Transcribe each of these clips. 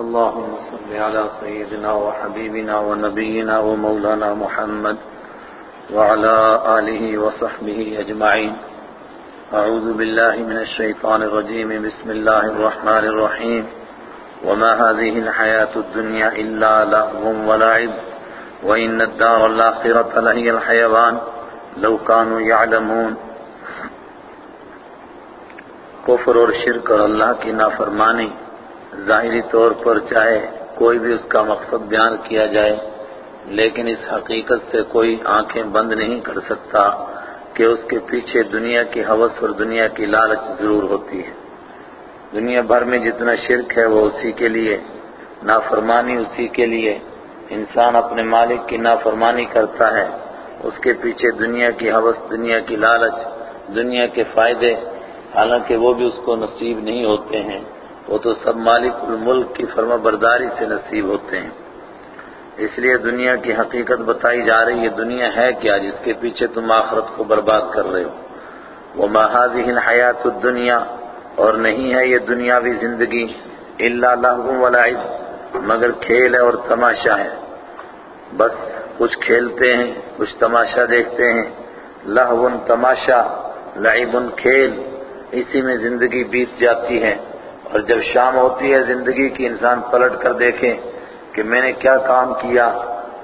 اللهم صل على سيدنا وحبيبنا ونبينا ومولانا محمد وعلى آله وصحبه أجمعين. أعوذ بالله من الشيطان الرجيم. بسم الله الرحمن الرحيم. وما هذه الحياة الدنيا إلا لهو ولعب. وإن الدار الآخرة لهي الحيوان. لو كانوا يعلمون. کفر اور شرک اور اللہ کی نافرمانی. ظاہری طور پر چاہے کوئی بھی اس کا مقصد بیان کیا جائے، لیکن اس حقیقت سے کوئی آنکھیں بند نہیں کر سکتا کہ اس کے پیچھے دنیا کی حوث اور دنیا کی لالچ ضرور ہوتی ہے۔ دنیا بھر میں جتنا شرک ہے، وہ اسی کے لیے، نافرمانی اسی کے لیے۔ انسان اپنے مالک کی نافرمانی کرتا ہے، اس کے پیچھے دنیا کی حوث، دنیا کی لالچ، دنیا کے فائدے، حالانکہ وہ بھی اس کو نصیب نہیں ہوتے ہیں۔ وہ تو سب مالک الملک کی فرما برداری سے نصیب ہوتے ہیں۔ اس لیے دنیا کی حقیقت بتائی جا رہی ہے، دنیا ہے کیا جس کے پیچھے تم آخرت کو برباد کر رہے ہو؟ وہ محاذی حیات الدنیا اور نہیں ہے یہ دنیاوی زندگی اللہ لہو ولعب مگر کھیل ہے اور تماشا ہے۔ بس کچھ کھیلتے ہیں، کچھ تماشا دیکھتے ہیں۔ لہون تماشا، لعب کھیل، اسی میں زندگی بیت جاتی ہے۔ اور جب شام ہوتی ہے، زندگی کی انسان پلٹ کر دیکھے کہ میں نے کیا کام کیا،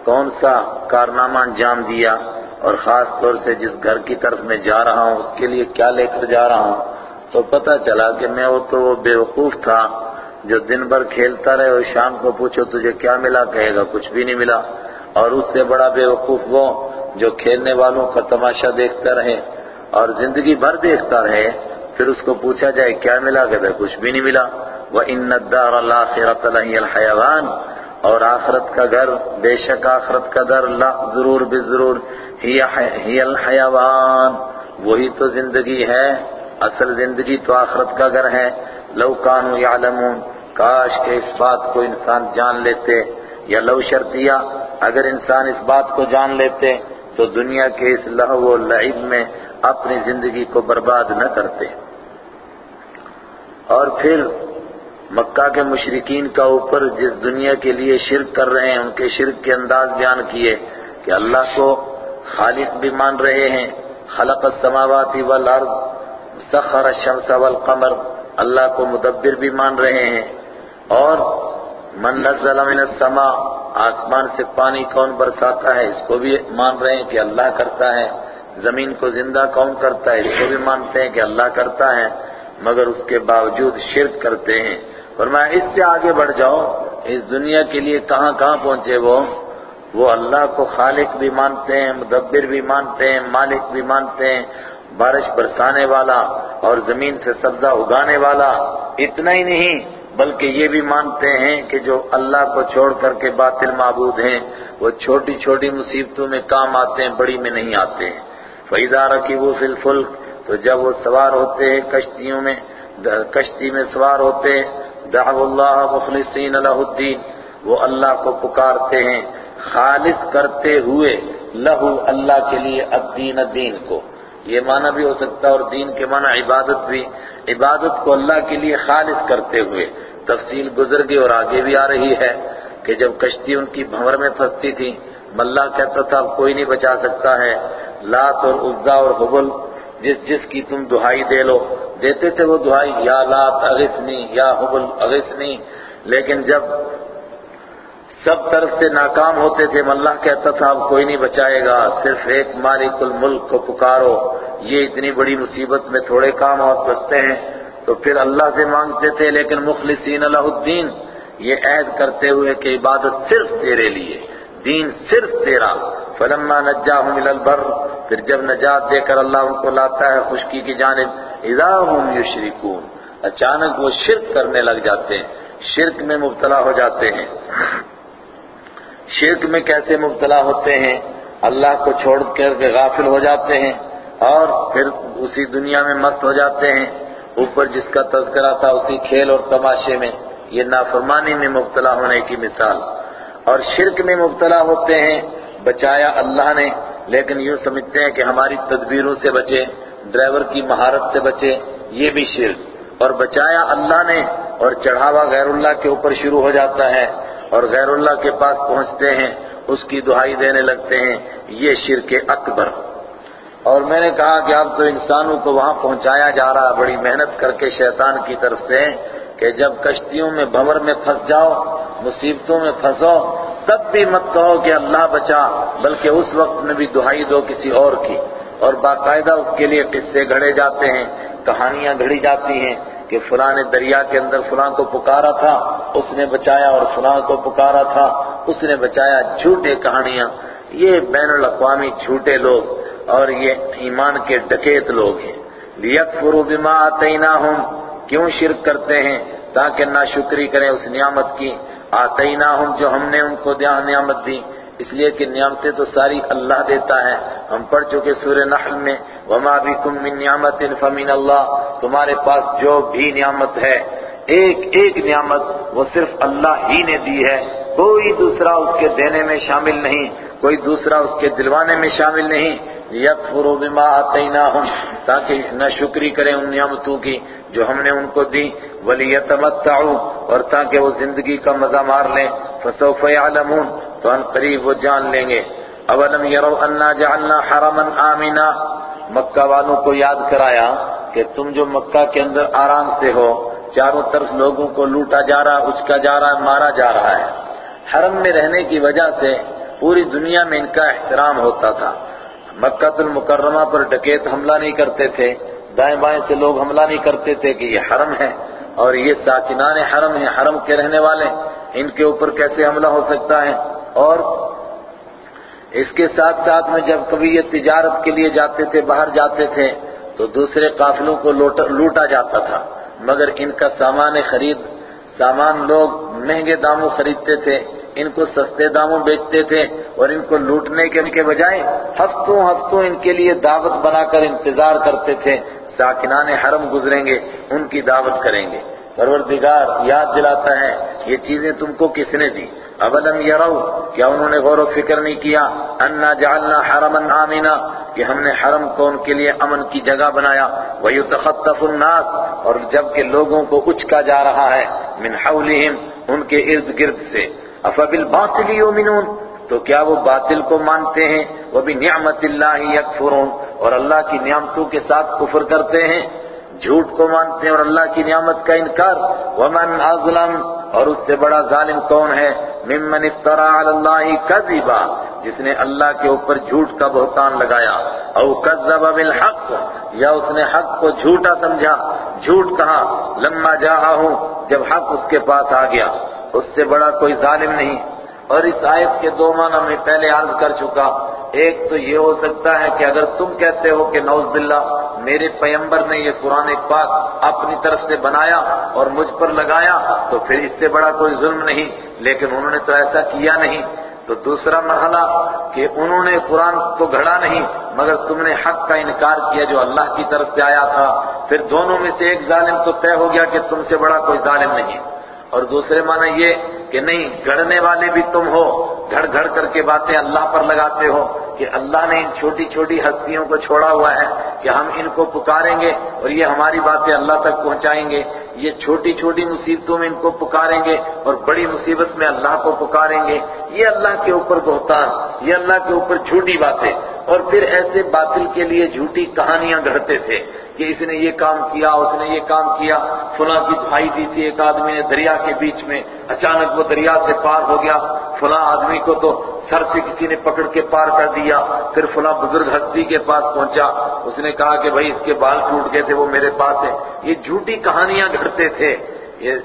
کون سا کارنامہ انجام دیا، اور خاص طور سے جس گھر کی طرف میں جا رہا ہوں، اس کے لیے کیا لے کر جا رہا ہوں، تو پتہ چلا کہ میں وہ تو وہ بیوقوف تھا جو دن بھر کھیلتا رہے اور شام کو پوچھو تجھے کیا ملا؟ کہے گا، کچھ بھی نہیں ملا۔ اور اس سے بڑا بیوقوف وہ جو کھیلنے والوں کا تماشا دیکھتا رہے اور زندگی بھر دیکھتا رہے۔ پھر اس کو پوچھا جائے کیا ملا؟ کہتا کچھ بھی نہیں ملا۔ وہ ان الدار الآخرۃ لہی الحیوان اور آخرت کا گھر، بے شک آخرت کا گھر، لا، ضرور، بے ضرور، ہی الحیوان۔ وہی تو زندگی ہے۔ اصل زندگی تو آخرت کا گھر ہے۔ لو کانوا یعلمون۔ کاش کہ اس بات کو انسان جان لیتے یا لو شرطیہ، اگر انسان اس بات کو جان لیتے تو دنیا کے اس لہو و لعب میں اپنی زندگی کو برباد نہ کرتے۔ اور پھر مکہ کے مشرقین کا اوپر جس دنیا کے لیے شرک کر رہے ہیں، ان کے شرک کے انداز بیان کیے کہ اللہ کو خالق بھی مان رہے ہیں۔ خلق السماوات والارض، سخر الشمس والقمر، اللہ کو مدبر بھی مان رہے ہیں۔ اور من نزل من السماء، آسمان سے پانی کون برساتا ہے؟ اس کو بھی مان رہے ہیں کہ اللہ کرتا ہے۔ زمین کو زندہ کون کرتا ہے؟ اس کو بھی مانتے ہیں کہ اللہ کرتا ہے۔ مگر اس کے باوجود شرک کرتے ہیں۔ فرمایا، اس سے آگے بڑھ جاؤ۔ اس دنیا کے لیے کہاں کہاں پہنچے وہ؟ وہ اللہ کو خالق بھی مانتے ہیں، مدبر بھی مانتے ہیں، مالک بھی مانتے ہیں۔ بارش برسانے والا اور زمین سے سبزہ اگانے والا اتنا ہی نہیں، بلکہ یہ بھی مانتے ہیں کہ جو اللہ کو چھوڑ کر کے باطل معبود ہیں، وہ چھوٹی چھوٹی مصیبتوں میں کام آتے ہیں، بڑی میں نہیں آتے۔ ہیں فَإِذَا رَكِبُوا فِي الْفُلْكِ تو جب وہ سوار ہوتے ہیں کشتیوں میں، کشتی میں سوار ہوتے ہیں دعو اللہ مخلصین لہ الدین، وہ اللہ کو پکارتے ہیں، خالص کرتے ہوئے لہو اللہ کے لیے الدین الدین کو۔ یہ معنی بھی ہو سکتا ہے اور دین کے معنی عبادت بھی۔ عبادت کو اللہ کے لیے خالص کرتے ہوئے تفصیل گزر گئی اور آگے بھی آ رہی ہے کہ جب کشتی ان کی بھنور میں پھنستی تھی، ملا کہتا تھا، اب کوئی نہیں بچا سکتا ہے۔ لات اور عزا اور حبل جس جس کی تم دہائی دے لو۔ دیتے تھے وہ دہائی، یا لات اغسنی یا حبل اغسنی لیکن جب سب طرف سے ناکام ہوتے تھے اللہ کہتا تھا، اب کوئی نہیں بچائے گا، صرف ایک مالک الملک کو پکارو۔ یہ اتنی بڑی مصیبت میں تھوڑے کام اور سکتے ہیں۔ تو پھر اللہ سے مانگتے تھے، لیکن مخلصین اللہ الدین، یہ عہد کرتے ہوئے کہ عبادت صرف تیرے لیے، دین صرف تیرا۔ فلما نجاہم الالبر پھر جب نجات دے کر اللہ ان کو لاتا ہے خشکی کی جانب، اذا ہم یشرکون، اچانک وہ شرک کرنے لگ جاتے ہیں، شرک میں مبتلا ہو جاتے ہیں۔ شرک میں کیسے مبتلا ہوتے ہیں؟ اللہ کو چھوڑ کر کے غافل ہو جاتے ہیں اور پھر اسی دنیا میں مست ہو جاتے ہیں۔ اوپر جس کا تذکرہ تھا، اسی کھیل اور تماشے میں، یہ نافرمانی میں مبتلا ہونے کی مثال۔ اور شرک میں مبتلا ہوتے ہیں بچایا اللہ نے، لیکن یوں سمجھتے ہیں کہ ہماری تدبیروں سے بچے، ڈرائیور کی مہارت سے بچے، یہ بھی شرک۔ اور بچایا اللہ نے اور چڑھاوا غیر اللہ کے اوپر شروع ہو جاتا ہے۔ اور غیر اللہ کے پاس پہنچتے ہیں، اس کی دہائی دینے لگتے ہیں۔ یہ شرک اکبر۔ اور میں نے کہا کہ اب تو انسانوں کو وہاں پہنچایا جا رہا، بڑی محنت کر کے شیطان کی طرف سے کہ جب کشتیوں میں بھور میں پھنس جاؤ، مصیبتوں میں پھنسو، تب بھی مت کہو کہ اللہ بچا، بلکہ اس وقت میں بھی دہائی دو کسی اور کی۔ اور باقاعدہ اس کے لیے قصے گھڑے جاتے ہیں، کہانیاں گھڑی جاتی ہیں کہ فلاں نے دریا کے اندر فلاں کو پکارا تھا، اس نے بچایا اور فلاں کو پکارا تھا، اس نے بچایا جھوٹے کہانیاں۔ یہ بین الاقوامی جھوٹے لوگ اور یہ ایمان کے ڈکیت لوگ ہیں۔ لیکفروا بما آتیناہم کیوں شرک کرتے ہیں تاکہ نہ شکری کریں اس نعمت کی؟ آتیناہم جو ہم نے ان کو نعمت دی۔ اس لیے کہ نعمتیں تو ساری اللہ دیتا ہے۔ ہم پڑھ چکے سورہ نحل میں، وما بکم من نعمت فمن اللہ تمہارے پاس جو بھی نعمت ہے، ایک ایک نعمت وہ صرف اللہ ہی نے دی ہے۔ کوئی دوسرا اس کے دینے میں شامل نہیں، کوئی دوسرا اس کے دلوانے میں شامل نہیں۔ یکفروا بما آتیناہم، تاکہ نہ شکری کریں ان نعمتوں کی جو ہم نے ان کو دی، ولیتمتعوا، اور تاکہ وہ زندگی کا مزہ مار لیں۔ فسوف یعلمون، تو ان قریب وہ جان لیں گے۔ اولم یرو انا جعلنا حرما آمنا؟ مکہ والوں کو یاد کرایا کہ تم جو مکہ کے اندر آرام سے ہو، چاروں طرف لوگوں کو لوٹا جا رہا اچکا جا رہا، مارا جا رہا ہے۔ حرم میں رہنے کی وجہ سے پوری دنیا میں ان کا احترام ہوتا تھا۔ مکہ المکرمہ پر ڈکیت حملہ نہیں کرتے تھے۔ دائیں بائیں سے لوگ حملہ نہیں کرتے تھے کہ یہ حرم ہے اور یہ ساکنان حرم ہیں، حرم کے رہنے والے ان کے اوپر کیسے حملہ ہو سکتا ہے؟ اور اس کے ساتھ ساتھ میں جب کبھی یہ تجارت کے لیے جاتے تھے، باہر جاتے تھے، تو دوسرے قافلوں کو لوٹا جاتا تھا۔ مگر ان کا سامان خرید، سامان لوگ مہنگے داموں خریدتے تھے۔ ان کو سستے داموں بیچتے تھے اور ان کو لوٹنے کے بجائے ہفتوں ہفتوں ان کے لیے دعوت بنا کر انتظار کرتے تھے، ساکنان حرم گزریں گے، ان کی دعوت کریں گے۔ پروردگار یاد دلاتا ہے، یہ چیزیں تم کو کس نے دی؟ اولم یرو، کیا انہوں نے غور و فکر نہیں کیا؟ انا جعلنا حرما آمنا، کہ ہم نے حرم کو ان کے لیے امن کی جگہ بنایا۔ وَيُتَخَطَّفُ النَّاسِ، اور جبکہ لوگوں کو اچکا جا رہا ہے، من حولہم ان کے ارد گرد سے۔ افبالباطل یؤمنون؟ تو کیا وہ باطل کو مانتے ہیں؟ وہ بھی نعمت اللہ یکفرون، اور اللہ کی نعمتوں کے ساتھ کفر کرتے ہیں؟ جھوٹ کو مانتے ہیں اور اللہ کی نعمت کا انکار؟ ومن اظلم، اور اس سے بڑا ظالم کون ہے؟ ممن افترا علی اللہ کذبا، جس نے اللہ کے اوپر جھوٹ کا بہتان لگایا۔ او کذب بالحق، یا اس نے حق کو جھوٹا سمجھا، جھوٹ کہا، لما جاءہ جب حق اس کے پاس آ گیا۔ اس سے بڑا کوئی ظالم نہیں۔ اور اس آیت کے دو معنی میں پہلے عرض کر چکا۔ ایک تو یہ ہو سکتا ہے کہ اگر تم کہتے ہو کہ نوز باللہ، میرے پیمبر نے یہ قرآن پاک اپنی طرف سے بنایا اور مجھ پر لگایا، تو پھر اس سے بڑا کوئی ظلم نہیں۔ لیکن انہوں نے تو ایسا کیا نہیں۔ تو دوسرا مرحلہ کہ انہوں نے قرآن تو گھڑا نہیں، مگر تم نے حق کا انکار کیا جو اللہ کی طرف سے آیا تھا۔ پھر دونوں میں سے ایک ظالم تو طے ہو گیا کہ تم سے بڑا کوئی ظالم نہیں۔ اور دوسرے معنی یہ کہ نہیں گھڑنے والے بھی تم ہو۔ گھڑ گھڑ کر کے باتیں اللہ پر لگاتے ہو کہ اللہ نے ان چھوٹی چھوٹی ہستیوں کو چھوڑا ہوا ہے کہ ہم ان کو پکاریں گے اور یہ ہماری باتیں اللہ تک پہنچائیں گے۔ یہ چھوٹی چھوٹی مصیبتوں میں ان کو پکاریں گے اور بڑی مصیبت میں اللہ کو پکاریں گے۔ یہ اللہ کے اوپر بہتان یہ اللہ کے اوپر جھوٹی باتیں۔ اور پھر ایسے باطل کے لیے جھوٹی کہانیاں گھڑتے تھے۔ کہ اس نے یہ کام کیا، اس نے یہ کام کیا۔ فلاں کی دھائی دی تھی ایک آدمی نے دریا کے بیچ میں۔ اچانک وہ دریا سے پار ہو گیا۔ فلاں آدمی کو تو سر سے کسی نے پکڑ کے پار کر دیا۔ پھر فلاں بزرگ ہستی کے پاس پہنچا۔ اس نے کہا کہ بھائی اس کے بال ٹوٹ گئے تھے، وہ میرے پاس ہے یہ جھوٹی کہانیاں گھڑتے تھے۔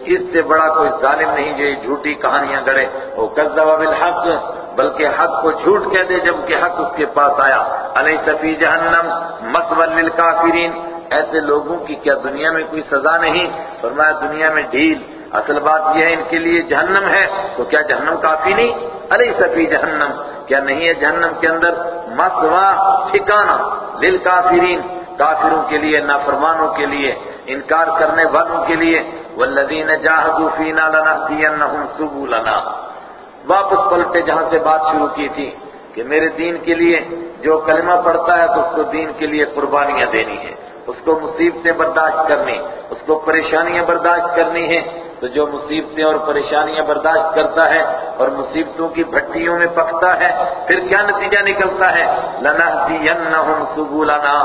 اس سے بڑا کوئی ظالم نہیں جو یہ جھوٹی کہانیاں گڑے وہ کذب بالحق، بلکہ حق کو جھوٹ کہہ دے جبکہ حق اس کے پاس آیا۔ علیہ صفی جہنم مسول للکافرین۔ ایسے لوگوں کی کیا دنیا میں کوئی سزا نہیں؟ فرمایا دنیا میں ڈھیل، اصل بات یہ ہے ان کے لیے جہنم ہے، تو کیا جہنم کافی نہیں؟ علیہ صفی جہنم، کیا نہیں ہے جہنم کے اندر؟ مسوا ٹھکانا للکافرین، کافروں کے لیے، نافرمانوں کے لیے، انکار کرنے والوں کے لیے۔ والذین جاہدوا فینا لنهدینهم سبلنا۔ واپس پلٹے جہاں سے بات شروع کی تھی کہ میرے دین کے لیے جو کلمہ پڑھتا ہے تو اس کو دین کے لیے قربانیاں دینی ہے اس کو مصیبتیں برداشت کرنی، اس کو پریشانیاں برداشت کرنی ہیں، تو جو مصیبتیں اور پریشانیاں برداشت کرتا ہے اور مصیبتوں کی بھٹیوں میں پکتا ہے، پھر کیا نتیجہ نکلتا ہے؟ لَنَهْدِيَنَّهُمْ سُبُولَنَا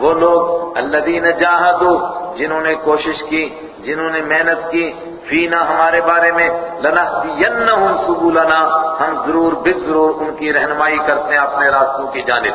وہ لوگ الَّذِينَ جَاهَدُوا جنہوں نے کوشش کی، جنہوں نے محنت کی، فینا ہمارے بارے میں لَنَهْدِيَنَّهُمْ سُبُولَنَا ہم ضرور بد ضرور ان کی رہنمائی کرتے ہیں اپنے راستوں کی جانب۔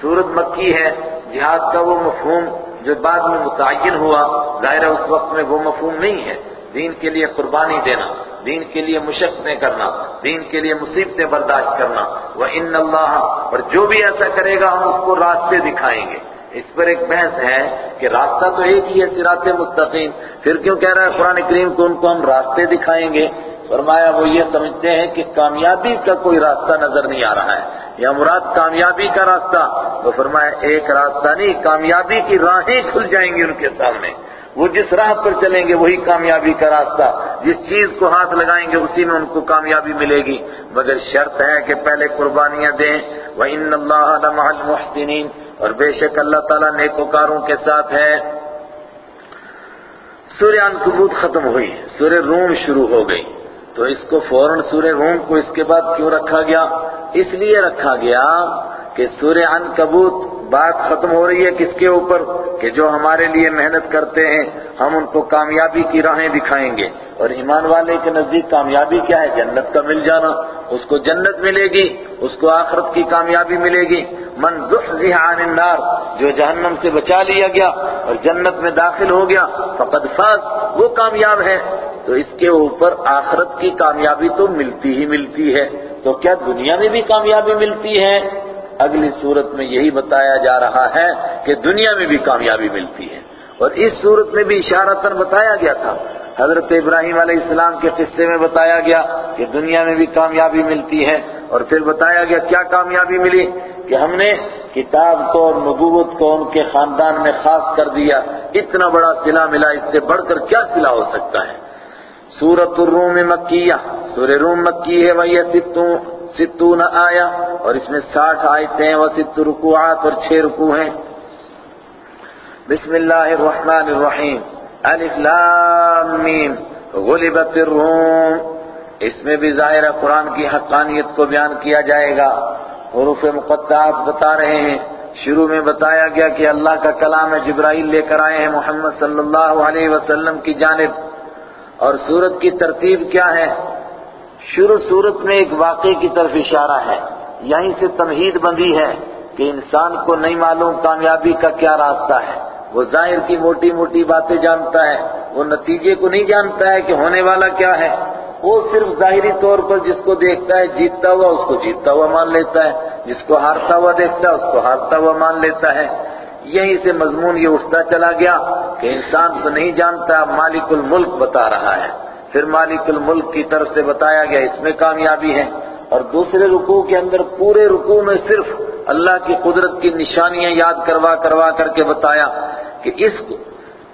سورت مکی ہے جہاد کا وہ مفہوم جو بعد میں متعین ہوا، ظاہر اس وقت میں وہ مفہوم نہیں ہے۔ دین کے لیے قربانی دینا، دین کے لیے مشقتیں کرنا، دین کے لیے مصیبتیں برداشت کرنا۔ وہ ان اللہ اور جو بھی ایسا کرے گا، ہم اس کو راستے دکھائیں گے۔ اس پر ایک بحث ہے کہ راستہ تو ایک ہی ہے سرات مستقیم۔ پھر کیوں کہہ رہا ہے قرآن کریم کو ان کو ہم راستے دکھائیں گے؟ فرمایا وہ یہ سمجھتے ہیں کہ کامیابی کا کوئی راستہ نظر نہیں آ رہا ہے۔ یا مراد کامیابی کا راستہ؟ تو فرمایا، ایک راستہ نہیں، کامیابی کی راہیں کھل جائیں گی ان کے سامنے۔ وہ جس راہ پر چلیں گے، وہی کامیابی کا راستہ۔ جس چیز کو ہاتھ لگائیں گے، اسی میں ان کو کامیابی ملے گی۔ مگر شرط ہے کہ پہلے قربانیاں دیں۔ وَإِنَّ اللَّهَ لَمَعَ الْمُحْسِنِينَ۔ اور بے شک اللہ تعالیٰ نیکوکاروں کے ساتھ ہے۔ سورہ عنکبوت ختم ہوئی، سورہ روم شروع ہو گئی۔ تو اس کو فوراً سورہ روم کو اس کے بعد کیوں رکھا گیا؟ اس لیے رکھا گیا کہ سورہ عنکبوت بات ختم ہو رہی ہے کس کے اوپر؟ کہ جو ہمارے لیے محنت کرتے ہیں، ہم ان کو کامیابی کی راہیں دکھائیں گے۔ اور ایمان والے کے نزدیک کامیابی کیا ہے؟ جنت کا مل جانا۔ اس کو جنت ملے گی، اس کو آخرت کی کامیابی ملے گی۔ من زحزح عن النار، جو جہنم سے بچا لیا گیا اور جنت میں داخل ہو گیا، فقد فاز۔ وہ کامیاب ہے۔ تو اس کے اوپر آخرت کی کامیابی تو ملتی ہی ملتی ہے۔ تو کیا دنیا میں بھی کامیابی ملتی ہے؟ اگلی صورت میں یہی بتایا جا رہا ہے کہ دنیا میں بھی کامیابی ملتی ہے۔ اور اس صورت میں بھی اشارتاً بتایا گیا تھا۔ حضرت ابراہیم علیہ السلام کے قصے میں بتایا گیا کہ دنیا میں بھی کامیابی ملتی ہے۔ اور پھر بتایا گیا کیا کامیابی ملی کہ ہم نے کتاب کو اور نبوت کو ان کے خاندان میں خاص کر دیا۔ اتنا بڑا صلح ملا، اس سے بڑھ کر کیا صلح ہو سکتا ہے؟ سورت الروم مکیہ۔ سور روم مکی ہے وہی ستون آیا اور اس میں ساٹھ آیتیں ہیں وہ ست رکوعات اور چھ رکوع ہیں۔ بسم اللہ الرحمن الرحیم۔ الف لام میم۔ غلبت الروم۔ اس میں بھی ظاہر قرآن کی حقانیت کو بیان کیا جائے گا۔ حروف مقطعات بتا رہے ہیں۔ شروع میں بتایا گیا کہ اللہ کا کلام جبرائیل لے کر آئے ہیں محمد صلی اللہ علیہ وسلم کی جانب۔ اور سورت کی ترتیب کیا ہے؟ شروع صورت میں ایک واقعے کی طرف اشارہ ہے۔ یہیں سے تمہید بندی ہے کہ انسان کو نہیں معلوم کامیابی کا کیا راستہ ہے۔ وہ ظاہر کی موٹی موٹی باتیں جانتا ہے، وہ نتیجے کو نہیں جانتا ہے کہ ہونے والا کیا ہے۔ وہ صرف ظاہری طور پر جس کو دیکھتا ہے، جیتتا ہوا اس کو جیتتا ہوا مان لیتا ہے۔ جس کو ہارتا ہوا دیکھتا ہے، اس کو ہارتا ہوا مان لیتا ہے۔ یہیں سے مضمون یہ اٹھتا چلا گیا کہ انسان تو نہیں جانتا، مالک الملک بتا رہا ہے۔ پھر مالک الملک کی طرف سے بتایا گیا اس میں کامیابی ہے اور دوسرے رکوع کے اندر پورے رکوع میں صرف اللہ کی قدرت کی نشانیاں یاد کروا کروا کر کے بتایا کہ اس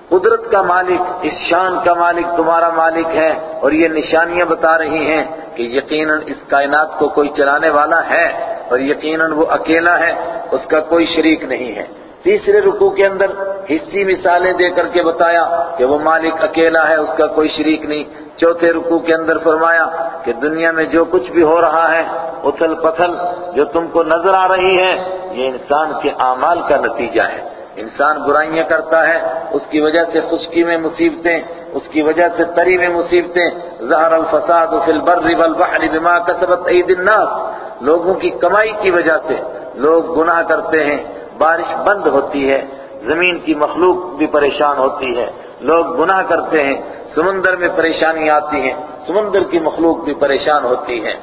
قدرت کا مالک، اس شان کا مالک، تمہارا مالک ہے اور یہ نشانیاں بتا رہی ہیں کہ یقیناً اس کائنات کو کوئی چلانے والا ہے اور یقیناً وہ اکیلا ہے، اس کا کوئی شریک نہیں ہے۔ تیسرے رکوع کے اندر حصی مثالیں دے کر کے بتایا کہ وہ مالک اکیلا ہے، اس کا کوئی شریک نہیں۔ چوتھے رکوع کے اندر فرمایا کہ دنیا میں جو کچھ بھی ہو رہا ہے، اتھل پتھل جو تم کو نظر آ رہی ہے، یہ انسان کے اعمال کا نتیجہ ہے۔ انسان برائیاں کرتا ہے، اس کی وجہ سے خشکی میں مصیبتیں، اس کی وجہ سے تری میں مصیبتیں۔ ظہر الفساد فی البر والبحر بما کسبت عید الناس۔ لوگوں کی کمائی کی وجہ سے لوگ گناہ کرتے ہیں، بارش بند ہوتی ہے، زمین کی مخلوق بھی پریشان ہوتی ہے۔ لوگ گناہ کرتے ہیں، سمندر میں پریشانی آتی ہے، سمندر کی مخلوق بھی پریشان ہوتی ہے۔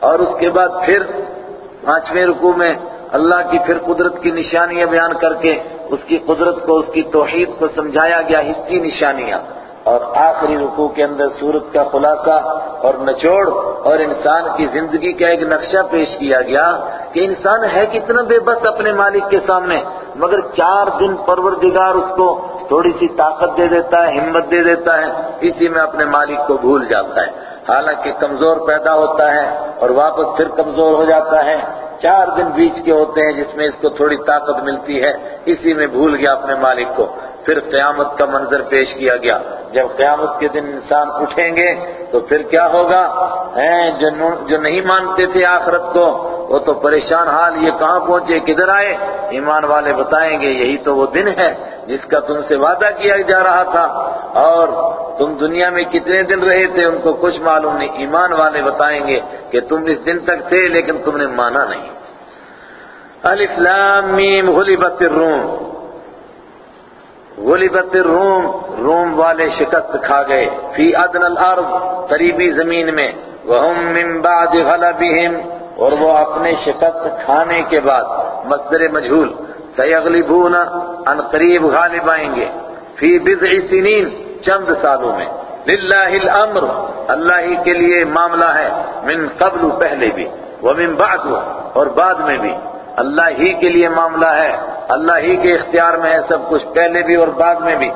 اور اس کے بعد پھر پانچویں رکوع میں اللہ کی پھر قدرت کی نشانیاں بیان کر کے اس کی قدرت کو، اس کی توحید کو سمجھایا گیا حصی نشانیاں۔ اور آخری رکوع کے اندر صورت کا خلاصہ اور نچوڑ اور انسان کی زندگی کا ایک نقشہ پیش کیا گیا کہ انسان ہے کتنا بے بس اپنے مالک کے سامنے، مگر چار دن پروردگار اس کو تھوڑی سی طاقت دے دیتا ہے، ہمت دے دیتا ہے، اسی میں اپنے مالک کو بھول جاتا ہے۔ حالانکہ کمزور پیدا ہوتا ہے اور واپس پھر کمزور ہو جاتا ہے۔ چار دن بیچ کے ہوتے ہیں جس میں اس کو تھوڑی طاقت ملتی ہے، اسی میں بھول گیا اپنے مالک کو۔ پھر قیامت کا منظر پیش کیا گیا۔ جب قیامت کے دن انسان اٹھیں گے تو پھر کیا ہوگا؟ جو نہیں مانتے تھے آخرت کو، وہ تو پریشان حال یہ کہاں پہنچے؟ کدھر آئے؟ ایمان والے بتائیں گے، یہی تو وہ دن ہے جس کا تم سے وعدہ کیا جا رہا تھا۔ اور تم دنیا میں کتنے دن رہے تھے؟ ان کو کچھ معلوم نہیں۔ ایمان والے بتائیں گے کہ تم اس دن تک تھے لیکن تم نے مانا نہیں۔ الف لام میم غلبت الروم۔ غلبت الروم، روم والے شکست کھا گئے۔ فی ادن الارض، قریبی زمین میں۔ وہم من بعد غلبہم اور وہ اپنے شکست کھانے کے بعد مصدر مجھول۔ سیغلبون ان قریب غالب آئیں گے۔ فی بضع سنین، چند سالوں میں۔ للہ الامر اللہ ہی کے لیے معاملہ ہے۔ من قبل پہلے بھی۔ ومن بعد، اور بعد میں بھی۔ اللہ ہی کے لیے معاملہ ہے، اللہ ہی کے اختیار میں ہے سب کچھ، پہلے بھی اور بعد میں بھی۔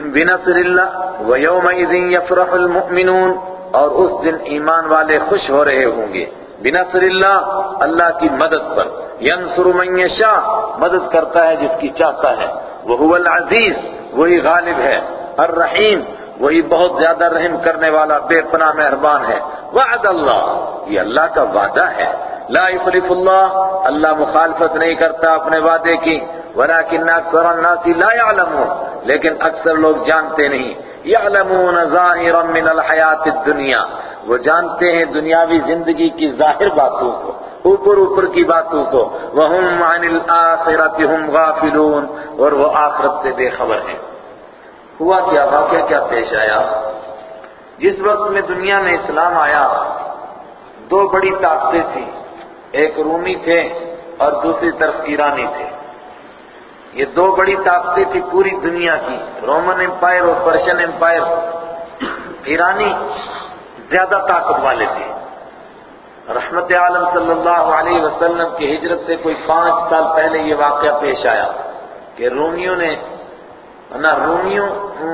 بنصر اللہ وَيَوْمَئِذٍ يَفْرَحُ الْمُؤْمِنُونَ اور اس دن ایمان والے خوش ہو رہے ہوں گے۔ بنصر اللہ اللہ کی مدد پر۔ يَنصُرُ مَن يَشَاءُ مدد کرتا ہے جس کی چاہتا ہے۔ وَهُوَ الْعَزِيزُ وہی غالب ہے۔ الرحیم، وہی بہت زیادہ رحم کرنے والا بے پناہ مہربان ہے۔ وعد اللہ، یہ اللہ کا وعدہ ہے۔ لا يخلف اللہ اللہ مخالفت نہیں کرتا اپنے وعدے کی. ولیکن اکثر الناس لا يعلمون. لیکن اکثر لوگ جانتے نہیں. یعلمون ظاہرا من الحیات الدنیا. وہ جانتے ہیں دنیاوی زندگی کی ظاہر باتوں کو، اوپر اوپر کی باتوں کو. وَهُمْ عَنِ الْآخِرَةِ هُمْ غَافِلُونَ. اور وہ آخرت سے بے خبر ہیں. ہوا کیا؟ واقعہ کیا پیش آیا؟ جس وقت میں دنیا میں اسلام آیا، دو بڑی طاقتیں تھیں. ایک رومی تھے اور دوسری طرف ایرانی تھے۔ یہ دو بڑی طاقتیں تھی پوری دنیا کی۔ رومن امپائر اور پرشین امپائر۔ ایرانی زیادہ طاقت والے تھے۔ رحمت عالم صلی اللہ علیہ وسلم کی ہجرت سے کوئی پانچ سال پہلے یہ واقعہ پیش آیا کہ رومیوں نے نہ رومیوں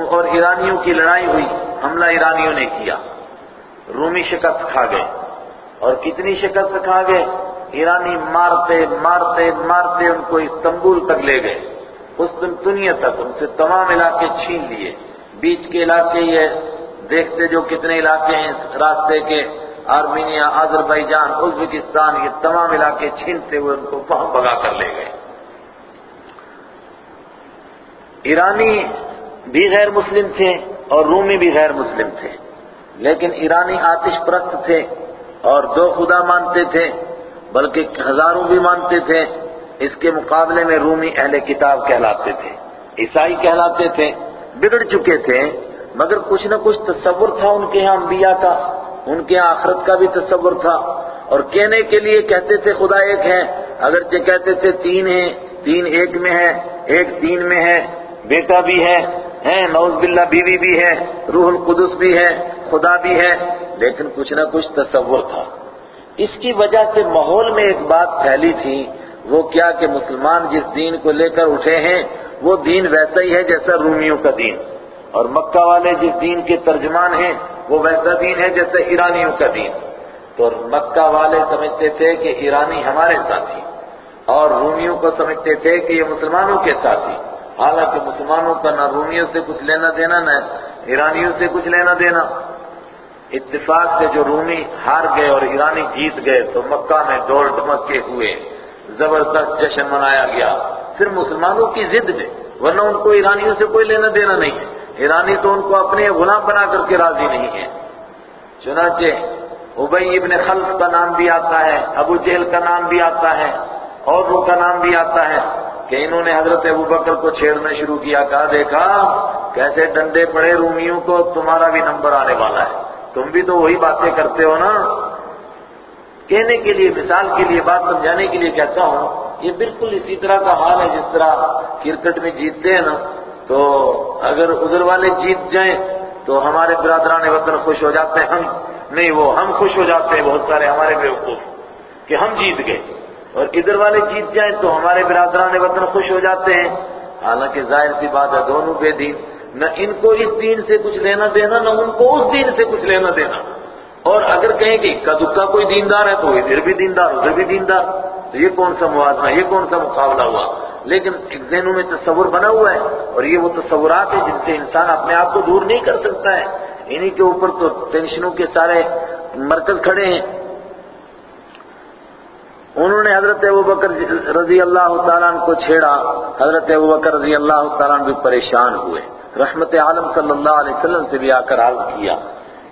اور ایرانیوں کی لڑائی ہوئی، حملہ ایرانیوں نے کیا۔ رومی شکست کھا گئے اور کتنی شکست کھا گئے؟ ایرانی مارتے مارتے مارتے ان کو استنبول تک لے گئے۔ اس دنیا تک ان سے تمام علاقے چھین لیے۔ بیچ کے علاقے یہ دیکھتے جو کتنے علاقے ہیں راستے کے، آرمینیا، آذربائیجان، ازبکستان، یہ تمام علاقے چھینتے ہوئے ان کو وہاں بگا کر لے گئے۔ ایرانی بھی غیر مسلم تھے اور رومی بھی غیر مسلم تھے۔ لیکن ایرانی آتش پرست تھے اور دو خدا مانتے تھے۔ بلکہ ہزاروں بھی مانتے تھے، اس کے مقابلے میں رومی اہل کتاب کہلاتے تھے، عیسائی کہلاتے تھے، بگڑ چکے تھے، مگر کچھ نہ کچھ تصور تھا ان کے ہاں انبیاء کا، ان کے ہاں آخرت کا بھی تصور تھا۔ اور کہنے کے لیے کہتے تھے، خدا ایک ہے، اگرچہ کہتے تھے، تین ہیں، تین ایک میں ہے، ایک تین میں ہے، بیٹا بھی ہے نوز باللہ، بیوی بھی ہے، روح القدس بھی ہے، خدا بھی ہے، لیکن کچھ نہ کچھ تصور تھا۔ اس کی وجہ سے ماحول میں ایک بات پھیلی تھی، وہ کیا کہ مسلمان جس دین کو لے کر اٹھے ہیں، وہ دین ویسا ہی ہے جیسا رومیوں کا دین۔ اور مکہ والے جس دین کے ترجمان ہیں، وہ ویسا دین ہے جیسا ایرانیوں کا دین۔ تو مکہ والے سمجھتے تھے کہ ایرانی ہمارے ساتھی اور رومیوں کو سمجھتے تھے کہ یہ مسلمانوں کے ساتھی حالانکہ مسلمانوں کا نہ رومیوں سے کچھ لینا دینا، نہ ایرانیوں سے کچھ لینا دینا۔ اتفاق سے جو رومی ہار گئے اور ایرانی جیت گئے تو مکہ میں دوڑ دھمکے ہوئے، زبردست جشن منایا گیا۔ صرف مسلمانوں کی ضد میں، ورنہ ان کو ایرانیوں سے کوئی لینا دینا نہیں ہے۔ ایرانی تو ان کو اپنے غلام بنا کر کے راضی نہیں ہے۔ چنانچہ ابئی ابن خلف کا نام بھی آتا ہے، ابو جہل کا نام بھی آتا ہے اور کا نام بھی آتا ہے کہ انہوں نے حضرت ابو بکر کو چھیڑنا شروع کیا۔ کہا، دیکھا، کیسے ڈنڈے پڑے رومیوں کو، تمہارا بھی نمبر آنے والا ہے۔ تم بھی تو وہی باتیں کرتے ہو نا۔ کہنے کے لیے، مثال کے لیے، بات سمجھانے کے لیے کہتا ہوں، یہ بالکل اسی طرح کا حال ہے، جس طرح کرکٹ میں جیتتے ہیں نا۔ تو اگر ادھر والے جیت جائیں، تو ہمارے برادران وطن خوش ہو جاتے ہیں۔ ہم نہیں، وہ ہم خوش ہو جاتے ہیں، بہت سارے ہمارے بیوقوف کہ ہم جیت گئے۔ اور ادھر والے جیت جائیں، تو ہمارے برادران وطن خوش ہو جاتے ہیں۔ حالانکہ ظاہر سی بات ہے، دونوں بے دین۔ نہ ان کو اس دین سے کچھ لینا دینا، نہ ان کو اس دین سے کچھ لینا دینا۔ اور اگر کہیں کہ اکا دکا کوئی دیندار ہے تو ادھر بھی دیندار، ادھر بھی دیندار۔ تو یہ کون سا موازنہ، یہ کون سا مقابلہ ہوا؟ لیکن ایک ذہنوں میں تصور بنا ہوا ہے اور یہ وہ تصورات ہیں جن سے انسان اپنے آپ کو دور نہیں کر سکتا ہے۔ انہی کے اوپر تو ٹینشنوں کے سارے مرکز کھڑے ہیں۔ انہوں نے حضرت ابو بکر رضی اللہ تعالیٰ کو چھیڑا۔ حضرت ابو بکر رضی اللہ تعالیٰ بھی پریشان ہوئے۔ رحمت عالم صلی اللہ علیہ وسلم سے بھی آ کر عرض کیا۔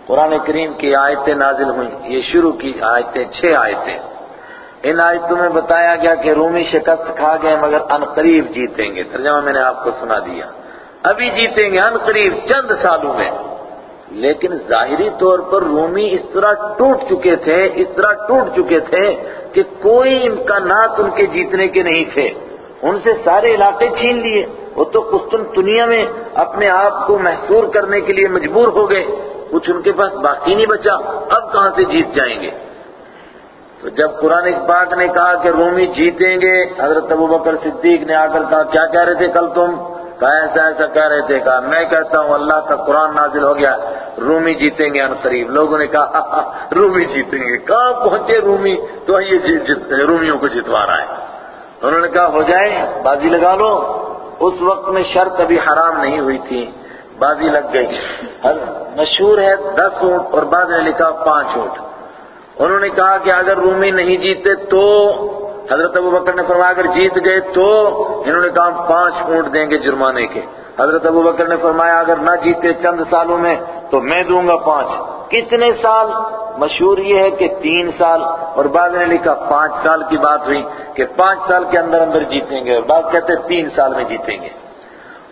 قرآن کریم کی آیتیں نازل ہوئیں۔ یہ شروع کی آیتیں، چھ آیتیں۔ ان آیتوں میں بتایا گیا کہ رومی شکست کھا گئے مگر ان قریب جیتیں گے۔ ترجمہ میں نے آپ کو سنا دیا۔ ابھی جیتیں گے ان قریب چند سالوں میں۔ لیکن ظاہری طور پر رومی اس طرح ٹوٹ چکے تھے، اس طرح ٹوٹ چکے تھے کہ کوئی امکانات ان کے جیتنے کے نہیں تھے۔ ان سے سارے علاقے چھین لیے۔ وہ تو قسطنطنیہ میں اپنے آپ کو محصور کرنے کے لیے مجبور ہو گئے۔ کچھ ان کے پاس باقی نہیں بچا۔ اب کہاں سے جیت جائیں گے؟ تو جب قرآن پاک نے کہا کہ رومی جیتیں گے، حضرت ابو بکر صدیق نے آ کر کہا، کیا کہہ رہے تھے کل تم؟ کہا، ایسا ایسا کہہ رہے تھے۔ کہا، میں کہتا ہوں، اللہ کا قرآن نازل ہو گیا۔ رومی جیتیں گے ان قریب لوگوں نے کہا رومی جیتیں گے۔ کہاں پہنچے رومی؟ تو یہ جی، رومیوں کو جتوا رہا ہے۔ انہوں نے کہا، ہو جائے بازی لگا لو۔ اس وقت میں شرط ابھی حرام نہیں ہوئی تھی، بازی لگ گئی۔ مشہور ہے دس اونٹ اور بعد نے لکھا پانچ اونٹ۔ انہوں نے کہا کہ اگر رومی نہیں جیتے تو، حضرت ابو بکر نے فرمایا اگر جیت گئے تو، انہوں نے کہا پانچ اونٹ دیں گے جرمانے کے۔ حضرت ابو بکر نے فرمایا، اگر نہ جیتے چند سالوں میں تو میں دوں گا پانچ۔ کتنے سال؟ مشہور یہ ہے کہ تین سال۔ اور بعض نے لکھا، پانچ سال کی بات ہوئی کہ پانچ سال کے اندر اندر جیتیں گے اور بعض کہتے ہیں تین سال میں جیتیں گے۔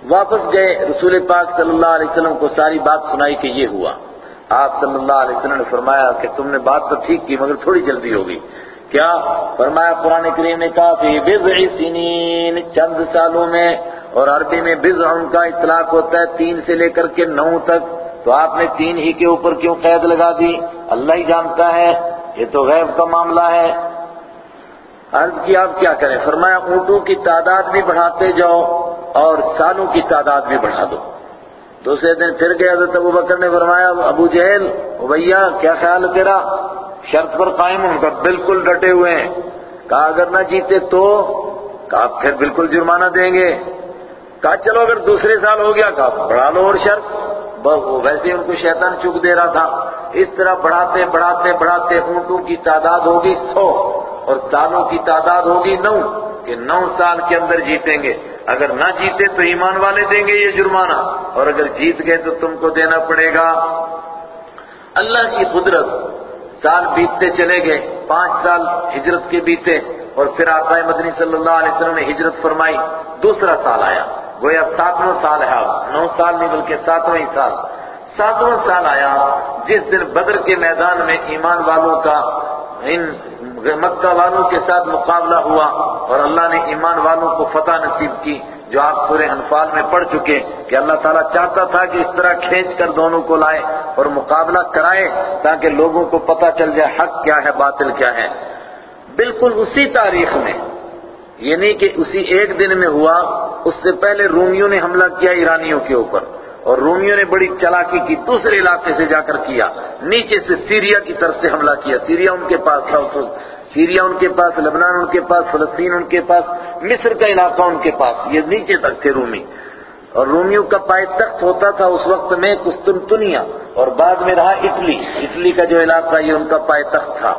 واپس گئے، رسول پاک صلی اللہ علیہ وسلم کو ساری بات سنائی کہ یہ ہوا۔ آپ صلی اللہ علیہ وسلم نے فرمایا کہ تم نے بات تو ٹھیک کی، مگر تھوڑی جلدی ہوگی کیا؟ فرمایا قرآن کریم نے کہا کہ بضع سنین، چند سالوں میں اور عربی میں بضع ان کا اطلاق ہوتا ہے تین سے لے کر کے نو تک۔ تو آپ نے تین ہی کے اوپر کیوں قید لگا دی؟ اللہ ہی جانتا ہے، یہ تو غیب کا معاملہ ہے۔ عرض کی آپ کیا کریں؟ فرمایا اونٹوں کی تعداد بھی بڑھاتے جاؤ اور سالوں کی تعداد بھی بڑھا دو۔ دوسرے دن پھر گئے حضرت ابو بکر نے فرمایا، ابو جہل بھیا کیا خیال تیرا؟ شرط پر قائم ہوں گا بالکل ڈٹے ہوئے ہیں۔ کہا اگر نہ جیتے تو کہا پھر بالکل جرمانہ دیں گے۔ کہا چلو اگر دوسرے سال ہو گیا کہا بڑھا لو اور شرط۔ ویسے ان کو شیطان چک دے رہا تھا۔ اس طرح بڑھاتے بڑھاتے بڑھاتے اونٹوں کی تعداد ہوگی سو اور سالوں کی تعداد ہوگی نو کہ نو سال کے اندر جیتیں گے۔ اگر نہ جیتے تو ایمان والے دیں گے یہ جرمانہ۔ اور اگر جیت گئے تو تم کو دینا پڑے گا۔ اللہ کی قدرت سال بیتتے چلے گئے، پانچ سال ہجرت کے بیتے اور پھر آقا مدنی صلی اللہ علیہ وسلم نے ہجرت فرمائی، دوسرا سال آیا۔ گویا ساتواں سال ہے نو سال نہیں بلکہ ساتواں سال۔ ساتواں سال آیا، جس دن بدر کے میدان میں ایمان والوں کا ان مکہ والوں کے ساتھ مقابلہ ہوا اور اللہ نے ایمان والوں کو فتح نصیب کی۔ جو آپ سورہ انفال میں پڑھ چکے کہ اللہ تعالیٰ چاہتا تھا کہ اس طرح کھینچ کر دونوں کو لائے اور مقابلہ کرائے تاکہ لوگوں کو پتہ چل جائے حق کیا ہے، باطل کیا ہے۔ بالکل اسی تاریخ میں یعنی کہ اسی ایک دن میں ہوا، اس سے پہلے رومیوں نے حملہ کیا ایرانیوں کے اوپر اور رومیوں نے بڑی چلاکی کی، دوسرے علاقے سے جا کر کیا، نیچے سے سیریا کی طرف سے حملہ کیا۔ سیریا ان کے پاس تھا، اس وقت سیریا ان کے پاس، لبنان ان کے پاس، فلسطین ان کے پاس، مصر کا علاقہ ان کے پاس، یہ نیچے تک تھے رومی۔ اور رومیوں کا پائے تخت ہوتا تھا اس وقت میں قسطنطنیہ، اور بعد میں رہا اٹلی۔ اٹلی کا جو علاقہ، یہ ان کا پائے تخت تھا۔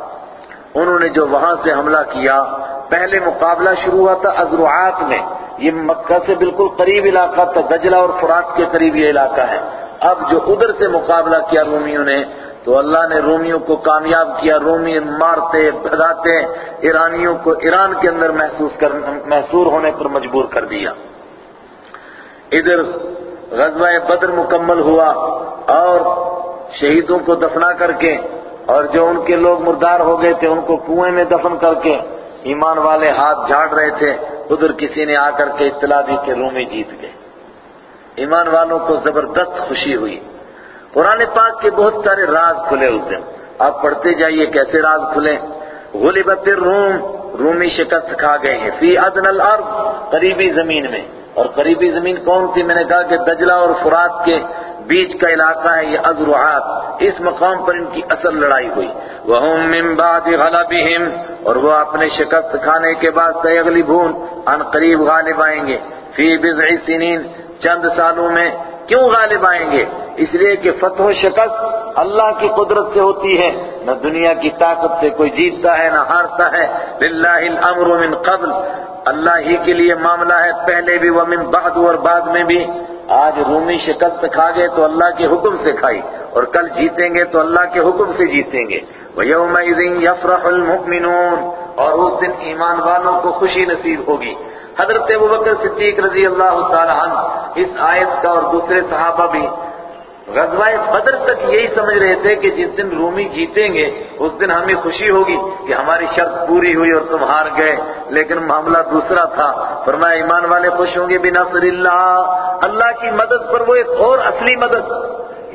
انہوں نے جو وہاں سے حملہ کیا، پہلے مقابلہ شروع ہوا تھا ازروعات میں۔ یہ مکہ سے بالکل قریب علاقہ تھا، دجلہ اور فرات کے قریب یہ علاقہ ہے۔ اب جو ادھر سے مقابلہ کیا رومیوں نے تو اللہ نے رومیوں کو کامیاب کیا، رومی مارتے، بھگاتے، ایرانیوں کو ایران کے اندر محسوس کر، محصور ہونے پر مجبور کر دیا۔ ادھر غزوہ بدر مکمل ہوا اور شہیدوں کو دفنا کر کے اور جو ان کے لوگ مردار ہو گئے تھے، ان کو کنویں میں دفن کر کے ایمان والے ہاتھ جھاڑ رہے تھے۔ ادھر کسی نے آ کر کے اطلاع دی کہ رومی جیت گئے۔ ایمان والوں کو زبردست خوشی ہوئی۔ قرآن پاک کے بہت سارے راز کھلے اس دن آپ پڑھتے جائیے کیسے راز کھلے۔ غلبت الروم، رومی شکست کھا گئے ہیں۔ فی ادن الارض، قریبی زمین میں۔ اور قریبی زمین کون سی؟ میں نے کہا کہ دجلہ اور فرات کے بیچ کا علاقہ ہے یہ ازرعات۔ اس مقام پر ان کی اصل لڑائی ہوئی۔ وَهُم مِّن بَعْدِ غَلَبِهِمْ۔ اور وہ اپنے شکست کھانے کے بعد سَيَغْلِبُونَ ان قریب غالب آئیں گے۔ فی بضع سنین چند سالوں میں کیوں غالب آئیں گے؟ اس لیے کہ فتح و شکست اللہ کی قدرت سے ہوتی ہے، نہ دنیا کی طاقت سے کوئی جیتتا ہے، نہ ہارتا ہے۔ للہ الامر من قبل۔ اللہ ہی کے لیے معاملہ ہے، پہلے بھی ومن بعد اور بعد میں بھی۔ آج رومی شکست کھا گئے تو اللہ کے حکم سے کھائی، اور کل جیتیں گے تو اللہ کے حکم سے جیتیں گے۔ وَيَوْمَئِذٍ يَفْرَحُ الْمُؤْمِنُونَ۔ اور اس دن ایمان والوں کو خوشی نصیب ہوگی۔ حضرت ابوبکر صدیق رضی اللہ تعالی عنہ اس آیت کا اور دوسرے صحابہ بھی غزوہ بدر تک یہی سمجھ رہے تھے کہ جس دن رومی جیتیں گے، اس دن ہمیں خوشی ہوگی کہ ہماری شرط پوری ہوئی اور تم ہار گئے۔ لیکن معاملہ دوسرا تھا۔ فرمایا، ایمان والے خوش ہوں گے بنصر اللہ اللہ کی مدد پر وہ ایک اور اصلی مدد۔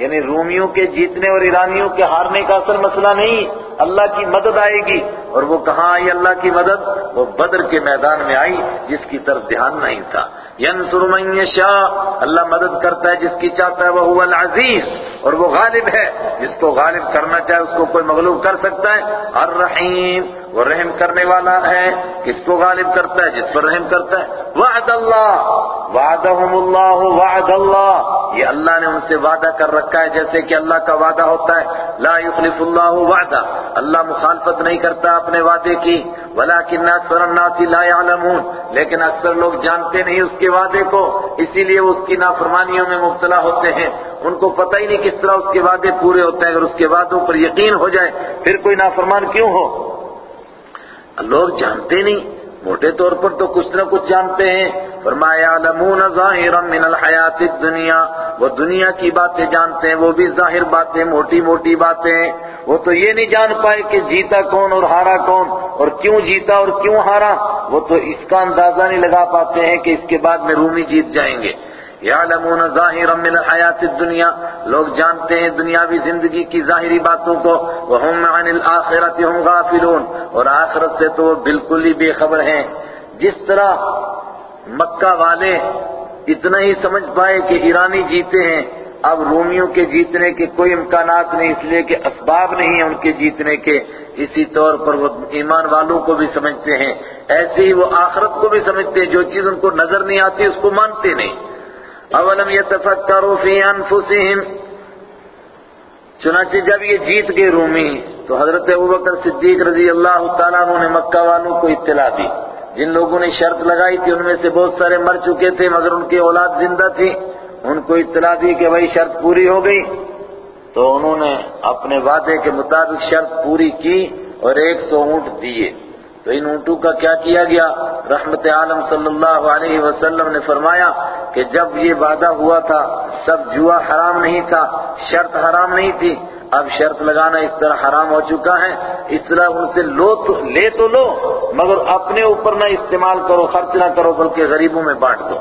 یعنی رومیوں کے جیتنے اور ایرانیوں کے ہارنے کا اصل مسئلہ نہیں، اللہ کی مدد آئے گی۔ اور وہ کہاں آئی اللہ کی مدد؟ وہ بدر کے میدان میں آئی، جس کی طرف دھیان نہیں تھا۔ ینصر من یشاء، اللہ مدد کرتا ہے جس کی چاہتا ہے وہ العزیز۔ اور وہ غالب ہے، جس کو غالب کرنا چاہے، اس کو کوئی مغلوب کر سکتا ہے۔ الرحیم۔ وہ رحم کرنے والا ہے۔ کس کو غالب کرتا ہے؟ جس پر رحم کرتا ہے۔ وعد اللہ۔ وعدہم اللہ، وعد اللہ۔ یہ اللہ نے ان سے وعدہ کر رکھا ہے، جیسے کہ اللہ کا وعدہ ہوتا ہے۔ لا يخلف اللہ وعدہ۔ اللہ مخالفت نہیں کرتا اپنے وعدے کی۔ ولكن اکثر الناس لا يعلمون لیکن اکثر لوگ جانتے نہیں اس کے وعدے کو۔ اسی لیے اس کی نافرمانیوں میں مبتلا ہوتے ہیں۔ ان کو پتہ ہی نہیں کس طرح اس کے وعدے پورے ہوتے ہیں۔ اگر اس کے وعدوں پر یقین ہو جائے، پھر کوئی نافرمان کیوں ہو؟ لوگ جانتے نہیں، موٹے طور پر تو کچھ نہ کچھ جانتے ہیں۔ فرمایا علمون ظاہرا من الحیات الدنیا وہ دنیا کی باتیں جانتے ہیں، وہ بھی ظاہر باتیں، موٹی موٹی باتیں وہ تو یہ نہیں جان پائے کہ جیتا کون اور ہارا کون، اور کیوں جیتا اور کیوں ہارا۔ وہ تو اس کا اندازہ نہیں لگا پاتے ہیں کہ اس کے بعد میں رومی جیت جائیں گے۔ یعلمون ظاہرا من الحیات الدنیا۔ لوگ جانتے ہیں دنیاوی زندگی کی ظاہری باتوں کو۔ وہم عن الاخرت هم غافلون۔ اور آخرت سے تو وہ بالکل ہی بے خبر ہیں۔ جس طرح مکہ والے اتنا ہی سمجھ پائے کہ ایرانی جیتے ہیں، اب رومیوں کے جیتنے کے کوئی امکانات نہیں، اس لیے کہ اسباب نہیں ہیں ان کے جیتنے کے۔ اسی طور پر وہ ایمان والوں کو بھی سمجھتے ہیں۔ ایسے ہی وہ آخرت کو بھی سمجھتے ہیں۔ جو چیز ان کو نظر نہیں آتی، اس کو مانتے نہیں۔ اولم يتفکروا فی انفسهم چنانچہ جب یہ جیت گئے رومی، تو حضرت ابوبکر صدیق رضی اللہ تعالیٰ عنہ نے مکہ والوں کو اطلاع دی۔ جن لوگوں نے شرط لگائی تھی، ان میں سے بہت سارے مر چکے تھے، مگر ان کی اولاد زندہ تھی۔ ان کو اطلاع دی کہ بھائی شرط پوری ہو گئی۔ تو انہوں نے اپنے وعدے کے مطابق شرط پوری کی اور ایک سو اونٹ دیے۔ تو ان اونٹوں کا کیا کیا گیا؟ رحمت عالم صلی اللہ علیہ وسلم نے فرمایا کہ جب یہ وعدہ ہوا تھا، تب جوا حرام نہیں تھا، شرط حرام نہیں تھی۔ اب شرط لگانا اس طرح حرام ہو چکا ہے۔ اس طرح ان سے لو تو لے تو لو، مگر اپنے اوپر نہ استعمال کرو، خرچ نہ کرو، بلکہ غریبوں میں بانٹ دو۔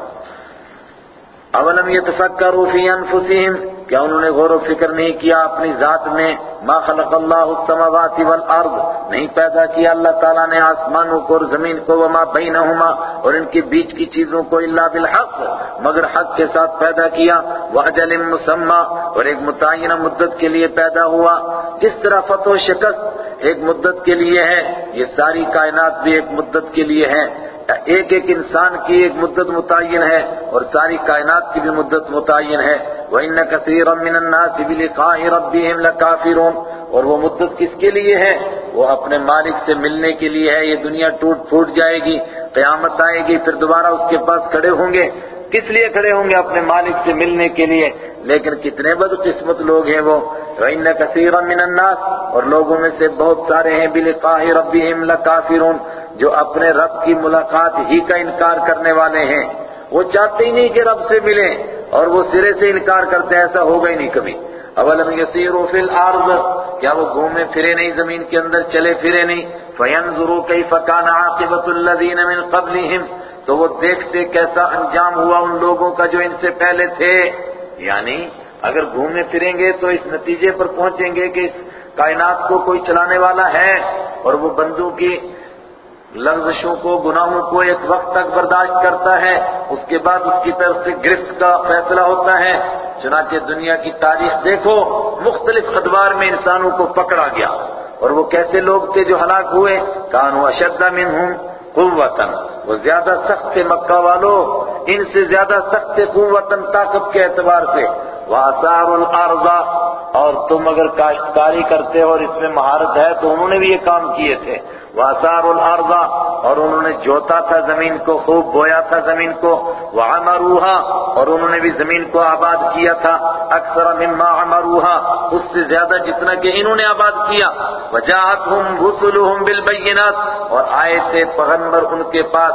اولم يتفکروا فی انفسهم کیا انہوں نے غور و فکر نہیں کیا اپنی ذات میں ما خلق اللہ السماوات والارض نہیں پیدا کیا اللہ تعالیٰ نے آسمانوں کو اور زمین کو وما بینہما اور ان کے بیچ کی چیزوں کو الا بالحق مگر حق کے ساتھ پیدا کیا وَأَجَلٍ مسمى اور ایک متعینہ مدت کے لیے پیدا ہوا جس طرح فتح و شکست ایک مدت کے لیے ہے یہ ساری کائنات بھی ایک مدت کے لیے ہے ایک ایک انسان کی ایک مدت متعین ہے اور ساری کائنات کی بھی مدت متعین ہے۔ وَإِنَّ كَثِيرًا مِّنَ النَّاسِ بِلِقَاءِ رَبِّهِمْ لَكَافِرُونَ۔ اور وہ مدت کس کے لیے ہے؟ وہ اپنے مالک سے ملنے کے لیے ہے۔ یہ دنیا ٹوٹ پھوٹ جائے گی، قیامت آئے گی، پھر دوبارہ اس کے پاس کھڑے ہوں گے۔ کس لیے کھڑے ہوں گے؟ اپنے مالک سے ملنے کے لیے۔ لیکن کتنے بد قسمت لوگ ہیں وہ۔ وَإِنَّ كَثِيرًا مِّنَ النَّاسِ اور لوگوں میں سے بہت سارے ہیں۔ بِلِقَاءِ رَبِّهِمْ لَكَافِرُونَ۔ جو اپنے رب کی ملاقات ہی کا انکار کرنے والے ہیں، وہ چاہتے ہی نہیں کہ رب سے ملیں، اور وہ سرے سے انکار کرتے ہیں، ایسا ہوگا ہی نہیں کبھی۔ اولم یسیروا فی الارض، کیا وہ گھومے پھرے نہیں، زمین کے اندر چلے پھرے نہیں؟ فینظروا کیف کان عاقبۃ الذین من قبلہم، تو وہ دیکھتے کیسا انجام ہوا ان لوگوں کا جو ان سے پہلے تھے۔ یعنی اگر گھومے پھریں گے تو اس نتیجے پر پہنچیں گے کہ اس کائنات کو کوئی چلانے والا ہے، اور وہ بندوں کی لغزشوں کو، گناہوں کو ایک وقت تک برداشت کرتا ہے، اس کے بعد اس کی طرف سے گرفت کا فیصلہ ہوتا ہے۔ چنانچہ دنیا کی تاریخ دیکھو، مختلف ادوار میں انسانوں کو پکڑا گیا۔ اور وہ کیسے لوگ تھے جو ہلاک ہوئے؟ کانو اشد منہم قوتاً۔ وہ زیادہ سخت تھے مکہ والو۔ ان سے زیادہ سخت تھے قوتاً طاقت کے اعتبار سے۔ وَأَثَارُ الْأَرْضَ۔ اور تم اگر کاشتکاری کرتے ہو اور اس میں مہارت ہے تو انہوں نے بھی یہ کام کیے تھے۔ وَأَثَارُ الْأَرْضَ، اور انہوں نے جوتا تھا زمین کو، خوب بویا تھا زمین کو۔ وَعَمَرُوهَا، اور انہوں نے بھی زمین کو آباد کیا تھا۔ اکثر مما عمروها، اس سے زیادہ جتنا کہ انہوں نے آباد کیا۔ وَجَاءَتْهُمْ رُسُلُهُمْ بِالْبَيِّنَاتِ، اور آئے تھے پیغمبر ان کے پاس۔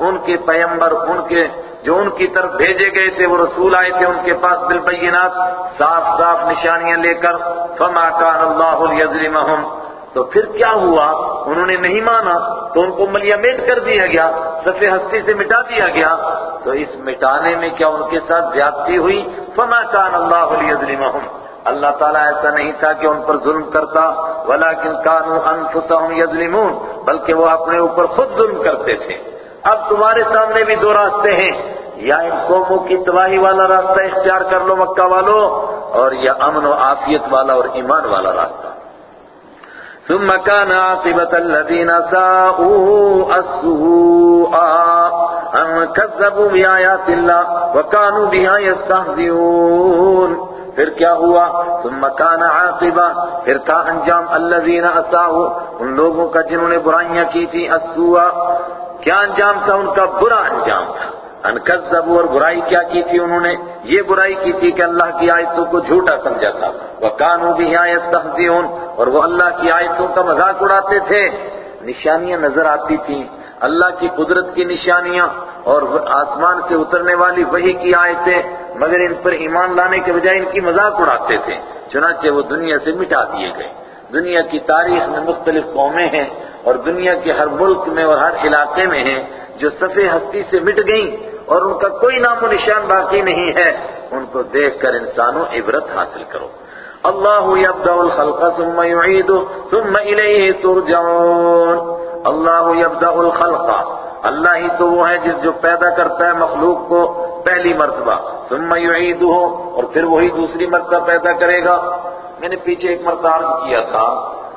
ان کے پیمبر ان کے جو ان کی طرف بھیجے گئے تھے، وہ رسول آئے تھے ان کے پاس بالبینات صاف صاف نشانیاں لے کر۔ فما کان اللہ لیظلمہم تو پھر کیا ہوا؟ انہوں نے نہیں مانا، تو ان کو ملیا میٹ کر دیا گیا صفحے ہستی سے مٹا دیا گیا۔ تو اس مٹانے میں کیا ان کے ساتھ زیادتی ہوئی؟ فما کان اللہ لیظلمہم اللہ تعالیٰ ایسا نہیں تھا کہ ان پر ظلم کرتا ولیکن کانوا انفسہم یظلمون بلکہ وہ اپنے اوپر خود ظلم کرتے تھے۔ اب تمہارے سامنے بھی دو راستے ہیں۔ یا ان قوموں کی تباہی والا راستہ اختیار کر لو، مکہ والو، اور یا امن و عافیت والا اور ایمان والا راستہ۔ ثم كان عاقبة الذين ساءوا السوء أن كذبوا بآيات الله وكانوا بها يستهزئون. پھر کیا ہوا؟ ثم كان عاقبة، پھر تھا انجام الذين اساءوا ان لوگوں کا جنہوں نے برائیاں کی تھی السوء. کیا انجام تھا؟ ان کا برا انجام تھا۔ انکذبوا اور برائی کیا کی تھی انہوں نے؟ یہ برائی کی تھی کہ اللہ کی آیتوں کو جھوٹا سمجھا تھا۔ وَقَانُوا بِهَا يَسْتَهْزِئُونَ اور وہ اللہ کی آیتوں کا مذاق اڑاتے تھے۔ نشانیاں نظر آتی تھیں۔ اللہ کی قدرت کی نشانیاں اور آسمان سے اترنے والی وحی کی آیتیں، مگر ان پر ایمان لانے کے بجائے ان کی مذاق اڑاتے تھے۔ چنانچہ وہ دنیا سے مٹا دیے گئے۔ دنیا کی تاریخ میں مختلف قومیں ہیں اور دنیا کے ہر ملک میں اور ہر علاقے میں ہیں جو صفحے ہستی سے مٹ گئیں۔ اور ان کا کوئی نام و نشان باقی نہیں ہے ان کو دیکھ کر انسانوں عبرت حاصل کرو۔ اللہ یبدأ الخلق ثم يعيد ثم الیہ ترجعون۔ اللہ یبدأ الخلق، اللہ ہی تو وہ ہے جس جو پیدا کرتا ہے مخلوق کو پہلی مرتبہ، ثم يعيده اور پھر وہی دوسری مرتبہ پیدا کرے گا۔ میں نے پیچھے ایک مرتبہ عرض کیا تھا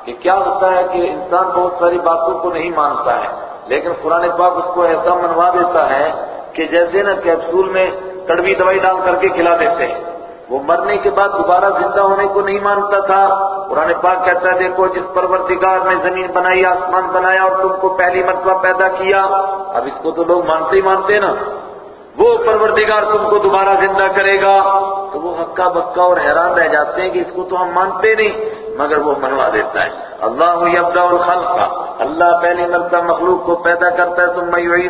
کہ کیا ہوتا ہے کہ انسان بہت ساری باتوں کو نہیں مانتا ہے، لیکن قرآن پاک اس کو ایسا منوا دیتا ہے کہ جیسے نا کیپسول میں کڑوی دوائی ڈال کر کے کھلا دیتے ہیں، وہ مرنے کے بعد دوبارہ زندہ ہونے کو نہیں مانتا تھا۔ قرآن پاک کہتا ہے، دیکھو، جس پروردگار نے زمین بنائی، آسمان بنایا اور تم کو پہلی مرتبہ پیدا کیا، اب اس کو تو لوگ مانتے ہی مانتے نا۔ وہ پروردگار تم کو دوبارہ زندہ کرے گا۔ تو وہ ہکا بکا اور حیران رہ جاتے ہیں کہ اس کو تو ہم مانتے نہیں، مگر وہ منوا دیتا ہے۔ اللہ یبدأ الخلق۔ اللہ پہلی مرتبہ مخلوق کو پیدا کرتا ہے تم میں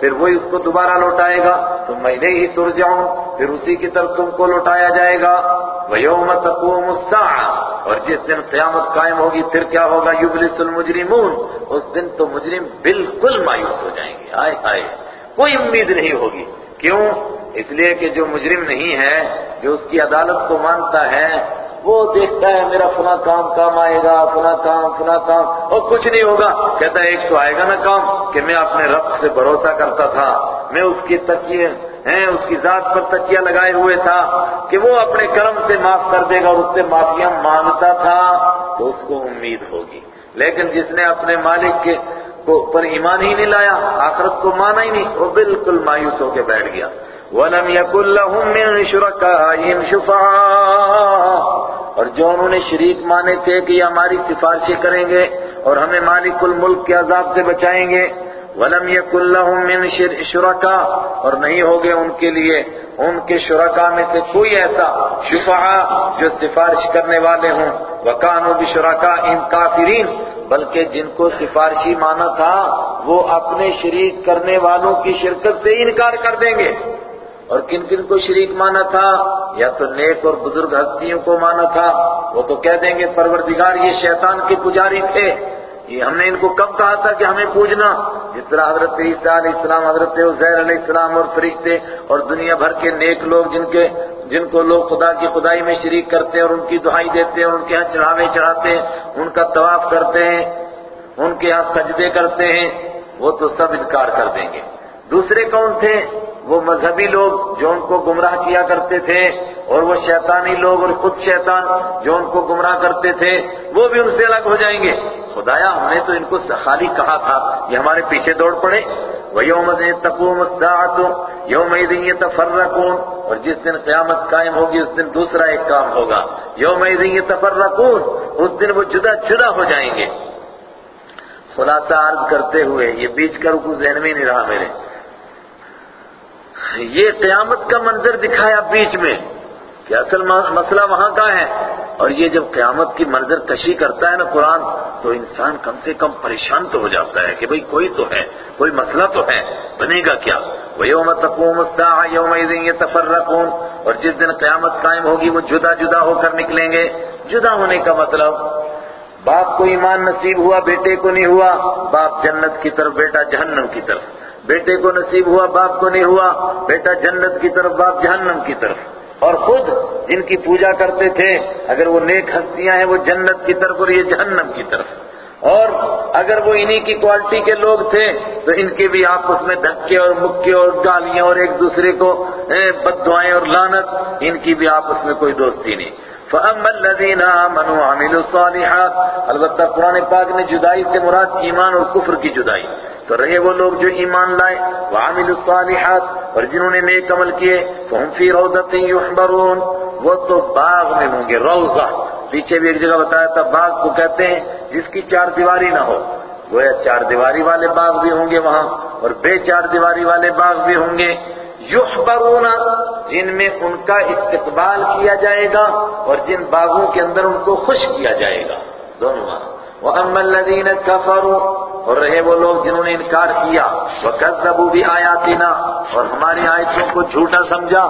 پھر وہی اس کو دوبارہ لوٹائے گا۔ تم میں ہی تر جاؤں پھر اسی کی طرف تم کو لوٹایا جائے گا۔ وَيَوْمَ تَقُومُ السَّاعَةِ اور جس دن قیامت قائم ہوگی، پھر کیا ہوگا؟ یبلس المجرمون۔ اس دن تو مجرم بالکل مایوس ہو جائیں گے۔ آئے آئے کوئی امید نہیں ہوگی۔ کیوں؟ اس لیے کہ جو مجرم نہیں ہے، جو اس کی عدالت کو مانتا ہے وہ دیکھتا ہے میرا فلاں کام کام آئے گا، فلاں کام فلاں کام، اور کچھ نہیں ہوگا۔ کہتا ہے، ایک تو آئے گا نا کام کہ میں اپنے رب سے بھروسہ کرتا تھا۔ میں اس کی تکیے ہیں، اس کی ذات پر تکیہ لگائے ہوئے تھا کہ وہ اپنے کرم سے معاف کر دے گا اور اس سے معافیاں مانگتا تھا تو اس کو امید ہوگی۔ لیکن جس نے اپنے مالک کے کو پر ایمان ہی نہیں لایا، آخرت کو مانا ہی نہیں، وہ بالکل مایوس ہو کے بیٹھ گیا۔ وَلَمْ يَكُلْ لَهُم مِّن شُرَكَائِهِمْ شُفَعَاءَ۔ اور جو انہوں نے شریک مانے تھے کہ یہ ہماری سفارشیں کریں گے اور ہمیں مالک الملک کے عذاب سے بچائیں گے۔ وَلَمْ يَكُلْ لَهُم مِّن شُرَكَاءَ اور نہیں ہوگے ان کے لیے۔ ان کے شرکا میں سے کوئی ایسا شفعاء جو سفارش کرنے والے ہوں۔ وَكَانُوا بِشُرَكَائِهِمْ كَافِرِينَ بلکہ جن کو سفارشی مانا تھا، وہ اپنے شریک کرنے والوں کی شرکت سے انکار کر دیں گے۔ اور کن کن کو شریک مانا تھا؟ یا تو نیک اور بزرگ ہستیوں کو مانا تھا؟ وہ تو کہہ دیں گے، پروردگار، یہ شیطان کے پجاری تھے۔ یہ ہم نے ان کو کب کہا تھا کہ ہمیں پوجنا؟ جس طرح حضرت عیسیٰ علیہ السلام، حضرت عزیر علیہ السلام اور فرشتے اور دنیا بھر کے نیک لوگ جن کے، جن کو لوگ خدا کی خدائی میں شریک کرتے ہیں اور ان کی دہائی دیتے ہیں، اور ان کے ہاں چڑھاوے چڑھاتے ہیں، ان کا طواف کرتے ہیں، ان کے ہاں سجدے کرتے ہیں، وہ تو سب انکار کر دیں گے۔ دوسرے کون تھے؟ وہ مذہبی لوگ جو ان کو گمراہ کیا کرتے تھے اور وہ شیطانی لوگ اور خود شیطان جو ان کو گمراہ کرتے تھے، وہ بھی ان سے الگ ہو جائیں گے۔ خدایا، ہم نے تو ان کو خالی کہا تھا یہ ہمارے پیچھے دوڑ پڑے۔ وَيَوْمَ تَقُومُ السَّاعَةُ، يَوْمَئِذٍ يَتَفَرَّقُونَ، اور جس دن قیامت قائم ہوگی، اس دن دوسرا ایک کام ہوگا۔ یوم يَوْمَئِذٍ يَتَفَرَّقُونَ، اس دن وہ جدا جدا ہو جائیں گے۔ خلاصہ عرض کرتے ہوئے، یہ بیچ کا رکو ذہن میں نہیں رہا میرے۔ یہ قیامت کا منظر دکھایا بیچ میں کہ اصل مسئلہ وہاں کا ہے اور یہ جب قیامت کی منظر کشی کرتا ہے نا قرآن، تو انسان کم سے کم پریشان تو ہو جاتا ہے کہ بھئی کوئی تو ہے، کوئی مسئلہ تو ہے، بنے گا کیا؟ وَيَوْمَ تَقُومُ السَّاعَ يَوْمَئِذٍ يَتَفَرَّقُونَ اور جس دن قیامت قائم ہوگی وہ جدا جدا ہو کر نکلیں گے۔ جدا ہونے کا مطلب باپ کو ایمان نصیب ہوا، بیٹے کو نہیں ہوا، باپ جنت کی طرف، بیٹا جہنم کی طرف۔ بیٹے کو نصیب ہوا، باپ کو نہیں ہوا، بیٹا جنت کی طرف، باپ جہنم کی طرف۔ اور خود جن کی پوجا کرتے تھے، اگر وہ نیک ہستیاں ہیں، وہ جنت کی طرف اور یہ جہنم کی طرف۔ اور اگر وہ انہی کی کوالٹی کے لوگ تھے، تو ان کے بھی آپس میں دھکے اور مکے اور گالیاں اور ایک دوسرے کو بد دعائیں اور لانت ان کی بھی آپس میں کوئی دوستی نہیں۔ فَأَمَّا الَّذِينَ آمَنُوا وَعَمِلُوا الصَّالِحَاتِ، البتہ قرآن پاک نے جدائی سے مراد ایمان اور کفر کی جدائی۔ تو رہے وہ لوگ جو ایمان لائے، وَعَمِلُوا الصَّالِحَاتِ، اور جنہوں نے نیک عمل کیے فَهُمْ فِي رَوْضَةٍ يُحْبَرُونَ وہ تو باغ میں ہوں گے، روضہ۔ پیچھے بھی ایک جگہ بتایا تھا، باغ کو کہتے ہیں جس کی چار دیواری نہ ہو۔ گویا چار دیواری والے باغ بھی ہوں گے وہاں، اور بے چار دیواری والے باغ بھی ہوں گے۔ یحبرون، جن میں ان کا استقبال کیا جائے گا، اور جن باغوں کے اندر ان کو خوش کیا جائے گا۔ دونوں مانا وَأَمَّا الَّذِينَ كَفَرُوا، اور رہے وہ لوگ جنہوں نے انکار کیا، وَكَذَّبُوا بِآيَاتِنَا، اور ہماری آیتوں کو جھوٹا سمجھا،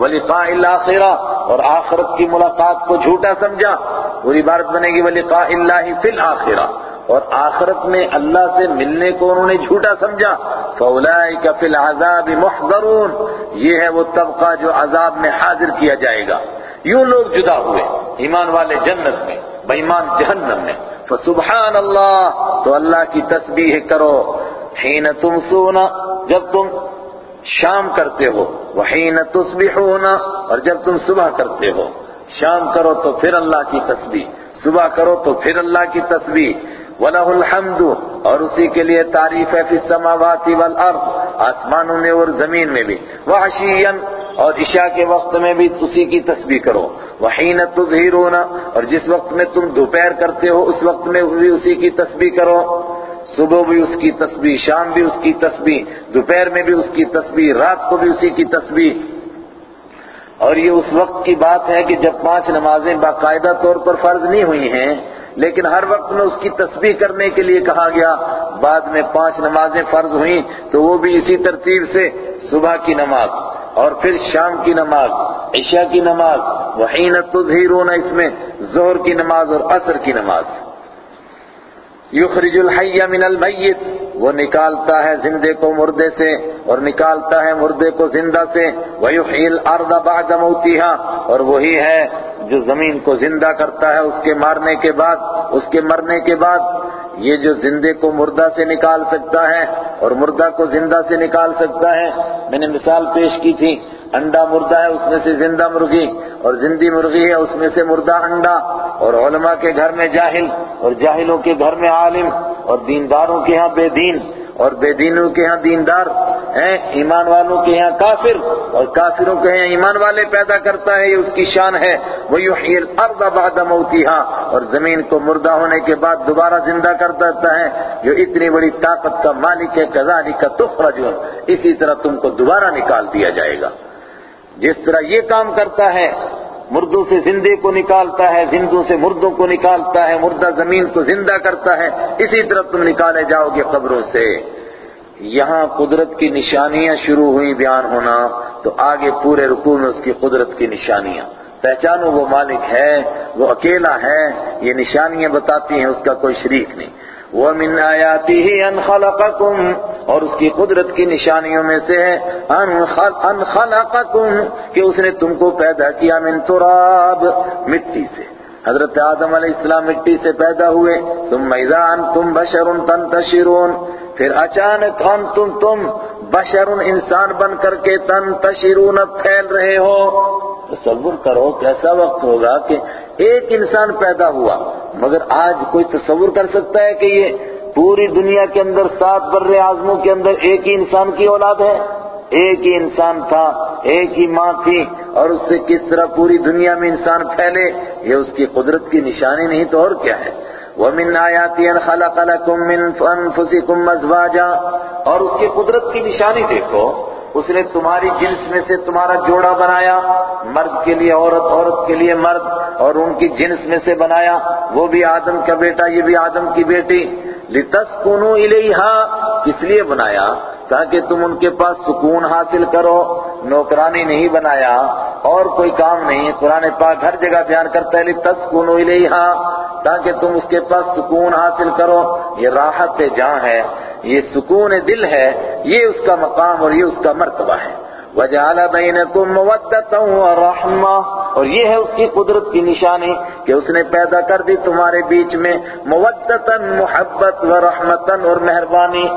وَلِقَاءِ الْآخِرَةِ، اور آخرت کی ملاقات کو جھوٹا سمجھا پوری بات بنے گی، وَلِقَاءِ اللَّهِ فِي الْآخِرَةِ، اور آخرت میں اللہ سے ملنے کو انہوں نے جھوٹا سمجھا، فَأُولَئِكَ فِي الْعَذَابِ مُحْضَرُونَ، یہ ہے وہ طبقہ جو عذاب میں حاضر کیا جائے گا۔ یوں لوگ جدا ہوئے، ایمان والے جنت میں بےمان جہنم میں فسبحان اللہ تو اللہ کی تسبیح کرو۔ حین تم سونا جب تم شام کرتے ہو۔ وحین تصبحون اور جب تم صبح کرتے ہو۔ شام کرو تو پھر اللہ کی تسبیح۔ صبح کرو تو پھر اللہ کی تسبیح۔ وَلَهُ الْحَمْدُ اور اسی کے لیے تعریف ہے فی السماوات والارض آسمانوں میں اور زمین میں بھی۔ وَعَشِيًّا اور عشاء کے وقت میں بھی اسی کی تسبیح کرو۔ وَحِينَ تُظْهِرُونَ اور جس وقت میں تم دوپہر کرتے ہو، اس وقت میں بھی اسی کی تسبیح کرو۔ صبح بھی اس کی تسبیح، شام بھی اس کی تسبیح، دوپہر میں بھی اس کی تسبیح، رات کو بھی اسی کی تسبیح۔ اور یہ اس وقت کی بات ہے کہ جب پانچ نمازیں باقاعدہ طور پر فرض نہیں ہوئی ہیں لیکن ہر وقت میں اس کی تسبیح کرنے کے لیے کہا گیا، بعد میں پانچ نمازیں فرض ہوئیں تو وہ بھی اسی ترتیب سے صبح کی نماز اور پھر شام کی نماز، عشاء کی نماز، وحین تظہیرون اس میں ظہر کی نماز اور عصر کی نماز۔ یخرج الحی من المیت، وہ نکالتا ہے زندے کو مردے سے اور نکالتا ہے مردے کو زندہ سے۔ ویحیی الارض بعد موتها اور وہی ہے جو زمین کو زندہ کرتا ہے، اس کے مارنے کے بعد، اس کے مرنے کے بعد، یہ جو زندے کو مردہ سے نکال سکتا ہے اور مردہ کو زندہ سے نکال سکتا ہے، میں نے مثال پیش کی تھی، انڈا مردہ ہے، اس میں سے زندہ مرغی، اور زندی مرغی ہے، اس میں سے مردہ انڈا، اور علماء کے گھر میں جاہل، اور جاہلوں کے گھر میں عالم، اور دینداروں کے ہاں بے دین اور بے دینوں کے ہاں دیندار ہیں، ایمان والوں کے ہاں کافر، اور کافروں کے ہاں ایمان والے پیدا کرتا ہے، یہ اس کی شان ہے۔ وَيُحْيِي الْأَرْضَ بَعْدَ مَوْتِهَا، اور زمین کو مردہ ہونے کے بعد دوبارہ زندہ کر دیتا ہے۔ جو اتنی بڑی طاقت کا مالک ہے، كَذَلِكَ تُخْرَجُونَ، اسی طرح تم کو دوبارہ نکال دیا جائے گا۔ جس طرح یہ کام کرتا ہے مردوں سے زندے کو نکالتا ہے، زندوں سے مردوں کو نکالتا ہے، مردہ زمین کو زندہ کرتا ہے۔ اسی طرح تم نکالے جاؤ گے قبروں سے۔ یہاں قدرت کی نشانیاں شروع ہوئی بیان ہونا، تو آگے پورے رکوع میں اس کی قدرت کی نشانیاں۔ پہچانو وہ مالک ہے، وہ اکیلا ہے، یہ نشانیاں بتاتی ہیں، اس کا کوئی شریک نہیں۔ وَمِنْ آيَاتِهِ أَنْ خَلَقَكُمْ اور اس کی قدرت کی نشانیوں میں سے ہے أَنْ خَلَقَكُمْ کہ اس نے تم کو پیدا کیا من تراب، مٹی سے۔ حضرت آدم علیہ السلام مٹی سے پیدا ہوئے۔ ثم اذا انتم بشر تنتشرون۔ پھر اچانک انتم تم بشر انسان بن کر کے تن تشرون پھیل رہے ہو۔ تصور کرو کیسا وقت ہوگا کہ ایک انسان پیدا ہوا، مگر آج کوئی تصور کر سکتا ہے کہ یہ پوری دنیا کے اندر سات بر اعظموں کے اندر ایک ہی انسان کی اولاد ہے؟ ایک ہی انسان تھا، ایک ہی ماں تھی، اور اس سے کس طرح پوری دنیا میں انسان پھیلے، یہ اس کی قدرت کی نشانی نہیں تو اور کیا ہے؟ وَمِنْ آيَاتِ أَنْ خَلَقَ لَكُم مِّنْ أَنفُسِكُمْ أَزْوَاجًا اور اس کی قدرت کی نشانی دیکھو، اس نے تمہاری جنس میں سے تمہارا جوڑا بنایا، مرد کے لیے عورت عورت کے لیے مرد، اور ان کی جنس میں سے بنایا، وہ بھی آدم کا بیٹا، یہ بھی آدم کی بیٹی۔ لِتَسْكُنُوا إِلَيْهَا، کس لیے بنایا؟ تاکہ تم ان کے پاس سکون حاصل کرو۔ نوکرانی نہیں بنایا اور کوئی کام نہیں قرآن پاک ہر جگہ بیان کرتا ہے لِتَسْكُنُوا إِلَيْهَا، تاکہ تم اس کے پاس سکون حاصل کرو۔ یہ راحت جہاں ہے، یہ سکون دل ہے، یہ اس کا مقام اور یہ اس کا مرتبہ ہے۔ وَجَعَلَ بَيْنَكُمْ مَوَدَّةً وَرَحْمَةً، اور یہ ہے اس کی قدرت کی نشانی کہ اس نے پیدا کر دی تمہارے بیچ میں مودتاً محبت ورحمتاً اور مہربانی۔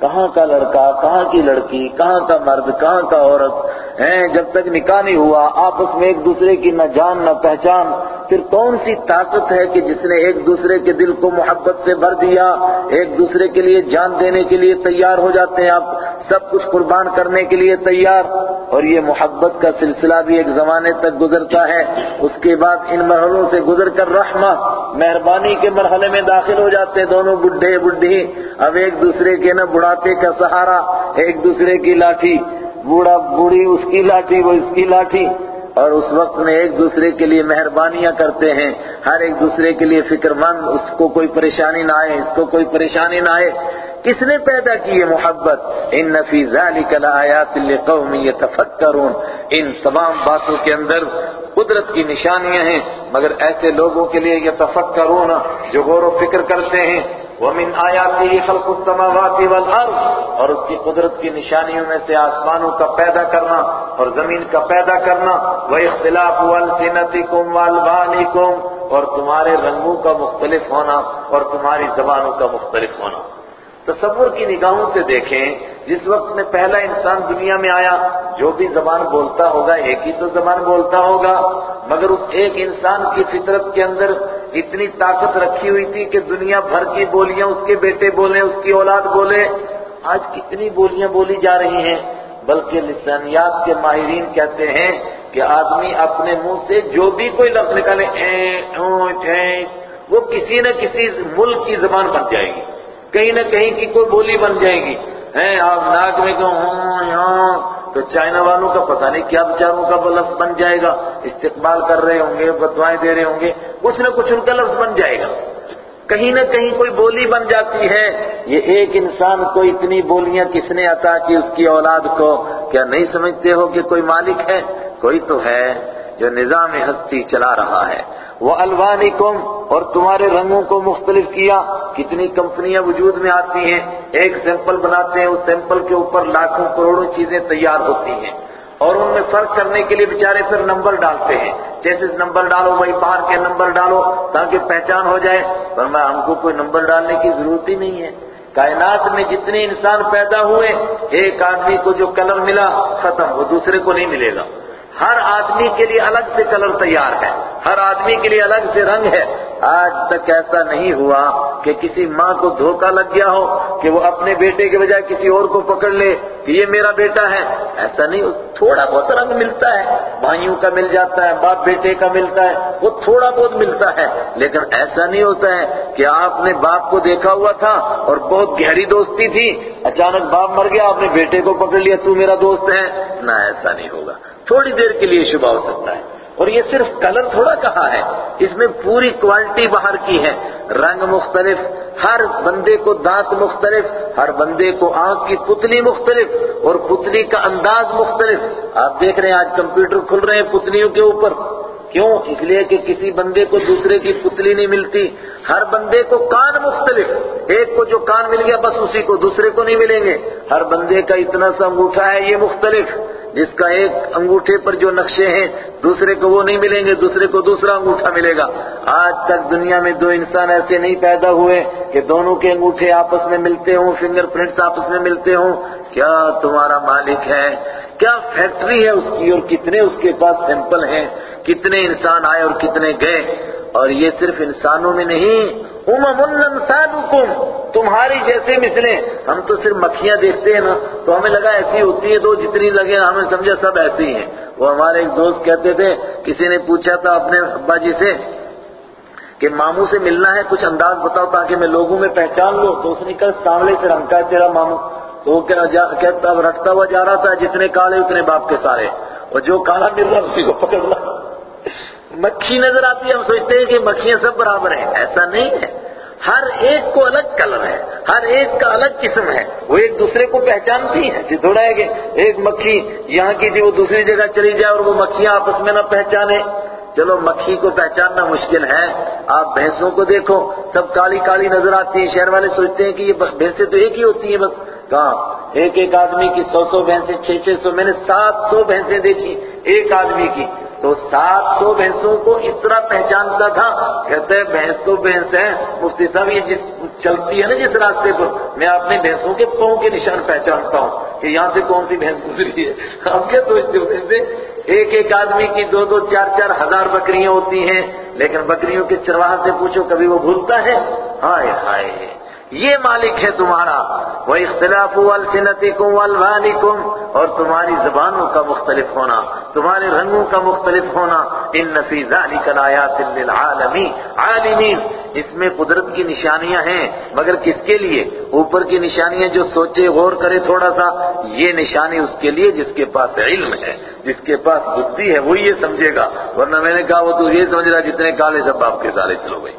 کہاں کا لڑکا، کہاں کی لڑکی، کہاں کا مرد، کہاں کا عورت ہیں؟ جب تک نکاح نہیں ہوا، آپس میں ایک دوسرے کی نہ جان، نہ پہچان، پھر کون سی طاقت ہے کہ جس نے ایک دوسرے کے دل کو محبت سے بھر دیا، ایک دوسرے کے لیے جان دینے کے لیے تیار ہو جاتے ہیں؟ آپ سب کچھ قربان کرنے کے لیے تیار؟ اور یہ محبت کا سلسلہ بھی ایک زمانے تک گزرتا ہے۔ اس کے بعد ان مرحلوں سے گزر کر رحمہ، مہربانی کے مرحلے میں داخل ہو جاتے ہیں۔ دونوں بڈھے بڈھی، اب ایک دوسرے کے نہ بڑھا بڑھاپے کا سہارا، ایک دوسرے کی لاٹھی، بوڑھا بوڑھی اس کی لاٹھی، وہ اس کی لاٹھی۔ اور اس وقت میں ایک دوسرے کے لیے مہربانیاں کرتے ہیں، ہر ایک دوسرے کے لیے فکر مند اس کو کوئی پریشانی نہ آئے، اس کو کوئی پریشانی نہ آئے۔ کس نے پیدا کی یہ محبت؟ ان فی ذلک لآیات لقوم یتفکرون۔ ان تمام باتوں کے اندر قدرت کی نشانیاں ہیں، مگر ایسے لوگوں کے لیے یتفکرون جو غور و فکر کرتے ہیں۔ وَمِنْ آيَاتِهِ خَلْقُ السَّمَاوَاتِ وَالْأَرْضِ اور اس کی قدرت کی نشانیوں میں سے آسمانوں کا پیدا کرنا اور زمین کا پیدا کرنا وَإِخْتِلَافُ أَلْسِنَتِكُمْ وَأَلْوَانِكُمْ اور تمہارے رنگوں کا مختلف ہونا اور تمہاری زبانوں کا مختلف ہونا۔ تصور کی نگاہوں سے دیکھیں، جس وقت میں پہلا انسان دنیا میں آیا، جو بھی زبان بولتا ہوگا، ایک ہی تو زبان بولتا ہوگا، مگر اس ایک انسان کی فطرت کے اندر اتنی طاقت رکھی ہوئی تھی کہ دنیا بھر کی بولیاں اس کے بیٹے بولیں، اس کی اولاد بولے آج کتنی بولیاں بولی جا رہی ہیں۔ بلکہ لسانیات کے ماہرین کہتے ہیں کہ آدمی اپنے منہ سے جو بھی کوئی لفظ نکالے وہ کسی نہ کسی ملک کی زبان بن جائے گی۔ کہیں نہ کہیں کی کوئی بولی بن جائے گی۔ ہیں، آپ ناک میں کہ ہوں یہاں تو چائنا والوں کا پتہ نہیں کیا بچاروں کا لفظ بن جائے گا، استقبال کر رہے ہوں گے بدوائیں دے رہے ہوں گے، کچھ نہ کچھ ان کا لفظ بن جائے گا۔ کہیں نہ کہیں کوئی بولی بن جاتی ہے۔ یہ ایک انسان کو اتنی بولیاں کس نے عطا کی اس کی اولاد کو؟ کیا نہیں سمجھتے ہو کہ کوئی مالک ہے؟ کوئی تو ہے۔ جو نظام ہستی چلا رہا ہے۔ وہ الوانکم اور تمہارے رنگوں کو مختلف کیا۔ کتنی کمپنیاں وجود میں آتی ہیں۔ ایک سیمپل بناتے ہیں، اس سیمپل کے اوپر لاکھوں کروڑوں چیزیں تیار ہوتی ہیں۔ اور ان میں فرق کرنے کے لیے بیچارے پھر نمبر ڈالتے ہیں۔ جیسے نمبر ڈالو، وہی باہر کے نمبر ڈالو تاکہ پہچان ہو جائے۔ پر میں ہم کو کوئی نمبر ڈالنے کی ضرورت ہی نہیں ہے۔ کائنات میں جتنے انسان پیدا ہوئے، ایک آدمی کو جو کلر ملا، ختم، وہ دوسرے کو نہیں ملے گا۔ ہر آدمی کے لیے الگ سے کلر تیار ہے، ہر آدمی کے لیے الگ سے رنگ ہے۔ آج تک ایسا نہیں ہوا کہ کسی ماں کو دھوکہ لگ گیا ہو کہ وہ اپنے بیٹے کے بجائے کسی اور کو پکڑ لے کہ یہ میرا بیٹا ہے۔ ایسا نہیں، تھوڑا بہت رنگ ملتا ہے۔ بھائیوں کا مل جاتا ہے، باپ بیٹے کا ملتا ہے، وہ تھوڑا بہت ملتا ہے۔ لیکن ایسا نہیں ہوتا ہے کہ آپ نے باپ کو دیکھا ہوا تھا اور بہت گہری دوستی تھی۔ اچانک باپ مر گیا، آپ نے بیٹے کو پکڑ لیا، تو میرا دوست ہے۔ نہ، ایسا نہیں ہوگا۔ تھوڑی دیر کے لیے شبہ ہو سکتا ہے۔ اور یہ صرف کلر تھوڑا کہا ہے، اس میں پوری کوالٹی باہر کی ہے۔ رنگ مختلف، ہر بندے کو دانت مختلف، ہر بندے کو آنکھ کی پتلی مختلف اور پتلی کا انداز مختلف۔ آپ دیکھ رہے ہیں، آج کمپیوٹر کھل رہے ہیں پتلیوں کے اوپر۔ کیوں؟ اس لیے کہ کسی بندے کو دوسرے کی پتلی نہیں ملتی۔ ہر بندے کو کان مختلف۔ ایک کو جو کان مل گیا، بس اسی کو، دوسرے کو نہیں ملیں گے۔ ہر بندے کا اتنا سا انگوٹھا ہے، یہ مختلف۔ جس کا ایک انگوٹھے پر جو نقشے ہیں، دوسرے کو وہ نہیں ملیں گے، دوسرے کو دوسرا انگوٹھا ملے گا۔ آج تک دنیا میں دو انسان ایسے نہیں پیدا ہوئے کہ دونوں کے انگوٹھے آپس میں ملتے ہوں، فنگر پرنٹس آپس میں ملتے ہوں۔ کیا تمہارا مالک ہے؟ کیا فیکٹری ہے اس کی اور کتنے اس کے پاس سیمپل ہیں؟ کتنے انسان آئے اور کتنے گئے؟ اور یہ صرف انسانوں میں نہیں، امم امسالکم تمہاری جیسے مثلیں۔ ہم تو صرف مکھیاں دیکھتے ہیں نا، تو ہمیں لگا ایسی ہوتی ہے تو جتنی لگے، ہمیں سمجھا سب ایسی ہیں۔ وہ ہمارے ایک دوست کہتے تھے، کسی نے پوچھا تھا اپنے ابا جی سے کہ ماموں سے ملنا ہے، کچھ انداز بتاؤ تاکہ میں لوگوں میں پہچان لوں۔ تو اس نے کہا سامنے سے رنگ کا ہے تیرا ماموں۔ تو وہ کہتا رکھتا ہوا جا رہا تھا، جتنے کالے اتنے باپ کے سارے۔ اور جو کالا مل رہا، اسی کو پکڑ رہا مکھی نظر آتی ہے، ہم سوچتے ہیں کہ مکھیاں سب برابر ہیں۔ ایسا نہیں ہے۔ ہر ایک کو الگ کلر ہے، ہر ایک کا الگ قسم ہے۔ وہ ایک دوسرے کو پہچانتی ہیں۔ جی تھوڑا ہے کہ ایک مکھی یہاں کی تھی، وہ دوسری جگہ چلی جائے اور وہ مکھیاں آپس میں نہ پہچانے۔ چلو، مکھی کو پہچاننا مشکل ہے۔ آپ بھینسوں کو دیکھو، سب کالی کالی نظر آتی ہیں۔ شہر والے سوچتے ہیں کہ یہ بھینسیں تو ایک ہی ہوتی ہیں بس۔ کہاں؟ ایک ایک آدمی کی سو سو بھینسیں، چھ چھ سو، میں نے سات سو بھینسیں دیکھی۔ ایک آدمی کی۔ تو سات سو بھینسوں کو اس طرح پہچانتا تھا۔ کہتے ہیں بھینس تو بھینس ہے مفتی صاحب، یہ جس چلتی ہے نا جس راستے پر، میں اپنے بھینسوں کے پاؤں کے نشان پہچانتا ہوں کہ یہاں سے کون سی بھینس گزری ہے۔ ہم کیا سوچتے ہو ویسے ایک ایک آدمی کی دو دو چار چار ہزار بکریاں ہوتی ہیں، لیکن بکریوں کے چرواہ سے پوچھو کبھی وہ بھولتا ہے؟ ہائے ہائے۔ یہ مالک ہے تمہارا۔ وہ اختلاف السنتکم والوانکم اور تمہاری زبانوں کا مختلف ہونا، تمہارے رنگوں کا مختلف ہونا۔ ان نفی ذالک الآیات للعالمین عالمین اس میں قدرت کی نشانیاں ہیں، مگر کس کے لیے؟ اوپر کی نشانیاں جو سوچے، غور کرے تھوڑا سا۔ یہ نشانی اس کے لیے جس کے پاس علم ہے، جس کے پاس بدھی ہے، وہی یہ سمجھے گا۔ ورنہ میں نے کہا وہ تو یہ سمجھ رہا جتنے کالے سب آپ کے سارے چلو گئی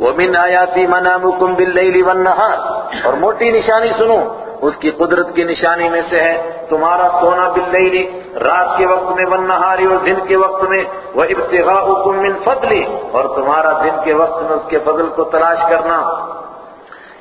وَمِنْ آيَاتِ مَنَامُكُمْ بِاللَّيْلِ وَالنَّهَارِ اور موٹی نشانی سنو، اس کی قدرت کی نشانی میں سے ہے تمہارا سونا باللیل رات کے وقت میں وَالنَّهَارِ اور دن کے وقت میں وَإِبْتِغَاؤُكُمْ مِنْ فَضْلِ اور تمہارا دن کے وقت میں اس کے فضل کو تلاش کرنا۔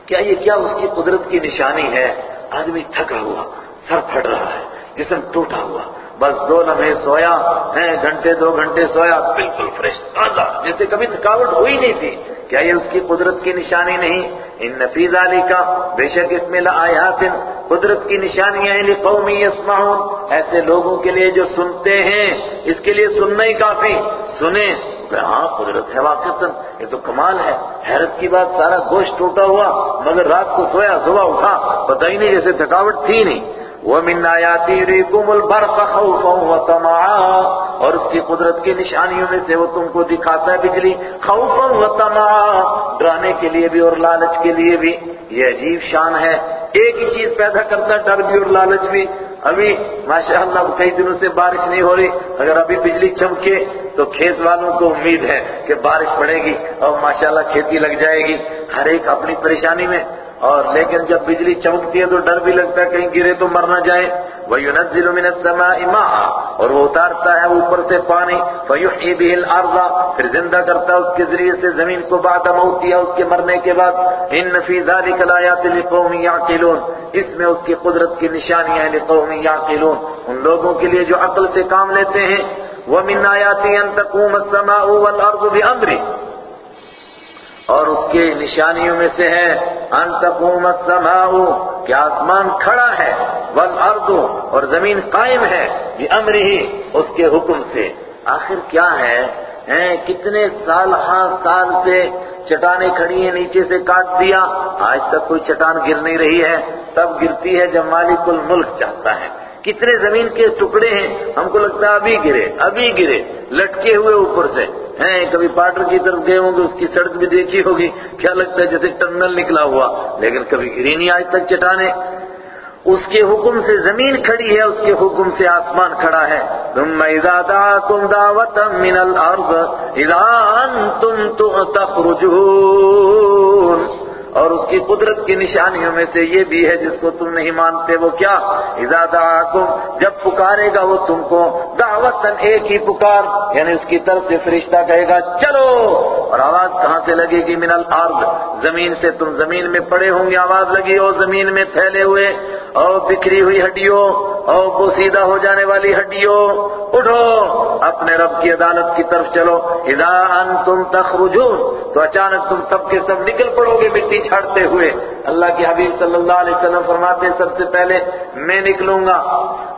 کیا یہ کیا اس کی قدرت کی نشانی ہے؟ آدمی تھکا ہوا، سر پھٹ رہا ہے، جسم ٹوٹا ہوا بس دو لمحے سویا ہے گھنٹے، دو گھنٹے سویا، بالکل فریش، تازہ، جیسے کبھی تھکاوٹ ہوئی نہیں تھی۔ کیا یہ اس کی قدرت کی نشانی نہیں؟ ان نفیز علی کا بے شک اس میں لآیات، قدرت کی نشانیاں ہیں لقومی یسمعون۔ ایسے لوگوں کے لیے جو سنتے ہیں، اس کے لیے سننا ہی کافی۔ سنیں، کہ ہاں قدرت ہے واقع یہ تو کمال ہے۔ حیرت کی بات، سارا گوشت ٹوٹا ہوا، مگر رات کو سویا، صبح اٹھا، پتہ ہی نہیں جیسے تھکاوٹ تھی نہیں۔ وَمِنْ آيَاتِ يُرِيكُمُ الْبَرْقَ خَوْفًا وَطَمَعًا اور اس کی قدرت کی نشانیوں میں سے وہ تم کو دکھاتا ہے بجلی، خوفا وطمعا ڈرانے کے لیے بھی اور لالچ کے لیے بھی۔ یہ عجیب شان ہے۔ ایک ہی چیز پیدا کرتا ہے ڈر بھی اور لالچ بھی۔ ابھی ماشاءاللہ کئی دنوں سے بارش نہیں ہو رہی۔ اگر ابھی بجلی چمکے تو کھیت والوں کو امید ہے کہ بارش پڑے گی اور ماشاءاللہ کھیتی لگ جائے گی۔ ہر ایک اپنی پریشانی میں اور لیکن جب بجلی چمکتی ہے تو ڈر بھی لگتا ہے کہیں گرے تو مر نہ جائے۔ وَيُنَزِّلُ مِنَ السَّمَاءِ مَاءً۔ اور وہ اتارتا ہے اوپر سے پانی۔ فَيُحْيِي بِهِ الْأَرْضَ۔ پھر زندہ کرتا ہے اس کے ذریعے سے زمین کو بعد موتیا اس کے مرنے کے بعد۔ ان فی ذَلِكَ الْآيَاتِ لِقَوْمٍ يَعْقِلُونَ۔ اس میں اس کی قدرت کی نشانیاں ہیں لِقَوْمٍ يَعْقِلُونَ۔ ان لوگوں کے لیے جو عقل سے کام لیتے ہیں۔ وَمِنْ آيَاتِهِ أَن تَقُومَ السَّمَاءُ وَالْأَرْضُ بِأَمْرِهِ۔ اور اس کے نشانیوں میں سے ہے ان تقوم السماء، کہ آسمان کھڑا ہے والارض اور زمین قائم ہے بامرہ ہی اس کے حکم سے۔ آخر کیا ہے؟ ہیں کتنے سال ہاں سال سے چٹانیں کھڑی ہیں، نیچے سے کاٹ دیا۔ آج تک کوئی چٹان گر نہیں رہی ہے۔ تب گرتی ہے جب مالک الملک چاہتا ہے۔ کتنے زمین کے ٹکڑے ہیں؟ ہم کو لگتا ہے ابھی گرے ابھی گرے، لٹکے ہوئے اوپر سے۔ ہیں، کبھی پاٹر کی طرف گئے ہوں گے، اس کی سڑک بھی دیکھی ہوگی۔ کیا لگتا ہے جیسے ٹنل نکلا ہوا؟ لیکن کبھی گری نہیں آج تک چٹانے۔ اس کے حکم سے زمین کھڑی ہے، اس کے حکم سے آسمان کھڑا ہے۔ ثم اذا دعاكم دعوة من الارض، اذا انتم تخرجون اور اس کی قدرت کی نشانیوں میں سے یہ بھی ہے جس کو تم نہیں مانتے، وہ کیا؟ دعاکم، جب پکارے گا وہ تم کو دعوت ایک ہی پکار یعنی اس کی طرف سے فرشتہ کہے گا، چلو! اور آواز کہاں سے لگے گی؟ من الارض۔ زمین سے تم زمین میں پڑے ہوں گے، آواز لگی ہو، زمین میں پھیلے ہوئے۔ اور بکھری ہوئی ہڈیوں، او کو سیدھا ہو جانے والی ہڈیوں، اٹھو، اپنے رب کی عدالت کی طرف چلو۔ اذا انتم تخرجون، تو اچانک تم سب کے سب نکل پڑو گے مٹی۔ چھاڑتے ہوئے اللہ کے حبیب صلی اللہ علیہ وسلم فرماتے ہیں، سب سے پہلے میں نکلوں گا۔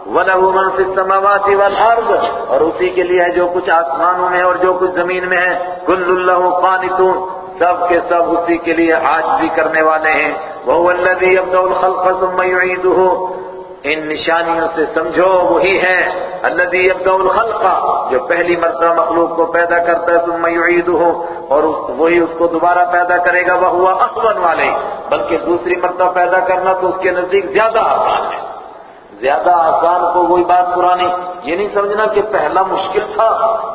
وَلَهُ مَنْ فِي السَّمَاوَاتِ وَالْأَرْضِ۔ اور اسی کے لیے ہے جو کچھ آسمانوں میں اور جو کچھ زمین میں ہے۔ كُلُّ اللَّهُ قَانِتُونَ۔ سب کے سب اسی کے لیے آج بھی کرنے والے ہیں۔ وَهُوَ الَّذِي يَبْدَأُ الْخَلْقَ ثُمَّ يُعِيدُهُ۔ ان نشانیوں سے سمجھو وہی ہے۔ الذي يبدأ الخلق، جو پہلی مرتبہ مخلوق کو پیدا کرتا ہے، ثم يعيده، اور اس وہی اس کو دوبارہ پیدا کرے گا وہ ہوا احسن والے بلکہ دوسری مرتبہ پیدا کرنا تو اس کے نزدیک زیادہ آسان ہے. زیادہ آسان کو وہی بات پرانی، یہ نہیں سمجھنا کہ پہلا مشکل تھا،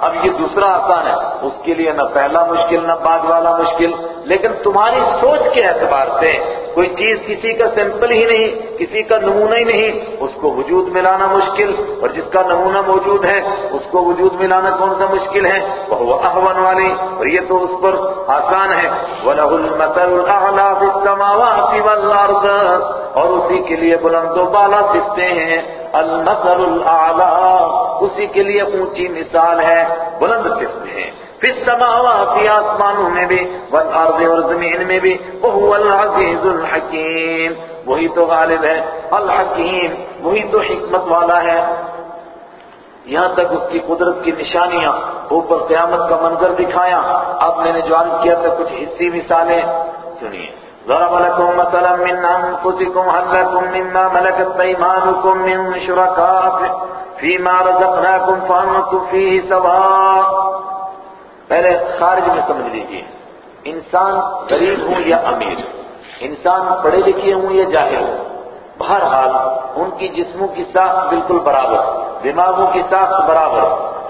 اب یہ دوسرا آسان ہے. اس کے لیے نہ پہلا مشکل، نہ بعد والا مشکل لیکن تمہاری سوچ کے اعتبار سے کوئی چیز کسی کا سیمپل ہی نہیں، کسی کا نمونہ ہی نہیں، اس کو وجود میں لانا مشکل، اور جس کا نمونہ موجود ہے، اس کو وجود میں لانا کون سا مشکل ہے؟ وہ احون والی اور یہ تو اس پر آسان ہے۔ وَلَهُ الْمَثَلُ الْأَعْلَى فِي السَّمَاوَاتِ وَالْأَرْضِ، اور اسی کے لیے بلند و بالا صفتے ہیں۔ المثل الاعلی اسی کے لیے اونچی مثال ہے، بلند صفتے ہیں۔ فی السماوات آسمانوں میں بھی، والارض اور زمین میں بھی، وہو العزیز الحکیم۔ وہی تو غالب ہے، الحکیم۔ وہی تو حکمت والا ہے۔ یہاں تک اس کی قدرت کی نشانیاں، اوپر قیامت کا منظر دکھایا۔ اب میں نے جو عرض کیا تھا، کچھ حصی مثالیں۔ سنیے۔ ضرب لكم مثلا من انفسكم هل لكم مما ملكت ايمانكم من شركاء فيما رزقناكم فانتم فيه سواء پہلے خارج میں سمجھ لیجیے۔ انسان غریب ہوں یا امیر؟ انسان پڑھے لکھے ہوں یا جاہل ہوں؟ بہرحال، ان کی جسموں کی ساخت بالکل برابر، دماغوں کی ساخت برابر،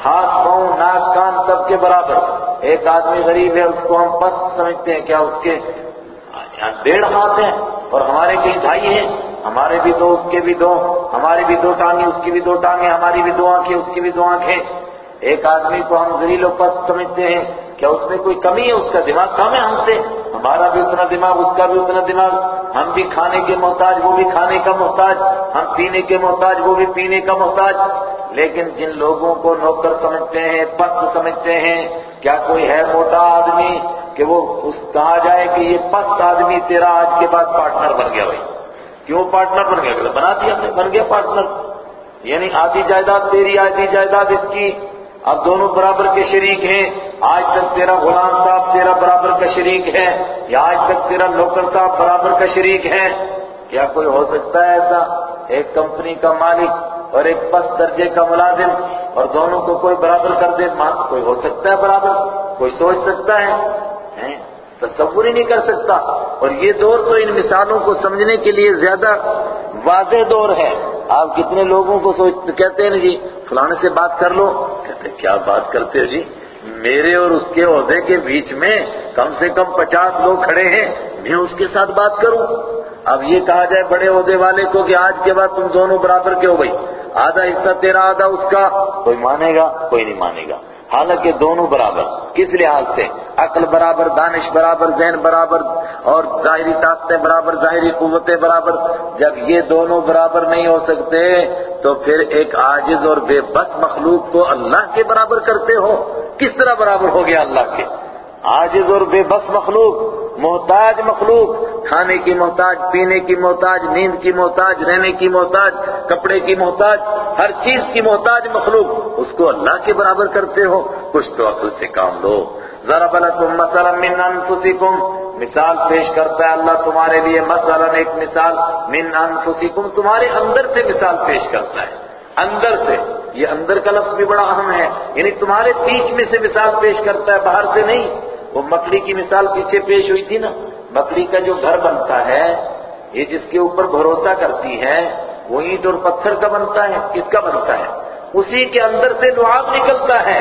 ہاتھ، پاؤں، ناک، کان سب کے برابر۔ ایک آدمی غریب ہے، اس کو ہم پس سمجھتے ہیں کیا اس کے ڈیڑھ ہاتھ ہیں اور ہمارے کئی بھائی ہیں۔ ہمارے بھی دو، اس کے بھی دو ہماری بھی دو ٹانگیں، اس کی بھی دو ٹانگیں، ہماری بھی دو آنکھیں، اس کی بھی دو آنکھیں۔ ایک آدمی کو ہم ذلیل و پست سمجھتے ہیں کیا اس میں کوئی کمی ہے؟ اس کا دماغ کم ہے ہم سے؟ ہمارا بھی اتنا دماغ، اس کا بھی اتنا دماغ۔ ہم بھی کھانے کے محتاج، وہ بھی کھانے کا محتاج۔ ہم پینے کے محتاج، وہ بھی پینے کا محتاج۔ لیکن جن لوگوں کو نوکر سمجھتے ہیں، پست سمجھتے ہیں، کیا کوئی ہے موٹا آدمی کہ وہ اس کہا جائے کہ یہ پست آدمی تیرا آج کے بعد پارٹنر بن گیا بھائی؟ کیوں پارٹنر بن گیا؟ بنا دیا ہم نے، بن گیا پارٹنر۔ یعنی آدھی جائیداد تیری، آدھی جائیداد اس کی۔ اب دونوں برابر کے شریک ہیں۔ آج تک تیرا غلام صاحب تیرا برابر کا شریک ہے۔ یا آج تک تیرا نوکر صاحب برابر کا شریک ہے۔ کیا کوئی ہو سکتا ہے ایسا؟ ایک کمپنی کا مالک اور ایک پس درجے کا ملازم اور دونوں کو کوئی برابر کر دے؟ کوئی ہو سکتا ہے برابر؟ کوئی سوچ سکتا ہے؟ تصور ہی نہیں کر سکتا۔ اور یہ دور تو ان مثالوں کو سمجھنے کے لیے زیادہ واضح دور ہے۔ آپ کتنے لوگوں کو سوچ، کہتے ہیں جی فلانے سے بات کر لو۔ کہتے کیا بات کرتے ہو جی؟ میرے اور اس کے عہدے کے بیچ میں کم سے کم پچاس لوگ کھڑے ہیں، میں اس کے ساتھ بات کروں۔ اب یہ کہا جائے بڑے عہدے والے کو کہ آج کے بعد تم دونوں برابر کے ہو گئی۔ آدھا حصہ تیرا، آدھا اس کا۔ کوئی مانے گا، کوئی نہیں مانے گا۔ حالانکہ دونوں برابر، کس لحاظ سے؟ عقل برابر، دانش برابر، ذہن برابر، اور ظاہری طاقتیں برابر، ظاہری قوتیں برابر۔ جب یہ دونوں برابر نہیں ہو سکتے، تو پھر ایک عاجز اور بے بس مخلوق کو اللہ کے برابر کرتے ہو۔ کس طرح برابر ہو گیا اللہ کے؟ عاجز اور بے بس مخلوق۔ محتاج مخلوق، کھانے کی محتاج، پینے کی محتاج، نیند کی محتاج، رہنے کی محتاج، کپڑے کی محتاج، ہر چیز کی محتاج مخلوق، اس کو اللہ کے برابر کرتے ہو، کچھ تو عقل سے کام لو۔ ذرا بلا تم من انفسکم، مثال پیش کرتا ہے اللہ تمہارے لیے۔ مثلا ایک مثال، من انفسکم، تمہارے اندر سے مثال پیش کرتا ہے۔ اندر سے، یہ اندر کا لفظ بھی بڑا اہم ہے۔ یعنی تمہارے بیچ میں سے مثال پیش کرتا ہے، باہر سے نہیں۔ وہ مکڑی کی مثال پیچھے پیش ہوئی تھی نا۔ مکڑی کا جو گھر بنتا ہے، یہ جس کے اوپر بھروسہ کرتی ہے، وہ اینٹ اور پتھر کا بنتا ہے۔ کس کا بنتا ہے؟ اسی کے اندر سے لعاب نکلتا ہے۔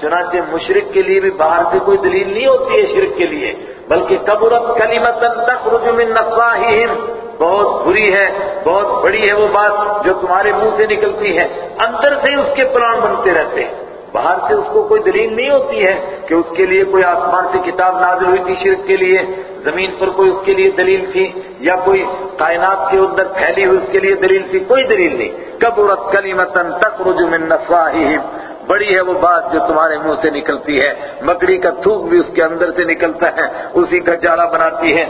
چنانچہ مشرق کے لیے بھی باہر سے کوئی دلیل نہیں ہوتی ہے شرک کے لیے، بلکہ قبرت کلیمت تخرج من نفواہہم بہت بری ہے، بہت بڑی ہے وہ بات جو تمہارے منہ سے نکلتی ہے۔ اندر سے اس کے پلان بنتے رہتے ہیں۔ باہر سے اس کو کوئی دلیل نہیں ہوتی ہے کہ اس کے لیے کوئی آسمان سے کتاب نازل ہوئی تھی شرک کے لیے، زمین پر کوئی اس کے لیے دلیل تھی، یا کوئی کائنات کے اندر پھیلی ہوئی اس کے لیے دلیل تھی، کوئی دلیل نہیں۔ کبرت کلیمتن تخرج من نفواہہم بڑی ہے وہ بات جو تمہارے منہ سے نکلتی ہے، مکڑی کا تھوک بھی اس کے اندر سے نکلتا ہے، اسی کا جالا بناتی ہے۔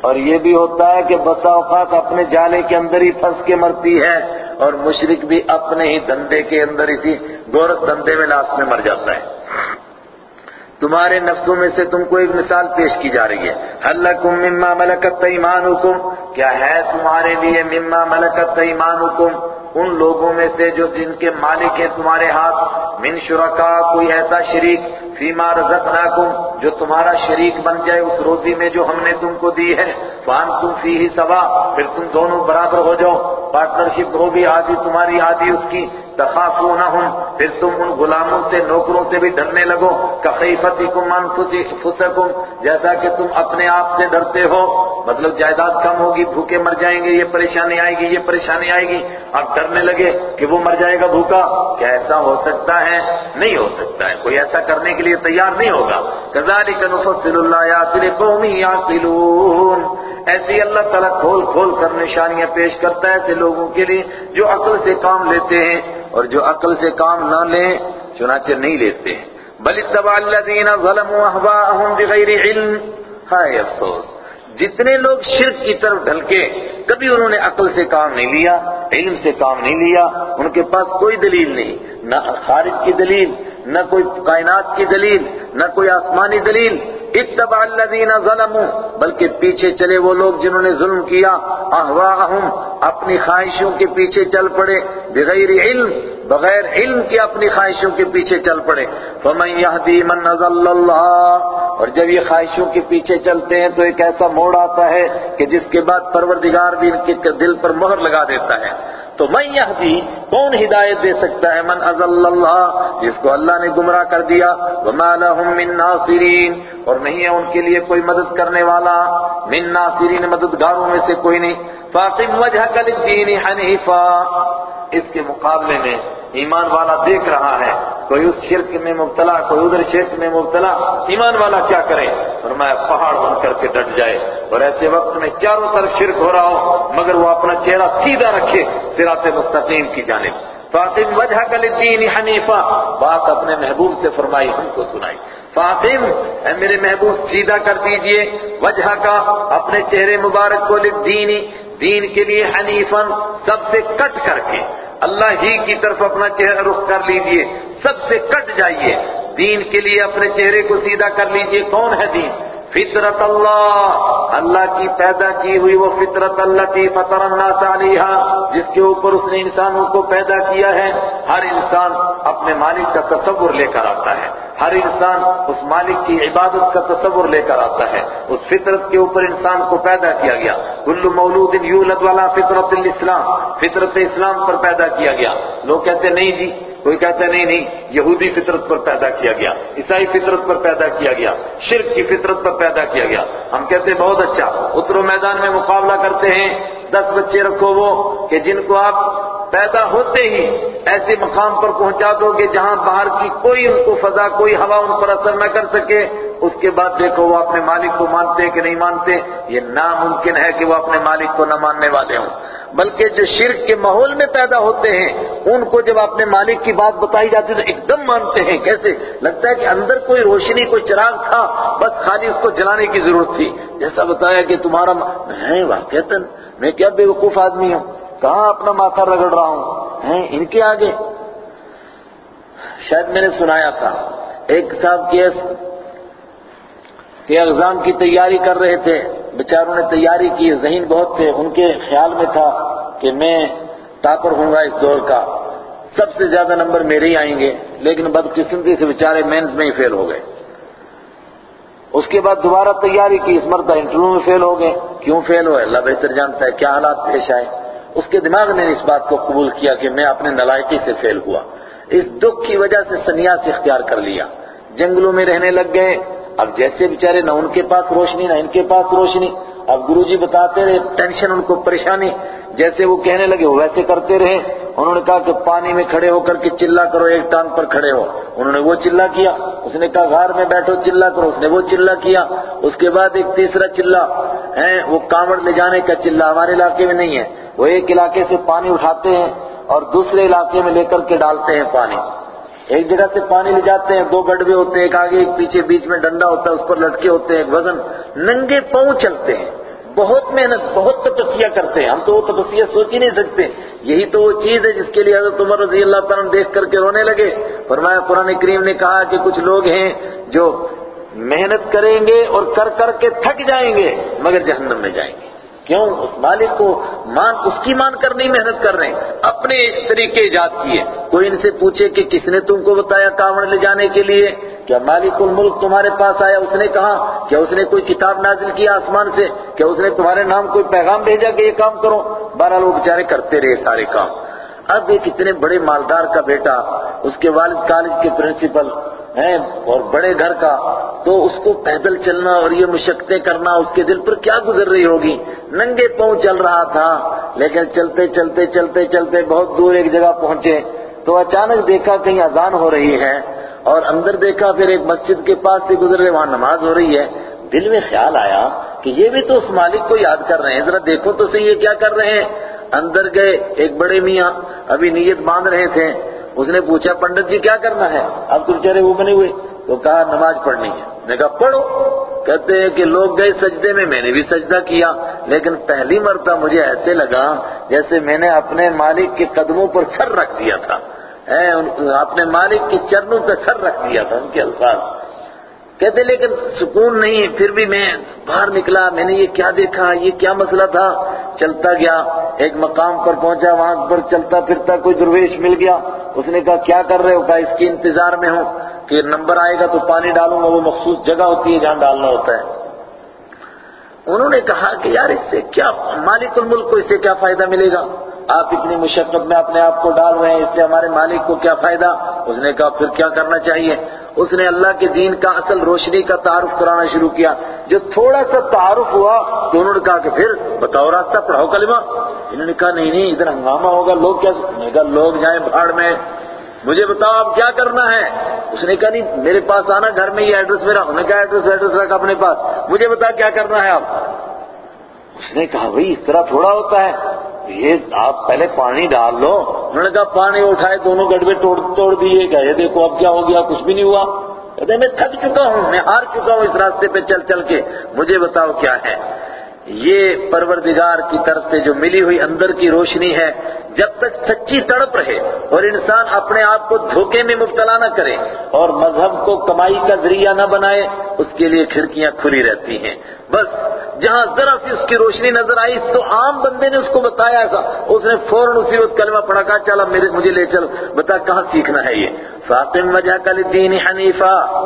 اور یہ بھی ہوتا ہے کہ بسا اوقات اپنے جالے کے اندر ہی پھنس کے مرتی ہے۔ اور مشرق بھی اپنے ہی دندے کے اندر اسی گورت دندے میں لاسٹ میں مر جاتا ہے۔ تمہارے نفسوں میں سے تم کو ایک مثال پیش کی جا رہی ہے۔ حلکم مما ملکت ایمانکم؟ کیا ہے تمہارے لیے مما ملکت ایمانکم؟ ان لوگوں میں سے جو جن کے مالک ہیں تمہارے ہاتھ، من شرکا، کوئی ایسا شریک فیما رزقناکم، جو تمہارا شریک بن جائے اس روزی میں جو ہم نے تم کو دی ہے۔ فان تم فی ہی سوا پھر تم دونوں برابر ہو جاؤ۔ پارٹنرشپ ہو بھی آدھی تمہاری آدھی اس کی۔ تخافونہم، پھر تم ان غلاموں سے، نوکروں سے بھی ڈرنے لگو۔ کخیفتکم انفسکم جیسا کہ تم اپنے آپ سے ڈرتے ہو۔ مطلب جائیداد کم ہوگی، بھوکے مر جائیں گے، یہ پریشانی آئے گی، یہ پریشانی آئے گی۔ اب ڈرنے لگے کہ وہ مر جائے گا بھوکا۔ کیا ایسا ہو سکتا ہے؟ نہیں ہو سکتا ہے۔ کوئی ایسا کرنے کے لیے لیے تیار نہیں ہوگا۔ کذالک نفصل الآیات لقوم یعقلون۔ ایسی اللہ تعالیٰ کھول کھول کر نشانیاں پیش کرتا ہے ایسے لوگوں کے لیے جو عقل سے کام لیتے ہیں اور جو عقل سے کام نہ لیں، چنانچہ نہیں لیتے ہیں۔ بل اتبع الذین ظلموا اهواءهم بغیر علم۔ ہائے افسوس، جتنے لوگ شرک کی طرف ڈھلکے، کبھی انہوں نے عقل سے کام نہیں لیا، علم سے کام نہیں لیا، ان کے پاس کوئی دلیل نہیں، نہ خارج کی دلیل نہ کوئی کائنات کی دلیل، نہ کوئی آسمانی دلیل۔ اتبع الذین ظلموا، بلکہ پیچھے چلے وہ لوگ جنہوں نے ظلم کیا۔ اہواہم اپنی خواہشوں کے پیچھے چل پڑے۔ بغیر علم بغیر علم کے اپنی خواہشوں کے پیچھے چل پڑے۔ فمن یہدی من نزل اللہ اور جب یہ خواہشوں کے پیچھے چلتے ہیں تو ایک ایسا موڑ آتا ہے کہ جس کے بعد پروردگار بھی ان کے دل پر مہر لگا دیتا ہے۔ تو میں یہ بھی کون ہدایت دے سکتا ہے؟ من ازل اللہ، جس کو اللہ نے گمراہ کر دیا۔ وما لهم من ناصرین، اور نہیں ہے ان کے لیے کوئی مدد کرنے والا۔ من ناصرین، مددگاروں میں سے کوئی نہیں۔ فاقم وجهك للدین حنیفا۔ اس کے مقابلے میں ایمان والا دیکھ رہا ہے، کوئی اس شرک میں مبتلا، کوئی ادھر شرک میں مبتلا، ایمان والا کیا کرے؟ فرمایا، پہاڑ بن کر کے ڈٹ جائے۔ اور ایسے وقت میں چاروں طرف شرک ہو رہا ہو، مگر وہ اپنا چہرہ سیدھا رکھے سرات مستقیم کی جانب۔ فاطم وجہ للدین حنیفہ۔ بات اپنے محبوب سے فرمائی، ہم کو سنائی۔ فاطم، اے میرے محبوب، سیدھا کر دیجیے۔ وجہ کا اپنے چہرے مبارک کو دینی دین کے لیے حنیفن سب سے کٹ کر کے اللہ ہی کی طرف اپنا چہرہ رخ کر لیجیے، سب سے کٹ جائیے۔ دین کے لیے اپنے چہرے کو سیدھا کر لیجیے، کون ہے دین؟ فطرت اللہ اللہ کی پیدا کی ہوئی وہ فطرت اللہ کی فطر الناس علیہا، جس کے اوپر اس نے انسانوں کو پیدا کیا ہے۔ ہر انسان اپنے مالک کا تصور لے کر آتا ہے۔ ہر انسان اس مالک کی عبادت کا تصور لے کر آتا ہے۔ اس فطرت کے اوپر انسان کو پیدا کیا گیا۔ کل مولود یولد والا فطرت الاسلام، فطرت اسلام پر پیدا کیا گیا۔ لوگ کہتے نہیں جی کوئی کہتا ہے، نہیں نہیں، یہودی فطرت پر پیدا کیا گیا، عیسائی فطرت پر پیدا کیا گیا، شرک کی فطرت پر پیدا کیا گیا۔ ہم کہتے ہیں بہت اچھا اترو میدان میں مقابلہ کرتے ہیں، دس بچے رکھو وہ کہ جن کو آپ پیدا ہوتے ہی ایسے مقام پر پہنچا دو گے جہاں باہر کی کوئی ان کو فضا، کوئی ہوا ان پر اثر نہ کر سکے۔ اس کے بعد دیکھو وہ اپنے مالک کو مانتے ہیں کہ نہیں مانتے، یہ ناممکن ہے کہ وہ اپنے مالک کو نہ ماننے والے ہوں۔ بلکہ جو شرک کے ماحول میں پیدا ہوتے ہیں، ان کو جب اپنے مالک کی بات بتائی جاتی تو ایک دم مانتے ہیں۔ کیسے؟ لگتا ہے کہ اندر کوئی روشنی، کوئی چراغ تھا، بس خالی اس کو جلانے کی ضرورت تھی۔ جیسا بتایا کہ تمہارا میں واقع میں کیا بے وقوف آدمی ہوں؟ کہاں اپنا ماتھا رگڑ رہا ہوں؟ ان کے آگے؟ شاید میں نے سنایا تھا۔ ایک صاحب کیس کہ اگزام کی تیاری کر رہے تھے، بیچاروں نے تیاری کی، ذہین بہت تھے، ان کے خیال میں تھا کہ میں ٹاپر ہوں گا اس دور کا۔ سب سے زیادہ نمبر میرے ہی آئیں گے، لیکن بدقسمتی سے بیچارے مینز میں ہی فیل ہو گئے۔ اس کے بعد دوبارہ تیاری کی، اس مرتبہ انٹرویو میں فیل ہو گئے۔ کیوں فیل ہوئے؟ اللہ بہتر جانتا ہے، کیا حالات پیش آئے؟ اس کے دماغ نے اس بات کو قبول کیا کہ میں اپنے نلائقی سے فیل ہوا۔ اس دکھ کی وجہ سے سنیاس اختیار کر لیا۔ جنگلوں میں رہنے لگ گئے۔ اب جیسے بیچارے نہ ان کے پاس روشنی، نہ ان کے پاس روشنی۔ اب گرو جی بتاتے رہے، ٹینشن ان کو پریشانی۔ جیسے وہ کہنے لگے، وہ ویسے کرتے رہے۔ انہوں نے کہا کہ پانی میں کھڑے ہو کر کے چلا کرو، ایک ٹانگ پر کھڑے ہو۔ انہوں نے وہ چلا کیا۔ اس نے کہا، غار میں بیٹھو، چلا کرو۔ اس نے وہ چلا کیا۔ اس کے بعد ایک تیسرا چلا۔ ہے وہ کانوڑ لے جانے کا چلا۔ ہمارے علاقے میں نہیں ہے۔ وہ ایک علاقے سے پانی اٹھاتے ہیں اور دوسرے علاقے میں لے کر کے ڈالتے ہیں پانی۔ ایک جگہ سے پانی لے جاتے ہیں، دو گڈوے ہوتے ہیں، ایک آگے، ایک پیچھے، بیچ میں ڈنڈا ہوتا ہے، اس پر لٹکے ہوتے ہیں، ایک وزن، ننگے پاؤں چلتے ہیں۔ بہت محنت، بہت تپسیا کرتے ہیں۔ ہم تو وہ تپسیا سوچ ہی نہیں سکتے۔ یہی تو وہ چیز ہے جس کے لیے حضرت عمر رضی اللہ تعالیٰ دیکھ کر کے رونے لگے۔ فرمایا، قرآن کریم نے کہا کہ کچھ لوگ ہیں جو محنت کریں گے اور کر کر کے تھک جائیں گے، مگر جہنم میں جائیں گے۔ کیوں اس مالک کو مان اس کی مان کر نہیں محنت کر رہے ہیں؟ اپنے طریقے ایجاد کیے۔ کوئی ان سے پوچھے کہ کس نے تم کو بتایا کاوڑ لے جانے کے لیے؟ کیا مالک الملک تمہارے پاس آیا؟ اس نے کہا، کیا اس نے کوئی کتاب نازل کیا آسمان سے؟ کیا اس نے تمہارے نام کوئی پیغام بھیجا کہ یہ کام کرو؟ بارہ لوگ بیچارے کرتے رہے سارے کام۔ اب ایک اتنے بڑے مالدار کا بیٹا، اس کے والد کالج کے پرنسپل ہیں اور بڑے گھر کا، تو اس کو پیدل چلنا اور یہ مشقتیں کرنا اس کے دل پر کیا گزر رہی ہوگی؟ ننگے پاؤں چل رہا تھا، لیکن چلتے چلتے چلتے چلتے بہت دور ایک جگہ پہنچے، تو اچانک دیکھا کہیں اذان ہو رہی ہے، اور اندر دیکھا پھر ایک مسجد کے پاس سے گزر رہے وہاں نماز ہو رہی ہے۔ دل میں خیال آیا کہ یہ بھی تو اس مالک کو یاد کر رہے ہیں۔ ذرا دیکھو تو صحیح یہ کیا کر رہے ہیں۔ اندر گئے ایک بڑے میاں، ابھی نیت باندھ رہے تھے۔ اس نے پوچھا، پنڈت جی کیا کرنا ہے؟ اب تم چہرے وہ بنے ہوئے تو کہا، نماز پڑھنی ہے. میں کہا، پڑھو. کہتے ہیں کہ لوگ گئے سجدے میں میں نے بھی سجدہ کیا، لیکن پہلی مرتبہ مجھے ایسے لگا جیسے میں نے اپنے مالک کے قدموں پر سر رکھ دیا تھا۔ اپنے مالک کے چرنوں پہ سر رکھ دیا تھا، ان کے الفاظ۔ کہتے لیکن سکون نہیں، پھر بھی میں باہر نکلا، میں نے یہ کیا دیکھا، یہ کیا مسئلہ تھا؟ چلتا گیا، ایک مقام پر پہنچا، وہاں پر چلتا پھرتا کوئی درویش مل گیا۔ اس نے کہا، کیا کر رہے ہو؟ کہا، اس کے انتظار میں ہوں کہ نمبر آئے گا تو پانی ڈالوں گا، وہ مخصوص جگہ ہوتی ہے جہاں ڈالنا ہوتا ہے۔ انہوں نے کہا کہ، یار، اس سے کیا مالک الملک کو اس سے کیا فائدہ ملے گا؟ آپ اتنی مشقت میں اپنے آپ کو ڈال رہے ہیں، اس سے ہمارے مالک کو کیا فائدہ؟ اس نے کہا، پھر کیا کرنا چاہیے؟ اس نے اللہ کے دین کا اصل روشنی کا تعارف کرانا شروع کیا۔ جو تھوڑا سا تعارف ہوا تو انہوں نے کہا کہ پھر بتاؤ راستہ، پڑھاؤ کلمہ۔ انہوں نے کہا، نہیں نہیں، ادھر ہنگامہ ہوگا، لوگ کیا کہا، لوگ جائیں بھاڑ میں۔ مجھے بتاؤ اب کیا کرنا ہے؟ اس نے کہا، نہیں، میرے پاس آنا گھر میں، یہ ایڈریس میرا۔ انہوں نے کہا، ایڈریس ایڈریس رکھا اپنے پاس۔ مجھے بتا کیا کرنا ہے آپ اس نے کہا، بھائی، اس طرح تھوڑا ہوتا ہے۔ یہ آپ پہلے پانی ڈال لو۔ انہوں نے کہا، پانی اٹھائے دونوں گڑبے توڑ توڑ دیے گا یہ دیکھو اب کیا ہو گیا، کچھ بھی نہیں ہوا۔ کہتے میں تھک چکا ہوں، میں ہار چکا ہوں اس راستے پہ چل چل کے۔ مجھے بتاؤ کیا ہے؟ یہ پروردگار کی طرف سے جو ملی ہوئی اندر کی روشنی ہے جب تک سچی تڑپ رہے اور انسان اپنے آپ کو دھوکے میں مبتلا نہ کرے اور مذہب کو کمائی کا ذریعہ نہ بنائے، اس کے لیے کھڑکیاں کھلی رہتی ہیں۔ بس، جہاں ذرا سی اس کی روشنی نظر آئی تو عام بندے نے اس کو بتایا تھا۔ اس نے فوراً اسی وقت کلمہ پڑھا، کہا، چلا، میرے، مجھے لے چل، بتا کہاں سیکھنا ہے یہ؟ فاطم وجہ کل دین حنیفہ۔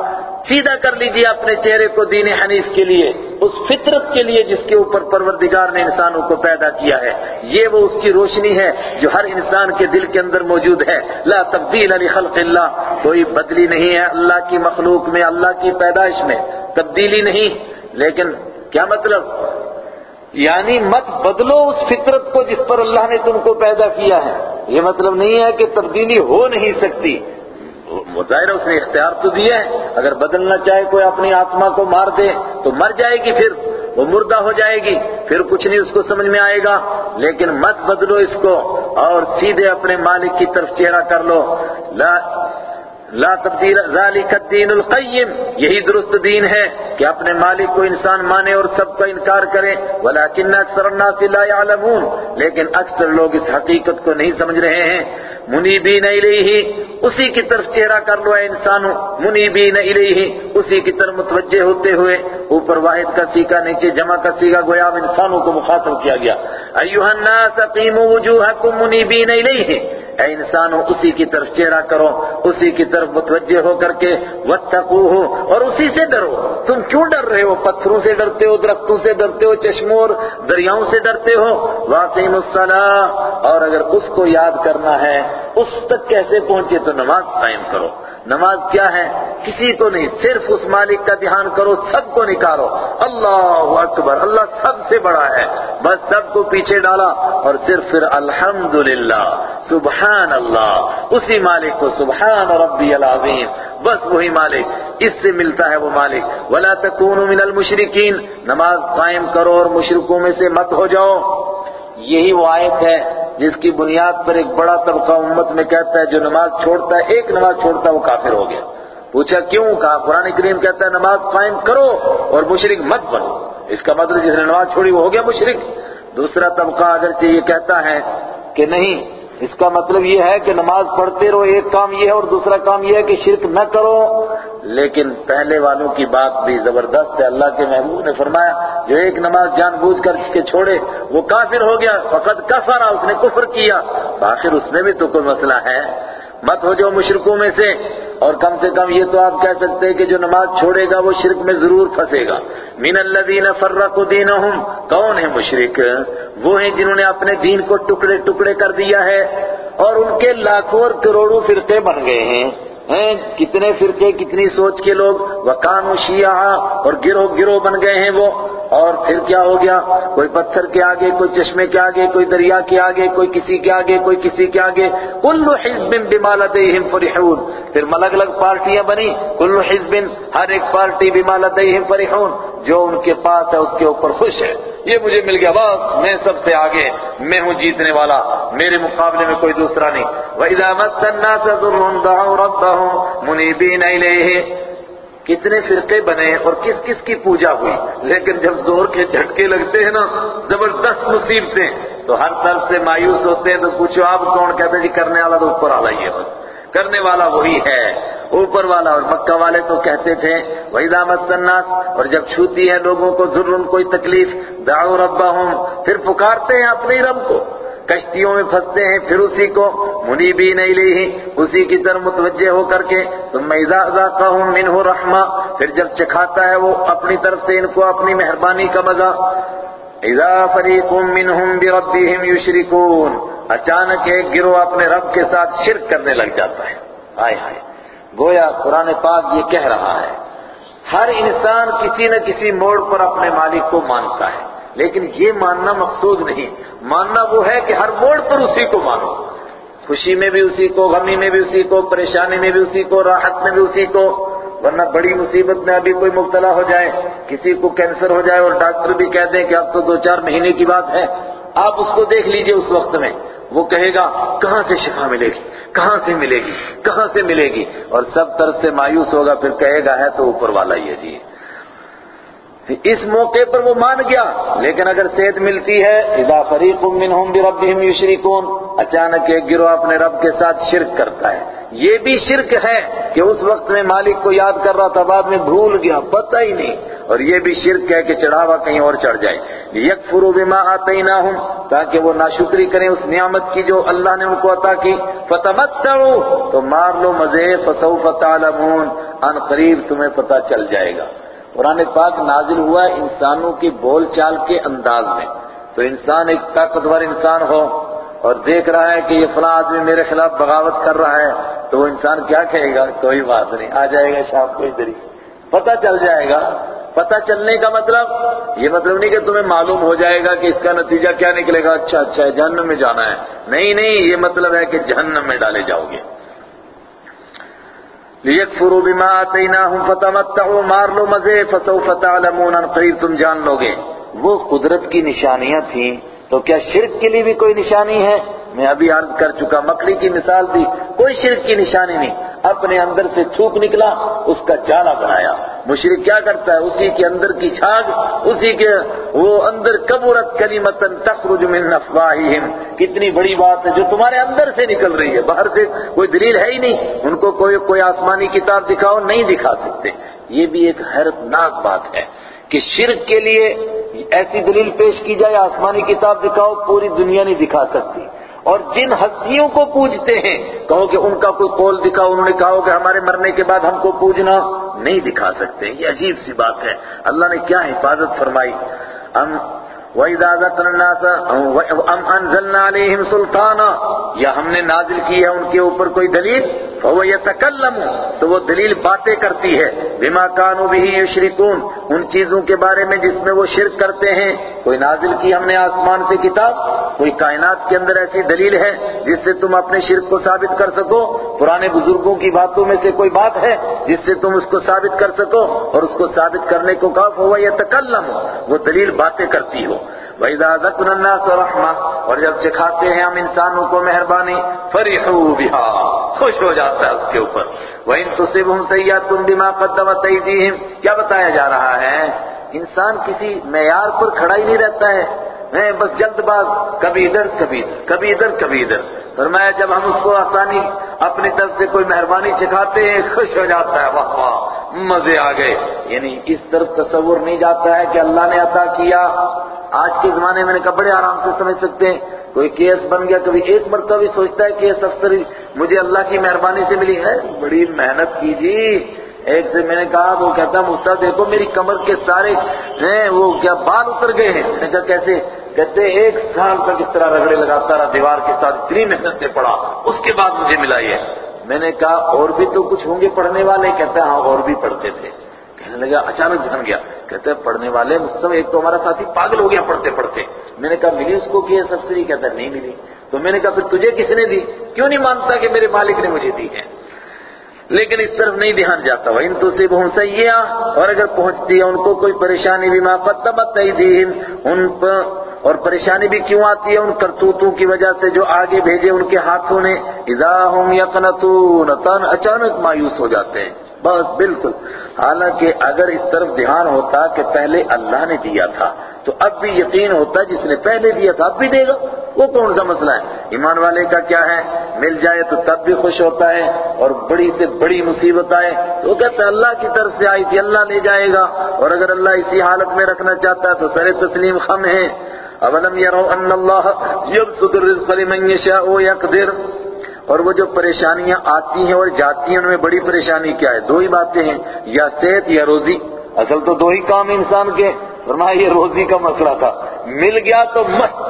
سیدھا کر لیجیے اپنے چہرے کو دین حنیف کے لیے، اس فطرت کے لیے جس کے اوپر پروردگار نے انسانوں کو پیدا کیا ہے۔ یہ وہ اس کی روشنی ہے جو ہر انسان کے دل کے اندر موجود ہے۔ لا تبدیل علی خلق اللہ۔ کوئی بدلی نہیں ہے اللہ کی مخلوق میں، اللہ کی پیدائش میں۔ تبدیلی نہیں۔ لیکن کیا مطلب؟ یعنی مت بدلو اس فطرت کو جس پر اللہ نے تم کو پیدا کیا ہے۔ یہ مطلب نہیں ہے کہ تبدیلی ہو نہیں سکتی۔ مظاہرہ اس نے اختیار تو دیا ہے۔ اگر بدلنا چاہے کوئی اپنی آتما کو مار دے تو مر جائے گی پھر۔ وہ مردہ ہو جائے گی۔ پھر کچھ نہیں اس کو سمجھ میں آئے گا۔ لیکن مت بدلو اس کو اور سیدھے اپنے مالک کی طرف چہرہ کر لو۔ لا لا تبدیل ذالک الدین القیم۔ یہی درست دین ہے کہ اپنے مالک کو انسان مانے اور سب کا انکار کرے۔ ولیکن اکثر الناس لا يعلمون لیکن اکثر لوگ اس حقیقت کو نہیں سمجھ رہے ہیں۔ منیبین الیہ، اسی کی طرف چہرہ کر لو اے انسانوں، منیبین الیہ، اسی کی طرف متوجہ ہوتے ہوئے، اوپر واحد کا سیکھا، نیچے جمع کا سیکھا، گویا اب انسانوں کو مخاطب کیا گیا۔ ایوہ الناس اقیموا وجوہکم منیبین الیہ اے انسانوں اسی کی طرف چہرہ کرو، اسی کی طرف متوجہ ہو کر کے واتقوہ، اور اسی سے ڈرو۔ تم کیوں ڈر رہے ہو؟ پتھروں سے ڈرتے ہو، درختوں سے ڈرتے ہو، چشموں اور دریاؤں سے ڈرتے ہو؟ واقعی الصلاح اور اگر اس کو یاد کرنا ہے، اس تک کیسے پہنچے تو نماز قائم کرو۔ نماز کیا ہے؟ کسی کو نہیں، صرف اس مالک کا دھیان کرو، سب کو نکالو۔ اللہ اکبر، اللہ سب سے بڑا ہے۔ بس سب کو پیچھے ڈالا اور صرف پھر الحمدللہ۔ سبحان اللہ اسی مالک کو سبحان ربی العظیم، بس وہی مالک، اس سے ملتا ہے وہ مالک۔ ولا تکونوا من المشرکین نماز قائم کرو اور مشرکوں میں سے مت ہو جاؤ۔ یہی وہ آیت ہے جس کی بنیاد پر ایک بڑا طبقہ امت میں کہتا ہے، جو نماز چھوڑتا ہے، ایک نماز چھوڑتا ہے، وہ کافر ہو گیا۔ پوچھا کیوں؟ کہا، قرآن کریم کہتا ہے، نماز قائم کرو اور مشرک مت بنو۔ اس کا مطلب جس نے نماز چھوڑی، وہ ہو گیا مشرک۔ دوسرا طبقہ اگرچہ یہ کہتا ہے کہ نہیں اس کا مطلب یہ ہے کہ نماز پڑھتے رہو، ایک کام یہ ہے اور دوسرا کام یہ ہے کہ شرک نہ کرو۔ لیکن پہلے والوں کی بات بھی زبردست ہے۔ اللہ کے محبوب نے فرمایا، جو ایک نماز جان بوجھ کر کے چھوڑے، وہ کافر ہو گیا۔ فقط کفر، اس نے کفر کیا۔ آخر اس میں بھی تو کوئی مسئلہ ہے۔ مت ہو جاؤ مشرکوں میں سے۔ اور کم سے کم یہ تو آپ کہہ سکتے ہیں کہ جو نماز چھوڑے گا وہ شرک میں ضرور پھنسے گا۔ من الذین فرقوا دینہم، کون ہے مشرک؟ وہ ہیں جنہوں نے اپنے دین کو ٹکڑے ٹکڑے کر دیا ہے اور ان کے لاکھوں اور کروڑوں فرقے بن گئے ہیں۔ ہیں، کتنے فرقے، کتنی سوچ کے لوگ وکانو شیعہ اور گروہ گروہ بن گئے ہیں وہ، اور پھر کیا ہو گیا؟ کوئی پتھر کے آگے، کوئی چشمے کے آگے، کوئی دریا کے آگے، کوئی کسی کے آگے، کوئی کسی کے آگے، کل حزب بما لدیہم فرحون۔ پھر الگ الگ پارٹیاں بنی کل حزب، ہر ایک پارٹی بما لدیہم فرحون۔ جو ان کے پاس ہے، اس کے اوپر خوش ہے۔ یہ مجھے مل گیا، بس میں سب سے آگے، میں ہوں جیتنے والا، میرے مقابلے میں کوئی دوسرا نہیں۔ وَإِذَا مَسَّ النَّاسَ ضُرٌّ دَعَوْا رَبَّهُمْ مُنِيبِينَ إِلَيْهِ۔ کتنے فرقے بنے اور کس کس کی پوجا ہوئی؟ لیکن جب زور کے جھٹکے لگتے ہیں نا، زبردست مصیبتیں تو ہر طرف سے مایوس ہوتے ہیں تو پوچھو، آپ کون کہتے جی کرنے والا تو اوپر والا ہی ہے بس۔ کرنے والا وہی ہے۔ اوپر والا اور مکہ والے تو کہتے تھے وہی دامت اور جب چھوتی ہے لوگوں کو ضرور کوئی تکلیف، دعو ربہم، پھر پکارتے ہیں اپنے رب کو۔ کشتیوں میں پھنستے ہیں پھر اسی کو۔ منی بھی نہیں لی اسی کی طرف متوجہ ہو کر کے۔ تم اذا ذاقہم منہ رحمہ پھر جب چکھاتا ہے وہ اپنی طرف سے ان کو اپنی مہربانی کا مزہ۔ اذا فریق منہم بربہم یشرکون اچانک ایک گروہ اپنے رب کے ساتھ شرک کرنے لگ جاتا ہے۔ آئے ہائے گویا قرآن پاک یہ کہہ رہا ہے، ہر انسان کسی نہ کسی موڑ پر اپنے مالک کو مانتا ہے، لیکن یہ ماننا مقصود نہیں، ماننا وہ ہے کہ ہر موڑ پر اسی کو مانو۔ خوشی میں بھی اسی کو، غمی میں بھی اسی کو، پریشانی میں بھی اسی کو، راحت میں بھی اسی کو، ورنہ بڑی مصیبت میں ابھی کوئی مبتلا ہو جائے، کسی کو کینسر ہو جائے اور ڈاکٹر بھی کہہ دیں کہ اب تو دو چار مہینے کی بات ہے، آپ اس کو دیکھ لیجیے اس وقت میں۔ وہ کہے گا، کہاں سے شفا ملے گی? کہاں سے ملے گی? کہاں سے ملے گی? اور سب طرف سے مایوس ہوگا، پھر کہے گا، ہے تو اوپر والا ہی ہے جی. اس موقع پر وہ مان گیا، لیکن اگر صحت ملتی ہے، اذا فریق منہم بربہم یشرکون، اچانک ایک گروہ اپنے رب کے ساتھ شرک کرتا ہے۔ یہ بھی شرک ہے کہ اس وقت میں مالک کو یاد کر رہا تھا، بعد میں بھول گیا، پتہ ہی نہیں۔ اور یہ بھی شرک ہے کہ چڑھاوا کہیں اور چڑھ جائے۔ یکفروا بما آتیناہم، تاکہ وہ ناشکری کریں اس نعمت کی جو اللہ نے ان کو عطا کی۔ فتمتعوا، تو مار لو مزے، فسوف تعلمون، ان قریب تمہیں پتہ چل جائے گا۔ قرآن پاک نازل ہوا انسانوں کی بول چال کے انداز میں۔ تو انسان ایک طاقتور انسان ہو اور دیکھ رہا ہے کہ یہ فلاں آدمی میرے خلاف بغاوت کر رہا ہے، تو وہ انسان کیا کہے گا؟ کوئی بات نہیں۔ آ جائے گا شام کو ادھر ہی پتہ چل جائے گا۔ پتہ چلنے کا مطلب یہ مطلب نہیں کہ تمہیں معلوم ہو جائے گا کہ اس کا نتیجہ کیا نکلے گا۔ اچھا اچھا ہے جہنم میں جانا ہے۔ نہیں نہیں، یہ مطلب ہے کہ جہنم میں ڈالے جاؤ گے۔ لیکفروا بما آتیناہم فتمتعوا مار لو مزے، فسوف تعلمون، ان قریب تم جان لو گے وہ قدرت کی نشانیاں تھیں، تو کیا شرک کے لیے بھی کوئی نشانی ہے؟ میں ابھی عرض کر چکا، مکڑی کی مثال دی کوئی شرک کی نشانی نہیں۔ اپنے اندر سے تھوک نکلا، اس کا جالا بنایا۔ مشرک کیا کرتا ہے؟ اسی کے اندر کی چھاگ، اسی کے وہ اندر کبورت کلیمتن تخرج من افواہہم۔ کتنی بڑی بات ہے جو تمہارے اندر سے نکل رہی ہے۔ باہر سے کوئی دلیل ہے ہی نہیں۔ ان کو کوئی کوئی آسمانی کتاب دکھاؤ، نہیں دکھا سکتے۔ یہ بھی ایک حیرت ناک بات ہے کہ شرک کے لیے ایسی دلیل پیش کی جائے، آسمانی کتاب دکھاؤ، پوری دنیا نہیں دکھا سکتی۔ اور جن ہستیوں کو پوجتے ہیں، کہو کہ ان کا کوئی قول دکھاؤ، انہوں نے کہا کہ ہمارے مرنے کے بعد ہم کو پوجنا نہیں دکھا سکتے، یہ عجیب سی بات ہے۔ اللہ نے کیا حفاظت فرمائی؟ ہم وَإِذَا ذَكَرَ النَّاسَ أَمْ أَنزَلْنَا عَلَيْهِمْ سُلْطَانًا یا ہم نے نازل کی ہے ان کے اوپر کوئی دلیل فَهُوَ يَتَكَلَّمُ تو وہ دلیل باتیں کرتی ہے بِمَا كَانُوا بِهِ يُشْرِكُونَ ان چیزوں کے بارے میں جس میں وہ شرک کرتے ہیں کوئی نازل کی ہم نے آسمان سے کتاب کوئی کائنات کے اندر ایسی دلیل ہے جس سے تم اپنے شرک کو ثابت کر سکو پرانے بزرگوں کی باتوں میں سے کوئی بات ہے جس سے تم اس کو ثابت کر سکو اور اس کو ثابت کرنے کو کہا فَهُوَ يَتَكَلَّمُ وہ دلیل باتیں کرتی ہو وَإِذَا ذَكْرَ النَّاسَ رَحْمَةً، اور جب چکھاتے ہیں ہم انسانوں کو مہربانی، فَرِحُوا بِهَا، خوش ہو جاتا ہے اس کے اوپر۔ وَإِن تُصِبْهُمْ سَيِّئَةٌ بِمَا قَدَّمَتْ أَيْدِيهِمْ، کیا بتایا جا رہا ہے؟ انسان کسی معیار پر کھڑا ہی نہیں رہتا ہے۔ میں بس جلد باز، کبھی ادھر کبھی ادھر کبھی ادھر کبھی ادھر۔ فرمایا جب ہم اس کو آسانی، اپنی طرف سے کوئی مہربانی چکھاتے ہیں، خوش ہو جاتا ہے، واہ واہ، مزے آ گئے۔ یعنی اس طرف تصور نہیں جاتا ہے کہ اللہ نے عطا کیا۔ آج کے زمانے میں نے کہا بڑے آرام سے سمجھ سکتے ہیں، کوئی کیس بن گیا، کبھی ایک مرتبہ بھی سوچتا ہے کیس افسر مجھے اللہ کی مہربانی سے ملی ہے۔ بڑی محنت کی جی۔ ایک سے میں نے کہا، وہ کہتا مستہ دیکھو میری کمر کے سارے ہیں، وہ کیا بال اتر گئے ہیں؟ میں نے کہا، کیسے؟ کہتے ایک سال تک اس طرح رگڑے لگاتا رہا، دیوار کے ساتھ اتنی محنت سے پڑھا اس کے بعد مجھے ملا یہ میں نے کہا، اور بھی تو کچھ ہوں گے پڑھنے والے؟ کہتے ہاں اور بھی پڑھتے تھے۔ کہنے لگا، اچانک جھن گیا۔ کہتے ہیں پڑھنے والے، مجھ ایک تو ہمارا ساتھی پاگل ہو گیا پڑھتے پڑھتے۔ میں نے کہا، ملی اس کو کہ سبسڈی کہتا ہے نہیں ملی۔ تو میں نے کہا، پھر تجھے کس نے دی؟ کیوں نہیں مانتا کہ میرے مالک نے مجھے دی ہے؟ لیکن اس طرف نہیں دھیان جاتا۔ وہ ان تو سے بہت سیاح اور اگر پہنچتی ہے ان کو کوئی پریشانی بھی ماں قدمت تیدیم ان پر اور پریشانی بھی کیوں آتی ہے؟ ان کرتوتوں کی وجہ سے جو آگے بھیجے ان کے ہاتھوں نے۔ اذا ہم یقنطون تن اچانک مایوس ہو جاتے ہیں۔ بس بالکل۔ حالانکہ اگر اس طرف دھیان ہوتا کہ پہلے اللہ نے دیا تھا، تو اب بھی یقین ہوتا جس نے پہلے دیا تھا، اب بھی دے گا۔ وہ کون سا مسئلہ ہے؟ ایمان والے کا کیا ہے؟ مل جائے تو تب بھی خوش ہوتا ہے اور بڑی سے بڑی مصیبت آئے۔ تو وہ کہتا ہے اللہ کی طرف سے آئی تھی، اللہ لے جائے گا۔ اور اگر اللہ اسی حالت میں رکھنا چاہتا ہے تو سر تسلیم خم ہے۔ اولم یرو ان اللہ یبسط الرزق لمن یشاء یقدر اور وہ جو پریشانیاں آتی ہیں اور جاتی ہیں، ان میں بڑی پریشانی کیا ہے؟ دو ہی باتیں ہیں، یا صحت یا روزی۔ اصل تو دو ہی کام انسان کے۔ فرمایا، یہ روزی کا مسئلہ تھا۔ مل گیا تو مست۔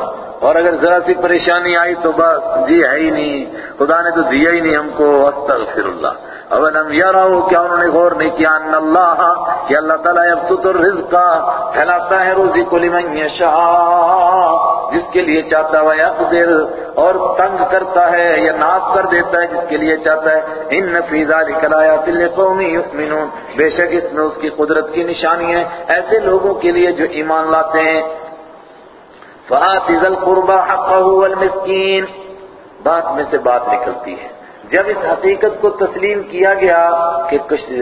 اور اگر ذرا سی پریشانی آئی تو بس جی ہے ہی نہیں۔ خدا نے تو دیا ہی نہیں ہم کو۔ استغفر اللہ اول ہم یہ رہو کیا انہوں نے غور نہیں کیا ان اللہ کہ اللہ تعالیٰ یبسط الرزق، پھیلاتا ہے روزی کو لمن یشاء۔ جس کے لیے چاہتا ہے یقدر اور تنگ کرتا ہے یا ناف کر دیتا ہے جس کے لیے چاہتا ہے۔ ان فی ذلک لآیات لقوم یؤمنون۔ بے شک اس میں اس کی قدرت کی نشانی ہے۔ ایسے لوگوں کے لیے جو ایمان لاتے ہیں۔ فآت ذا القربى حقه بات میں سے بات نکلتی ہے۔ جب اس حقیقت کو تسلیم کیا گیا کہ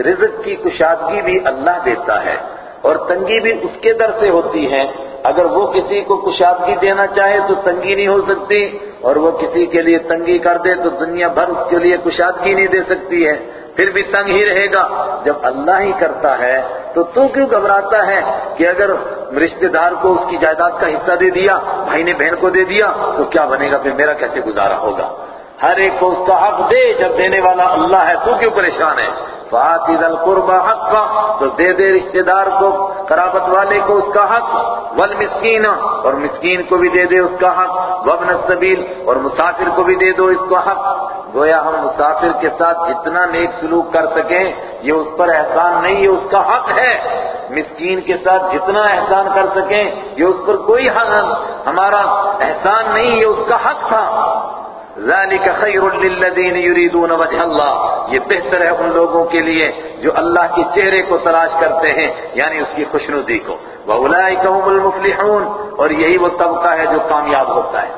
رزق کی کشادگی بھی اللہ دیتا ہے اور تنگی بھی اس کے در سے ہوتی ہے، اگر وہ کسی کو کشادگی دینا چاہے تو تنگی نہیں ہو سکتی، اور وہ کسی کے لیے تنگی کر دے تو دنیا بھر اس کے لیے کشادگی نہیں دے سکتی ہے۔ پھر بھی تنگ ہی رہے گا۔ جب اللہ ہی کرتا ہے تو تو کیوں گھبراتا ہے کہ اگر رشتہ دار کو اس کی جائیداد کا حصہ دے دیا، بھائی نے بہن کو دے دیا، تو کیا بنے گا؟ پھر میرا کیسے گزارا ہوگا؟ ہر ایک کو اس کا حق دے جب دینے والا اللہ ہے، تو کیوں پریشان ہے؟ فاتی ذل قربا حق کا تو دے دے رشتہ دار کو، قرابت والے کو اس کا حق، والمسکین، اور مسکین کو بھی دے دے اس کا حق، وابن السبیل، اور مسافر کو بھی دے دو اس کا حق۔ گویا ہم مسافر کے ساتھ جتنا نیک سلوک کر سکیں، یہ اس پر احسان نہیں، یہ اس کا حق ہے۔ مسکین کے ساتھ جتنا احسان کر سکیں، یہ اس پر کوئی حق، ہمارا احسان نہیں، یہ اس کا حق تھا۔ ذالک خیر للذین یریدون وجہ اللہ یہ بہتر ہے ان لوگوں کے لیے جو اللہ کے چہرے کو تلاش کرتے ہیں یعنی اس کی خوشنودی کو۔ وَأُولَئِكَ هُمُ الْمُفْلِحُونَ۔ اور یہی وہ طبقہ ہے جو کامیاب ہوتا ہے۔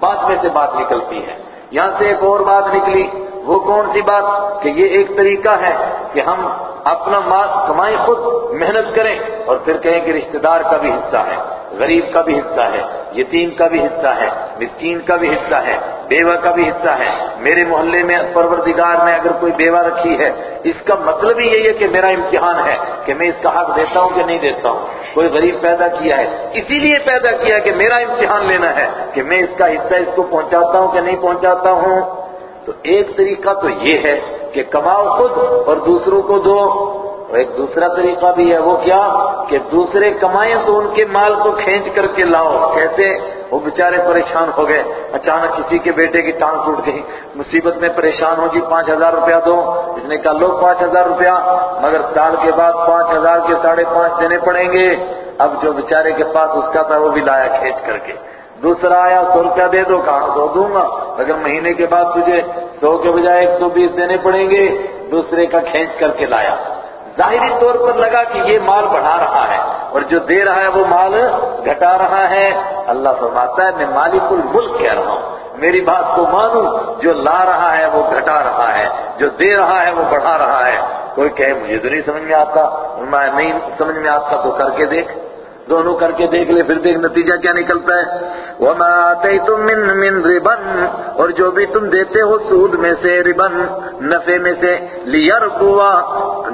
بات میں سے بات نکلتی ہے۔ یہاں سے ایک اور بات نکلی۔ وہ کون سی بات؟ کہ یہ ایک طریقہ ہے کہ ہم اپنا مال، کمائیں خود، محنت کریں اور پھر کہیں کہ رشتہ دار کا بھی حصہ ہے۔ غریب کا بھی حصہ ہے، یتیم کا بھی حصہ ہے، مسکین کا بھی حصہ ہے، بیوہ کا بھی حصہ ہے۔ میرے محلے میں پروردگار نے اگر کوئی بیوہ رکھی ہے، اس کا مطلب ہی یہی ہے کہ میرا امتحان ہے، کہ میں اس کا حق دیتا ہوں کہ نہیں دیتا ہوں۔ کوئی غریب پیدا کیا ہے، اسی لیے پیدا کیا ہے کہ میرا امتحان لینا ہے، کہ میں اس کا حصہ اس کو پہنچاتا ہوں کہ نہیں پہنچاتا ہوں۔ تو ایک طریقہ تو یہ ہے کہ کماؤ خود اور دوسروں کو دو۔ اور ایک دوسرا طریقہ بھی ہے وہ کیا کہ دوسرے کمائیں تو ان کے مال کو کھینچ کر کے لاؤ۔ کیسے؟ وہ بیچارے پریشان ہو گئے۔ اچانک کسی کے بیٹے کی ٹانگ ٹوٹ گئی۔ مصیبت میں پریشان ہو جی پانچ ہزار روپیہ دو۔ اس نے کہا، لو پانچ ہزار روپیہ۔ مگر سال کے بعد پانچ ہزار کے ساڑھے پانچ دینے پڑیں گے۔ اب جو بیچارے کے پاس اس کا تھا، وہ بھی لایا کھینچ کر کے۔ دوسرا آیا، سو روپیہ دے دو۔ کہاں سو دوں گا۔ اگر مہینے کے بعد تجھے سو کے بجائے ایک سو بیس دینے پڑیں گے۔ دوسرے کا کھینچ کر کے لایا۔ ظاہری طور پر لگا کہ یہ مال بڑھا رہا ہے اور جو دے رہا ہے وہ مال گھٹا رہا ہے۔ اللہ فرماتا ہے، میں مالک الملک کہہ رہا ہوں۔ میری بات کو مانوں جو لا رہا ہے وہ گھٹا رہا ہے، جو دے رہا ہے وہ بڑھا رہا ہے۔ کوئی کہے، مجھے تو نہیں سمجھ میں آتا۔ میں نہیں سمجھ میں آتا تو کر کے دیکھ۔ دونوں کر کے دیکھ لے، پھر دیکھ نتیجہ کیا نکلتا ہے؟ وَمَا آتَيْتُم مِّن مِّن رِبًا، اور جو بھی تم دیتے ہو سود میں سے ربن نفے میں سے لیربوا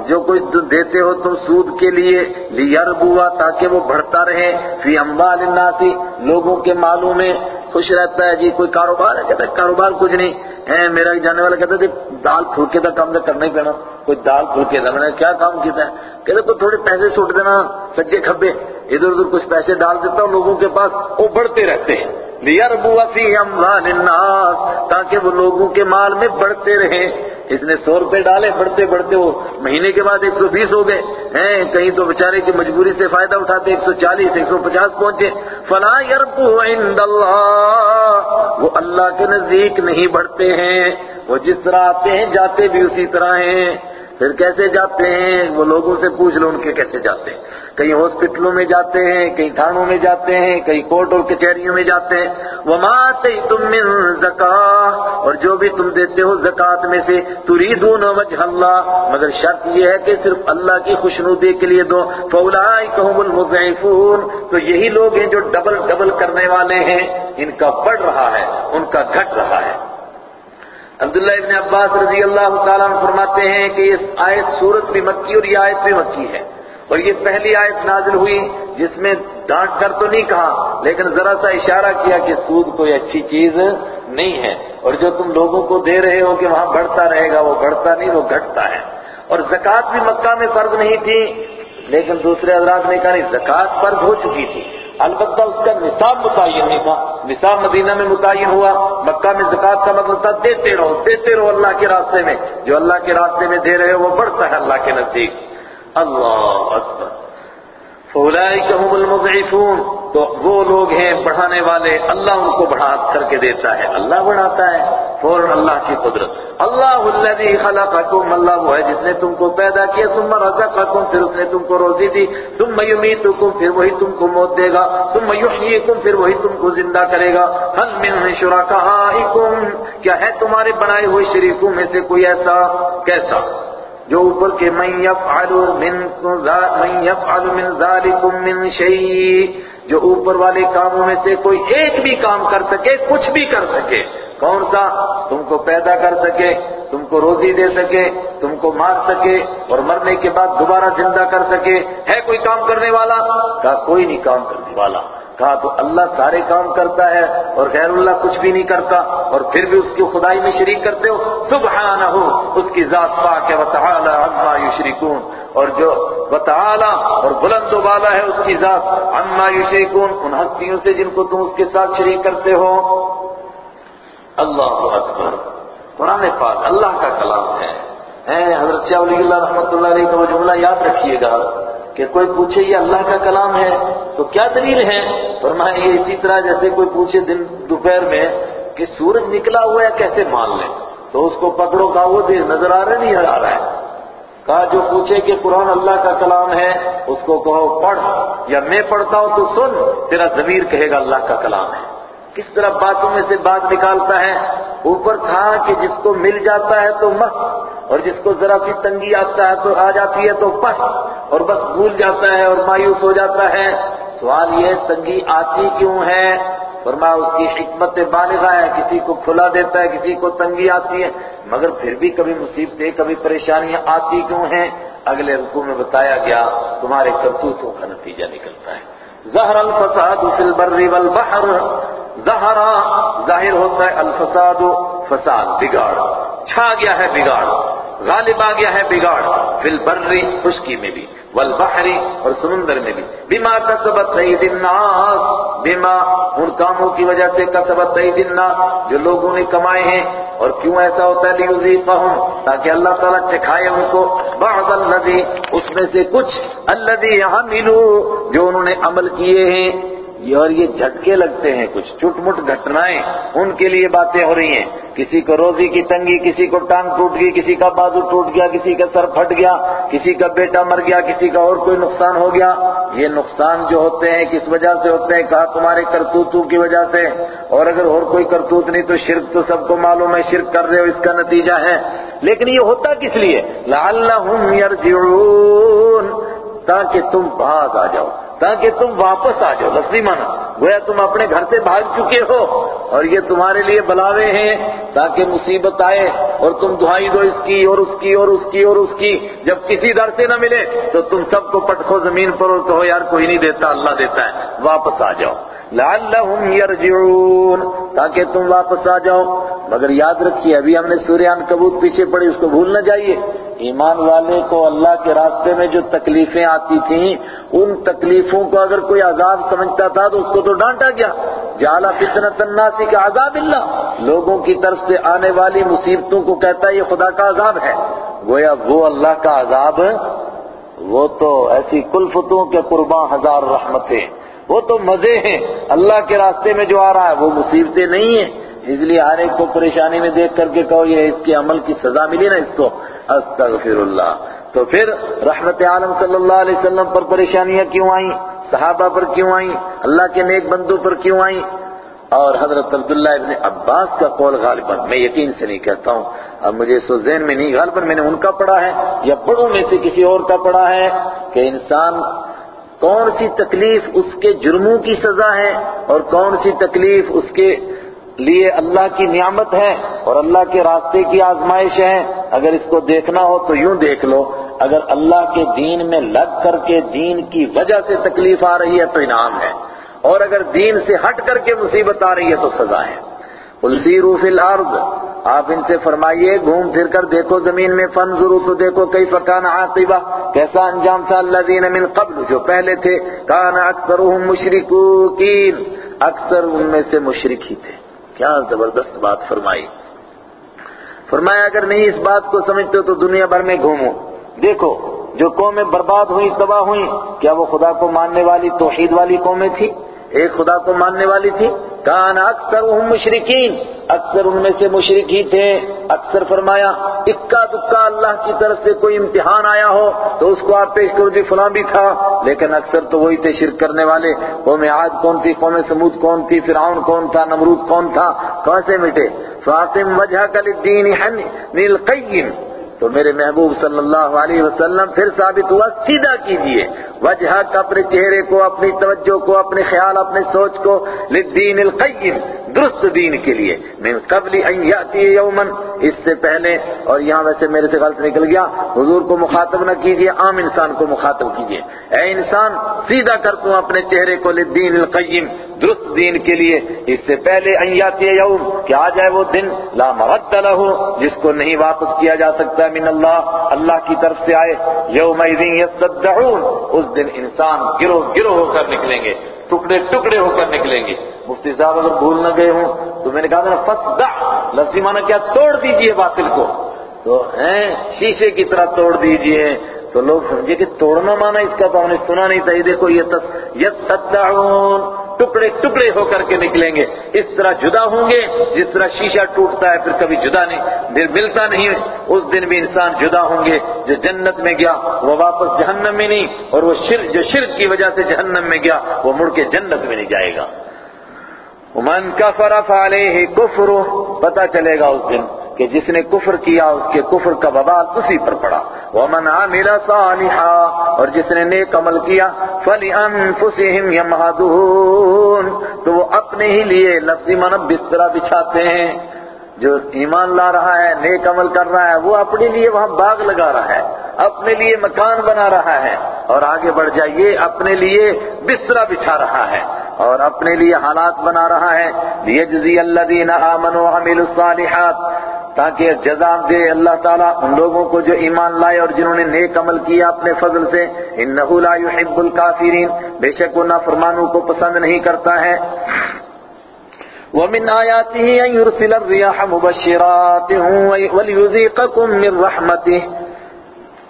جو کچھ دیتے ہو تم سود کے لیے لیربوا تاکہ وہ بڑھتا رہے فی اموال الناس، لوگوں کے مالوں میں خوش رہتا ہے جی کوئی کاروبار ہے؟ کہتا ہے، کاروبار کچھ نہیں۔ ہے میرا جانے والا کہتا ہے دال پھلکے کا کام کرنا ہی پینا۔ کوئی دال پھلکے کا میں نے کیا کام کیا ہے؟ کہتے کوئی تھوڑے پیسے سوٹ دینا، سجے کھبے۔ ادھر ادھر کچھ پیسے ڈال دیتا ہوں، لوگوں کے پاس۔ وہ بڑھتے رہتے ہیں۔ لیربوا فی اموال الناس، تاکہ وہ لوگوں کے مال میں بڑھتے رہیں۔ اس نے سو روپے ڈالے، بڑھتے بڑھتے وہ مہینے کے بعد ایک سو بیس ہو گئے۔ ہیں، کہیں تو بےچارے کی مجبوری سے فائدہ اٹھاتے، ایک سو چالیس، ایک سو پچاس پہنچے۔ فلاں یربو عند اللہ وہ اللہ کے نزدیک نہیں بڑھتے ہیں۔ وہ جس طرح آتے ہیں، جاتے بھی اسی طرح ہیں۔ پھر کیسے جاتے ہیں؟ وہ لوگوں سے پوچھ لو ان کے کیسے جاتے ہیں۔ کہیں ہاسپٹلوں میں جاتے ہیں، کہیں تھانوں میں جاتے ہیں، کہیں کورٹ اور کچہریوں میں جاتے ہیں۔ وما تم من زکا اور جو بھی تم دیتے ہو زکات میں سے تریدون وجہ اللہ مگر شرط یہ ہے کہ صرف اللہ کی خوشنودی کے لیے دو۔ فاولائکہم المضعفون۔ تو یہی لوگ ہیں جو ڈبل ڈبل کرنے والے ہیں۔ ان کا بڑھ رہا ہے، ان کا گھٹ رہا ہے۔ عبداللہ ابن عباس رضی اللہ تعالیٰ فرماتے ہیں کہ اس آیت سورت بھی مکی اور یہ آیت بھی مکی ہے۔ اور یہ پہلی آیت نازل ہوئی جس میں ڈانٹ کر تو نہیں کہا، لیکن ذرا سا اشارہ کیا کہ سود کوئی اچھی چیز نہیں ہے۔ اور جو تم لوگوں کو دے رہے ہو کہ وہاں بڑھتا رہے گا، وہ بڑھتا نہیں، وہ گھٹتا ہے۔ اور زکوٰۃ بھی مکہ میں فرض نہیں تھی، لیکن دوسرے حضرات نے کہا، نہیں، زکوٰۃ فرض ہو چکی تھی۔ البتہ اس کا نصاب متعین نہیں تھا۔ نصاب مدینہ میں متعین ہوا۔ مکہ میں زکوٰۃ کا مطلب تھا، دیتے رہو دیتے رہو اللہ کے راستے میں۔ جو اللہ کے راستے میں دے رہے ہو، وہ بڑھتا ہے اللہ کے نزدیک۔ اللہ اکبر۔ فَأُولَئِكَ هُمُ الْمُضْعِفُونَ۔ تو وہ لوگ ہیں بڑھانے والے، اللہ ان کو بڑھا کر کے دیتا ہے۔ اللہ بڑھاتا ہے فوراً اللہ کی قدرت۔ اللہ الذي خلقكم اللہ وہ ہے جس نے تم کو پیدا کیا، ثم رزقكم پھر اس نے تم کو روزی دی۔ ثم يميتكم پھر وہی تم کو موت دے گا۔ ثم يحييكم پھر وہی تم کو زندہ کرے گا۔ هل من شركائكم کیا ہے تمہارے بنائے ہوئے شریکوں میں سے کوئی ایسا؟ کیسا؟ جو اوپر کے من يفعل من من يفعل من ذلكم من شيء جو اوپر والے کاموں میں سے کوئی ایک بھی کام کر سکے، کچھ بھی کر سکے، کون سا؟ تم کو پیدا کر سکے، تم کو روزی دے سکے، تم کو مار سکے اور مرنے کے بعد دوبارہ زندہ کر سکے۔ ہے کوئی کام کرنے والا؟ کہا کوئی نہیں کام کرنے والا۔ کہا تو اللہ سارے کام کرتا ہے اور غیر اللہ کچھ بھی نہیں کرتا اور پھر بھی اس کی خدائی میں شریک کرتے ہو سبحانہ ہو اس کی ذات پاک ہے، وتعالی عما یشرکون۔ اور جو وتعالی اور بلند و بالا ہے، اس کی ذات عما یشرکون۔ ان ہستیوں سے جن کو تم اس کے ساتھ شریک کرتے ہو۔ اللہ اکبر۔ قرآن پاک اللہ کا کلام ہے۔ حضرت شاہ ولی اللہ رحمۃ اللہ علیہ کا وہ جملہ یاد رکھیے گا۔ کہ کوئی پوچھے یہ اللہ کا کلام ہے تو کیا دلیل ہے؟ فرمائے یہ اسی طرح جیسے کوئی پوچھے دن دوپہر میں کہ سورج نکلا ہوا ہے، کیسے مان لیں تو اس کو پکڑو، کہا وہ دیر نظر آ رہا نہیں آ رہا ہے۔ کہا جو پوچھے کہ قرآن اللہ کا کلام ہے، اس کو کہو، پڑھ، یا میں پڑھتا ہوں تو سن، تیرا ضمیر کہے گا اللہ کا کلام ہے۔ کس طرح باتوں میں سے بات نکالتا ہے؟ اوپر تھا کہ جس کو مل جاتا ہے تو مت اور جس کو ذرا سی تنگی آتا ہے تو آ جاتی ہے تو پس اور بس بھول جاتا ہے اور مایوس ہو جاتا ہے۔ سوال یہ تنگی آتی کیوں ہے؟ فرما اس کی حکمت بالغہ ہے، کسی کو کھلا دیتا ہے، کسی کو تنگی آتی ہے۔ مگر پھر بھی کبھی مصیبتیں، کبھی پریشانیاں آتی کیوں ہیں؟ اگلے رکو میں بتایا گیا، تمہارے کرتوتوں کا نتیجہ نکلتا ہے۔ زہر الفساد فی البر والبحر زہر ظاہر ہوتا ہے الفساد فساد، بگاڑ۔ چھا گیا ہے بگاڑ، غالب آ گیا ہے بگاڑ۔ فی البر خشکی میں بھی، والبحری اور سمندر میں بھی۔ بما کسبت عید الناس، بما ان کاموں کی وجہ سے کسبت عید الناس، جو لوگوں نے کمائے ہیں۔ اور کیوں ایسا ہوتا ہے؟ لیوزیقہم تاکہ اللہ تعالیٰ چکھائے ان کو۔ بعض الذی، اس میں سے کچھ الذی یہاں ملو جو انہوں نے عمل کیے ہیں۔ اور یہ جھٹکے لگتے ہیں، کچھ چھوٹ مٹ گھٹنائیں، ان کے لیے باتیں ہو رہی ہیں۔ کسی کو روزی کی تنگی، کسی کو ٹانگ ٹوٹ گئی، کسی کا بازو ٹوٹ گیا، کسی کا سر پھٹ گیا، کسی کا بیٹا مر گیا، کسی کا اور کوئی نقصان ہو گیا۔ یہ نقصان جو ہوتے ہیں، کس وجہ سے ہوتے ہیں؟ کہا تمہارے کرتوتوں کی وجہ سے۔ اور اگر اور کوئی کرتوت نہیں، تو شرک تو سب کو معلوم ہے، شرک کر رہے ہو، اس کا نتیجہ ہے۔ لیکن یہ ہوتا کس لیے؟ لعلہم یرجعون، تاکہ تم بھاگ آ جاؤ۔ تاکہ تم واپس آ جاؤ۔ لفظی مانا گویا تم اپنے گھر سے بھاگ چکے ہو اور یہ تمہارے لیے بلاوے ہیں تاکہ مصیبت آئے اور تم دہائی دو اس کی اور اس کی اور اس کی اور اس کی۔ جب کسی در سے نہ ملے تو تم سب کو پٹکو زمین پر اور کہو، یار، کوئی نہیں دیتا، اللہ دیتا ہے۔ واپس آ جاؤ۔ لعلہم یرجعون۔ تاکہ تم واپس آ جاؤ۔ مگر یاد رکھیے، ابھی ہم نے سوریان کبوت پیچھے پڑی اس کو بھول نہ جائیے۔ ایمان والے کو اللہ کے راستے میں جو تکلیفیں آتی تھیں، ان تکلیف تکلیفوں کو اگر کوئی عذاب سمجھتا تھا تو اس کو تو ڈانٹا گیا۔ جالا فتنة الناس کا عذاب اللہ۔ لوگوں کی طرف سے آنے والی مصیبتوں کو کہتا ہے، یہ خدا کا عذاب ہے۔ گویا وہ اللہ کا عذاب، وہ تو ایسی کلفتوں کے قرباں ہزار رحمتیں وہ تو مزے ہیں۔ اللہ کے راستے میں جو آ رہا ہے، وہ مصیبتیں نہیں ہیں۔ اس لیے ہر ایک کو پریشانی میں دیکھ کر کے کہو، یہ اس کے عمل کی سزا ملی نا اس کو۔ استغفر اللہ۔ تو پھر رحمت عالم صلی اللہ علیہ وسلم پر پریشانیاں کیوں آئیں؟ صحابہ پر کیوں آئیں؟ اللہ کے نیک بندوں پر کیوں آئیں؟ اور حضرت عبداللہ ابن عباس کا قول غالباً، میں یقین سے نہیں کہتا ہوں، اب مجھے اس ذہن میں نہیں، غالباً میں نے ان کا پڑھا ہے یا بڑوں میں سے کسی اور کا پڑھا ہے کہ انسان کون سی تکلیف اس کے جرموں کی سزا ہے اور کون سی تکلیف اس کے لیے اللہ کی نعمت ہے اور اللہ کے راستے کی آزمائش ہے۔ اگر اس کو دیکھنا ہو تو یوں دیکھ لو۔ اگر اللہ کے دین میں لگ کر کے دین کی وجہ سے تکلیف آ رہی ہے تو انعام ہے۔ اور اگر دین سے ہٹ کر کے مصیبت آ رہی ہے تو سزا ہے۔ السیرو فی الارض، آپ ان سے فرمائیے، گھوم پھر کر دیکھو زمین میں فنظرو تو دیکھو کئی فکان عاقبہ۔ کیسا انجام تھا الذین من قبل، جو پہلے تھے۔ کان اکثرهم مشرکین، اکثر ان میں سے مشرک ہی تھے۔ کیا زبردست بات فرمائی۔ فرمایا، اگر نہیں اس بات کو سمجھتے تو دنیا بھر میں گھومو۔ دیکھو، جو قومیں برباد ہوئی تباہ ہوئی کیا وہ خدا کو ماننے والی توحید والی قومیں تھی ایک خدا کو ماننے والی تھی؟ کان اکثر مشرقین اکثر ان میں سے مشرق ہی تھے۔ اکثر فرمایا، اکا دکا اللہ کی طرف سے کوئی امتحان آیا ہو تو اس کو آپ پیش کرو جی فلاں بھی تھا۔ لیکن اکثر تو وہی تھے شرک کرنے والے۔ قوم عاد کون تھی؟ قوم سمود کون تھی؟ فرعون کون تھا؟ نمرود کون تھا؟ کہاں سے مٹے؟ فاطم وجہ کل الدین نیل قیم تو میرے محبوب صلی اللہ علیہ وسلم پھر ثابت ہوا، سیدھا کیجیے۔ وجہ اپنے چہرے کو، اپنی توجہ کو، اپنے خیال اپنے سوچ کو، للدین القیم۔ درست دین کے لیے۔ من قبل ان یاتی یومن اس سے پہلے، اور یہاں ویسے میرے سے غلط نکل گیا، حضور کو مخاطب نہ کیجیے، عام انسان کو مخاطب کیجیے۔ اے انسان، سیدھا کر توں اپنے چہرے کو للدین القیم، درست دین کے لیے۔ اس سے پہلے ان یاتی یوم، کہ آ جائے وہ دن، لا مرد لہ جس کو نہیں واپس کیا جا سکتا من اللہ اللہ کی طرف سے آئے۔ یوم یصدعون، اس دن انسان گروہ گروہ ہو کر نکلیں گے۔ ٹکڑے ٹکڑے ہو کر نکلیں گے۔ مفتی صاحب اگر بھول نہ گئے ہوں تو میں نے کہا تھا فسدع لفظی معنی کیا؟ توڑ دیجیے باطل کو۔ تو ہیں، شیشے کی طرح توڑ دیجیے۔ تو لوگ سمجھے کہ توڑنا مانا اس کا تو ہم نے سنا نہیں تھا، یہ دیکھو، یہ تصدعون ٹکڑے ٹکڑے ہو کر کے نکلیں گے۔ اس طرح جدا ہوں گے، جس طرح شیشہ ٹوٹتا ہے، پھر کبھی جدا نہیں، پھر ملتا نہیں۔ اس دن بھی انسان جدا ہوں گے، جو جنت میں گیا، وہ واپس جہنم میں نہیں، اور وہ شرک جو شرک کی وجہ سے جہنم میں گیا، وہ مڑ کے جنت میں نہیں جائے گا۔ من کفر فعلیہ کفر پتہ چلے گا اس دن۔ کہ جس نے کفر کیا، اس کے کفر کا وبال اسی پر پڑا۔ ومن عمل صالحا، اور جس نے نیک عمل کیا فلانفسهم يمهدون۔ تو وہ اپنے ہی لیے لفظی من بستر بچھاتے ہیں۔ جو ایمان لا رہا ہے، نیک عمل کر رہا ہے، وہ اپنے لیے وہاں باغ لگا رہا ہے، اپنے لیے مکان بنا رہا ہے۔ اور آگے بڑھ جائیے، اپنے لیے بسترا بچھا رہا ہے۔ اور اپنے لیے حالات بنا رہا ہے۔ لیجزی الذین آمنوا وعملوا الصالحات تاکہ جزا دے اللہ تعالیٰ ان لوگوں کو جو ایمان لائے اور جنہوں نے نیک عمل کیا اپنے فضل سے۔ انہو لا يحب الکافرین۔ بے شک وہ نافرمانوں کو پسند نہیں کرتا ہے۔ وَمِنْ آيَاتِهِ أَن يُرْسِلَ الرِّيَاحَ مُبَشِّرَاتٍ وَلْيُذِيقَكُم مِّن رَّحْمَتِهِ۔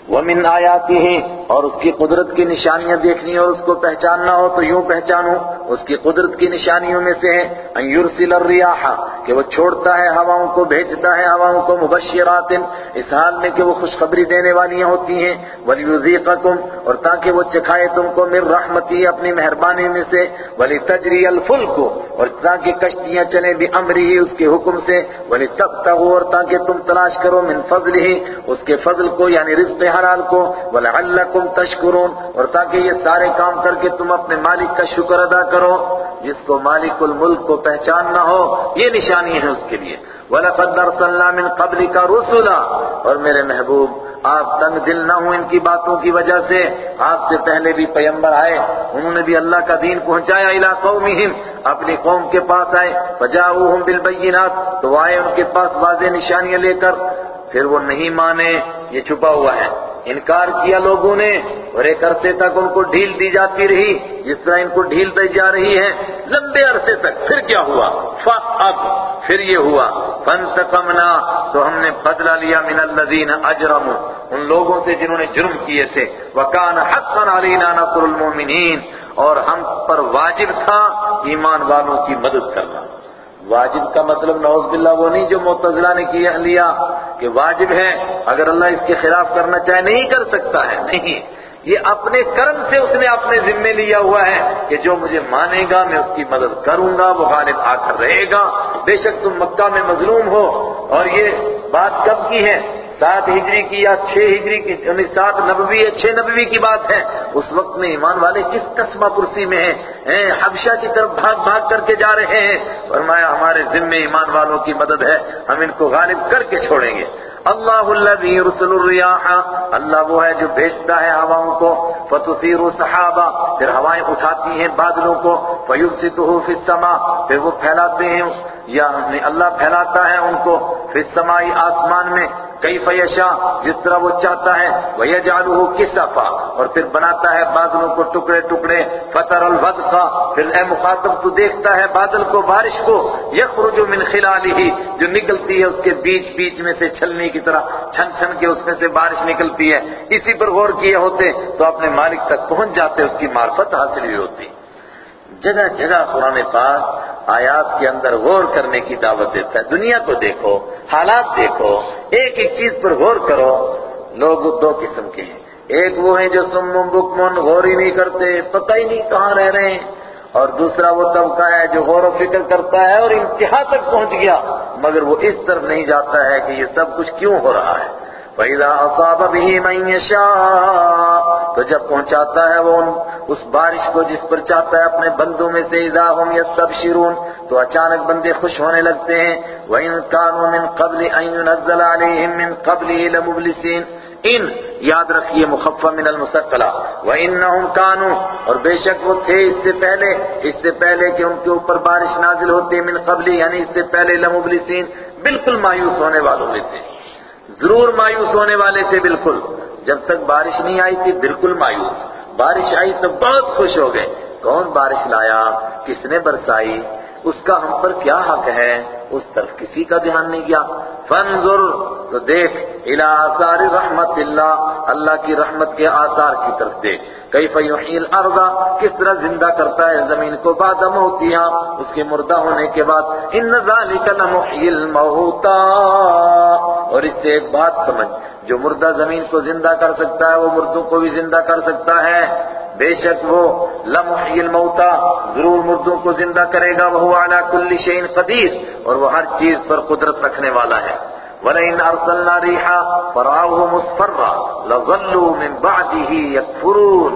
وَمِنْ آيَاتِهِ اور اس کی قدرت کی نشانیاں دیکھنی اور اس کو پہچاننا ہو تو یوں پہچانو، اس کی قدرت کی نشانیوں میں سے ہے، ان يرسل الرياح کہ وہ چھوڑتا ہے ہواؤں کو، بھیجتا ہے ہواؤں کو مبشرات، اس حال میں کہ وہ خوشخبری دینے والی ہوتی ہیں، وَلْيُذِيقَكُمْ، اور تاکہ وہ چکھائے تم کو مر رحمتی اپنی مہربانی میں سے، وَلِتَجْرِيَ الْفُلْكُ، اور تاکہ کشتیاں چلیں بھی امری اس کے حکم سے، وَلِتَبْتَغُوا، اور تاکہ تم تلاش کرو من فضله، اس کے فضل کو یعنی رزق حلال کو وَلَعَلَّكُمْ تَشْكُرُونَ اور تاکہ یہ سارے کام کر کے تم اپنے مالک کا شکر ادا کرو، جس کو مالک الملک کو پہچاننا ہو، یہ نشانی ہے اس کے لیے۔ وَلَقَدْ أَرْسَلْنَا مِن قَبْلِكَ رُسُلًا۔ اور میرے محبوب، آپ تنگ دل نہ ہوں ان کی باتوں کی وجہ سے۔ آپ سے پہلے بھی پیمبر آئے، انہوں نے بھی اللہ کا دین پہنچایا الى قومہم اپنی قوم کے پاس آئے۔ فجاؤہم بالبینات تو آئے ان کے پاس واضح نشانیاں لے کر۔ پھر وہ نہیں مانے، یہ چھپا ہوا ہے۔ انکار کیا لوگوں نے، اور ایک عرصے تک ان کو ڈھیل دی جاتی رہی، جس طرح ان کو ڈھیل دی جا رہی ہے، لمبے عرصے تک۔ پھر کیا ہوا؟ اب پھر یہ ہوا۔ فانتقمنا، تو ہم نے بدلہ لیا من الذین اجرموا ان لوگوں سے جنہوں نے جرم کیے تھے۔ وکان حقا علینا نصر المؤمنین، اور ہم پر واجب تھا ایمان والوں کی مدد کرنا۔ واجب کا مطلب نعوذ باللہ وہ نہیں جو معتزلہ نے کیا لیا کہ واجب ہے، اگر اللہ اس کے خلاف کرنا چاہے نہیں کر سکتا ہے، نہیں۔ یہ اپنے کرم سے اس نے اپنے ذمے لیا ہوا ہے کہ جو مجھے مانے گا، میں اس کی مدد کروں گا، وہ غالب آ کر رہے گا۔ بے شک تم مکہ میں مظلوم ہو۔ اور یہ بات کب کی ہے؟ سات ہجری کی یا چھ ہجری کی یعنی سات نبوی ہے چھ نبوی کی بات ہے، اس وقت میں ایمان والے کس قسمہ کرسی میں ہیں؟ حبشہ کی طرف بھاگ بھاگ کر کے جا رہے ہیں۔ فرمایا، ہمارے ذمے ایمان والوں کی مدد ہے، ہم ان کو غالب کر کے چھوڑیں گے۔ اللہ الذي يرسل الرياح اللہ وہ ہے جو بھیجتا ہے ہواؤں کو۔ فتثير صحابہ پھر ہوائیں اٹھاتی ہیں بادلوں کو۔ فيبسطه في السماء، پھر وہ پھیلاتے ہیں۔ یعنی اللہ پھیلاتا ہے ان کو فی السماء آسمان میں۔ کئی فیشا جس طرح وہ چاہتا ہے وہ جالو کسفا اور پھر بناتا ہے بادلوں کو ٹکڑے ٹکڑے فطر البد پھر اے مخاطب تو دیکھتا ہے بادل کو، بارش کو یخرج من خلاله، جو نکلتی ہے اس کے بیچ بیچ میں سے چھلنے کی طرح، چھن چھن کے اس میں سے بارش نکلتی ہے۔ اسی پر غور کیے ہوتے، تو اپنے مالک تک پہنچ جاتے، اس کی معرفت حاصل ہوئی ہوتی۔ جگہ جگہ قرآن پاک آیات کے اندر غور کرنے کی دعوت دیتا ہے۔ دنیا کو دیکھو، حالات دیکھو، ایک ایک چیز پر غور کرو۔ لوگ دو قسم کے ہیں۔ ایک وہ ہیں جو سم بکمن غور ہی نہیں کرتے، پتہ ہی نہیں کہاں رہ رہے ہیں۔ اور دوسرا وہ طبقہ ہے جو غور و فکر کرتا ہے اور انتہا تک پہنچ گیا، مگر وہ اس طرف نہیں جاتا ہے کہ یہ سب کچھ کیوں ہو رہا ہے۔ فَإِذَا أَصَابَ بِهِ مَن يَشَاءُ تو جب پہنچاتا ہے وہ اس بارش کو جس پر چاہتا ہے اپنے بندوں میں سے اِذَا هُمْ يَسْتَبْشِرُونَ تو اچانک بندے خوش ہونے لگتے ہیں۔ وَإِن كَانُوا مِن قَبْلِ أَن يُنَزَّلَ عَلَيْهِم مِّن قَبْلِهِ لَمُبْلِسِينَ۔ ان یاد رکھیے مخفف من المسقلہ وَإِنَّهُمْ كَانُوا، اور بے شک وہ تھے اس سے پہلے، اس سے پہلے کہ ان کے اوپر بارش نازل ہوتی من قبلی یعنی اس سے پہلے لمبلسین، بالکل مایوس ہونے والوں میں سے۔ ضرور مایوس ہونے والے تھے بالکل۔ جب تک بارش نہیں آئی تھی بالکل مایوس۔ بارش آئی تو بہت خوش ہو گئے۔ کون بارش لایا؟ کس نے برسائی؟ اس کا ہم پر کیا حق ہے؟ اس طرف کسی کا دھیان نہیں گیا۔ فانظر، تو دیکھ، الى آثار رحمت اللہ اللہ کی رحمت کے آثار کی طرف دیکھ۔ کیف یحیی الارض؟ کس طرح زندہ کرتا ہے زمین کو بعد موتیا اس کے مردہ ہونے کے بعد ان ذالک لمحیی الموتا اور اس سے ایک بات سمجھ، جو مردہ زمین کو زندہ کر سکتا ہے، وہ مردوں کو بھی زندہ کر سکتا ہے۔ بے شک وہ لمحی الموتا ضرور مردوں کو زندہ کرے گا وہ علی کل شیء قدیر، اور وہ ہر چیز پر قدرت رکھنے والا ہے۔ وَلَئِنْ أَرْسَلْنَا رِيحًا فَرَأَوْهُ مُصْفَرًّا لَظَلُّوا مِنْ بَعْدِهِ يَكْفُرُونَ۔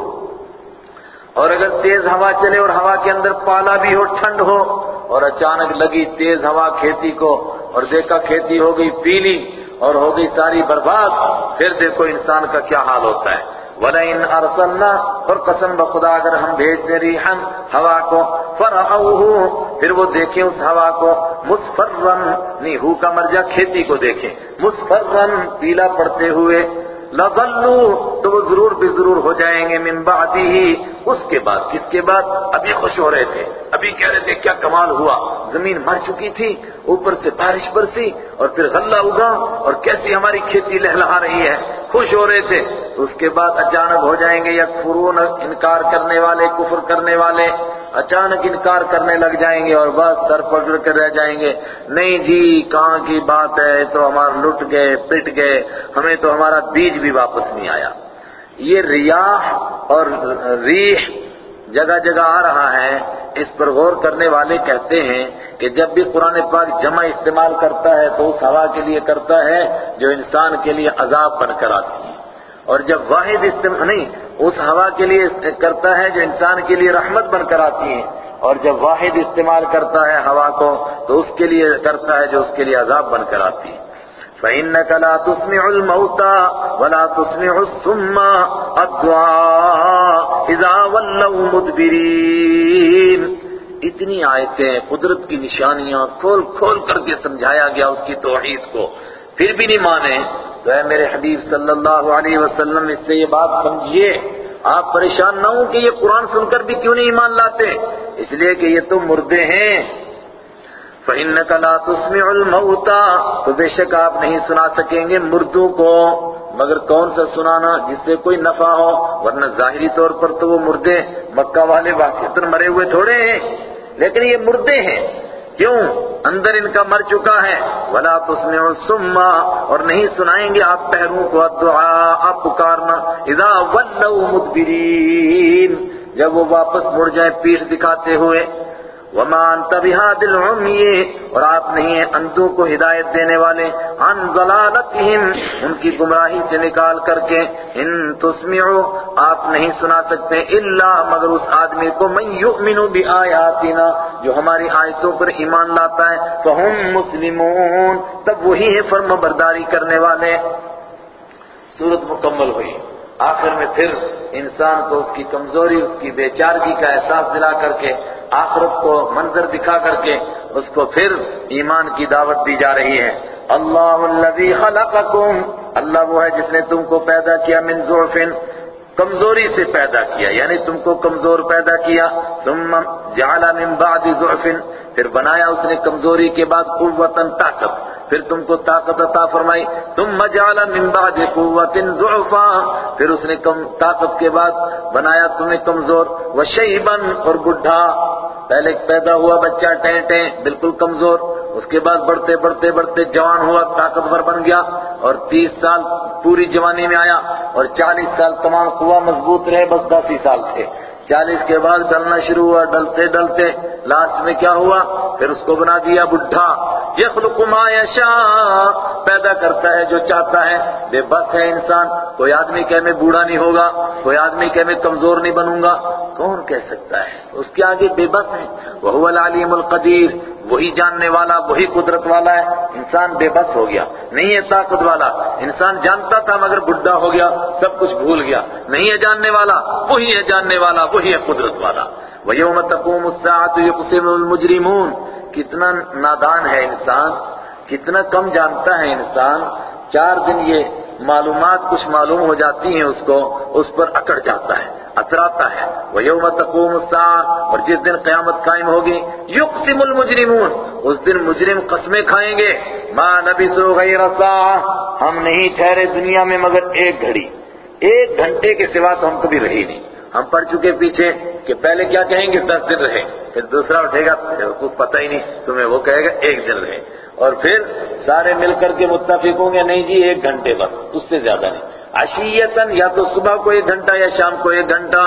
اور اگر تیز ہوا چلے اور ہوا کے اندر پالا بھی ہو، ٹھنڈ ہو، اور اچانک لگی تیز ہوا کھیتی کو، اور دیکھا کھیتی ہو گئی پیلی، اور ہو گئی ساری برباد، پھر دیکھو انسان کا کیا حال ہوتا ہے۔ وَلَئِنْ أَرْسَلْنَا، اور قسم بخدا اگر ہم بھیج دیں ریحاً ہوا کو۔ فَرَعَوْهُ پھر وہ دیکھیں اس ہوا کو۔ مصفرن نیہو کا مرجع کھیتی کو دیکھیں۔ مصفرن پیلا پڑتے ہوئے۔ لَظَلُّوا، تو وہ ضرور بھی ضرور ہو جائیں گے من بعدی اس کے بعد، کس کے بعد؟ ابھی خوش ہو رہے تھے۔ ابھی کہہ رہے تھے، کیا کمال ہوا؟ زمین مر چکی تھی، اوپر سے بارش برسی اور پھر غلہ اگا اور کیسی ہماری کھیتی لہلہا رہی ہے۔ خوش ہو رہے تھے۔ اس کے بعد اچانک ہو جائیں گے یا فرون انکار کرنے والے، کفر کرنے والے۔ اچانک انکار کرنے لگ جائیں گے اور بس سر پکڑ کر رہ جائیں گے۔ نہیں جی کہاں کی بات ہے؟ تو ہمارا لٹ گئے، پٹ گئے، ہمیں تو ہمارا بیج بھی واپس نہیں آیا۔ یہ ریاح اور ریح جگہ جگہ آ رہا ہے۔ اس پر غور کرنے والے کہتے ہیں کہ جب بھی قرآن پاک جمع استعمال کرتا ہے تو اس ہوا کے لیے کرتا ہے جو انسان کے لیے عذاب بن کر آتی ہے۔ اور جب واحد استعمال نہیں اس ہوا کے لیے کرتا ہے جو انسان کے لیے رحمت بن کر آتی ہے اور جب واحد استعمال کرتا ہے ہوا کو، تو اس کے لیے کرتا ہے جو اس کے لیے عذاب بن کر آتی ہے فَإِنَّكَ لَا تُسْمِعُ الْمَوْتَى وَلَا تُسْمِعُ السُّمَّ الدُّعَاءَ إِذَا وَلَّوْا مُدْبِرِينَ۔ اتنی آیتیں قدرت کی نشانیاں کھول کھول کر کے سمجھایا گیا اس کی توحید کو۔ پھر بھی نہیں مانے۔ تو اے میرے حبیب صلی اللہ علیہ وسلم، اس سے یہ بات سمجھیے، آپ پریشان نہ ہوں کہ یہ قرآن سن کر بھی کیوں نہیں ایمان لاتے؟ اس لیے کہ یہ تو مردے ہیں۔ فَإِنَّكَ لَا تُسْمِعُ الْمَوْتَى تو بے شک آپ نہیں سنا سکیں گے مردوں کو، مگر کون سا سنانا جس سے کوئی نفع ہو؟ ورنہ ظاہری طور پر تو وہ مردے مکہ والے واقع مرے ہوئے تھوڑے ہیں۔ لیکن یہ مردے ہیں۔ کیوں؟ اندر ان کا مر چکا ہے۔ ولا تسمع السما اور نہیں سنائیں گے آپ پہروں کو۔ دعا آپ پکارنا۔ اذا ولوا مدبرین جب وہ واپس مڑ جائیں، پیٹھ دکھاتے ہوئے۔ وما انت بهاد العمي اور آپ نہیں ہیں اندھوں کو ہدایت دینے والے، عن ضلالتهم، ان کی گمراہی سے نکال کر کے ان تسمعوا، آپ نہیں سنا سکتے الا مگر اس آدمی کو، من يؤمن بآياتنا، جو ہماری آیتوں پر ایمان لاتا ہے، فهم مسلمون، تب وہی ہے فرم برداری کرنے والے۔ صورت مکمل ہوئی۔ آخر میں پھر انسان کو اس کی کمزوری، اس کی بے چارگی کا احساس دلا کر کے آخرت کو منظر دکھا کر کے اس کو پھر ایمان کی دعوت دی جا رہی ہے۔ اللہ الذي خلقكم اللہ وہ ہے جس نے تم کو پیدا کیا من ضعف کمزوری سے پیدا کیا یعنی تم کو کمزور پیدا کیا۔ ثم جعل من بعد ضعف پھر بنایا اس نے کمزوری کے بعد قوتن طاقت۔ پھر تم کو طاقت عطا فرمائی، ثم جعل من بعد قوت ضعفا۔ پھر اس نے کم طاقت کے بعد بنایا تمہیں کمزور، وشیبا اور بڈھا۔ پہلے پیدا ہوا بچہ ٹیں ٹیں، بالکل کمزور۔ اس کے بعد بڑھتے بڑھتے بڑھتے جوان ہوا، طاقتور بن گیا۔ اور تیس سال پوری جوانی میں آیا، اور چالیس سال تمام قوا مضبوط رہے، بس دس ہی سال تھے۔ چالیس کے بعد ڈلنا شروع ہوا ڈلتے ڈلتے لاسٹ میں کیا ہوا؟ پھر اس کو بنا دیا بڈھا۔ یخلق ما یشاء، پیدا کرتا ہے جو چاہتا ہے۔ بے بس ہے انسان، کوئی آدمی کہ میں بوڑھا نہیں ہوگا، کوئی آدمی کہ میں کمزور نہیں بنوں گا۔ کون کہہ سکتا ہے؟ اس کے آگے بے بس ہے۔ وہ العلیم القدیر، وہی جاننے والا، وہی قدرت والا ہے۔ انسان بے بس ہو گیا۔ نہیں ہے طاقت والا۔ انسان جانتا تھا مگر بڈھا ہو گیا، سب کچھ بھول گیا۔ نہیں ہے جاننے والا، وہی ہے جاننے والا وہی ہے قدرت والا۔ وَيَوْمَ تَقُومُ السَّاعَةُ يُقْسِمُ الْمُجْرِمُونَ۔ کتنا نادان ہے انسان، کتنا کم جانتا ہے انسان۔ چار دن یہ معلومات کچھ معلوم ہو جاتی ہیں اس کو، اس پر اکڑ جاتا ہے، اتراتا ہے۔ وہ یوم تقوم الساعة۔ اور جس دن قیامت قائم ہوگی یقسم المجرمون۔ اس دن مجرم قسمیں کھائیں گے۔ ما نبسو غیر ساعة۔ ہم نہیں ٹھہرے دنیا میں مگر ایک گھڑی۔ ایک گھنٹے کے سوا تو ہم کبھی رہی نہیں۔ ہم پڑھ چکے پیچھے کہ پہلے کیا کہیں گے؟ دس دن رہے پھر دوسرا اٹھے گا کچھ پتہ ہی نہیں، تمہیں وہ کہے گا ایک دن رہے اور پھر سارے مل کر کے متفق ہوں گے، نہیں جی ایک گھنٹے بس، اس سے زیادہ نہیں۔ عشیتن یا تو صبح کو ایک گھنٹہ یا شام کو ایک گھنٹہ۔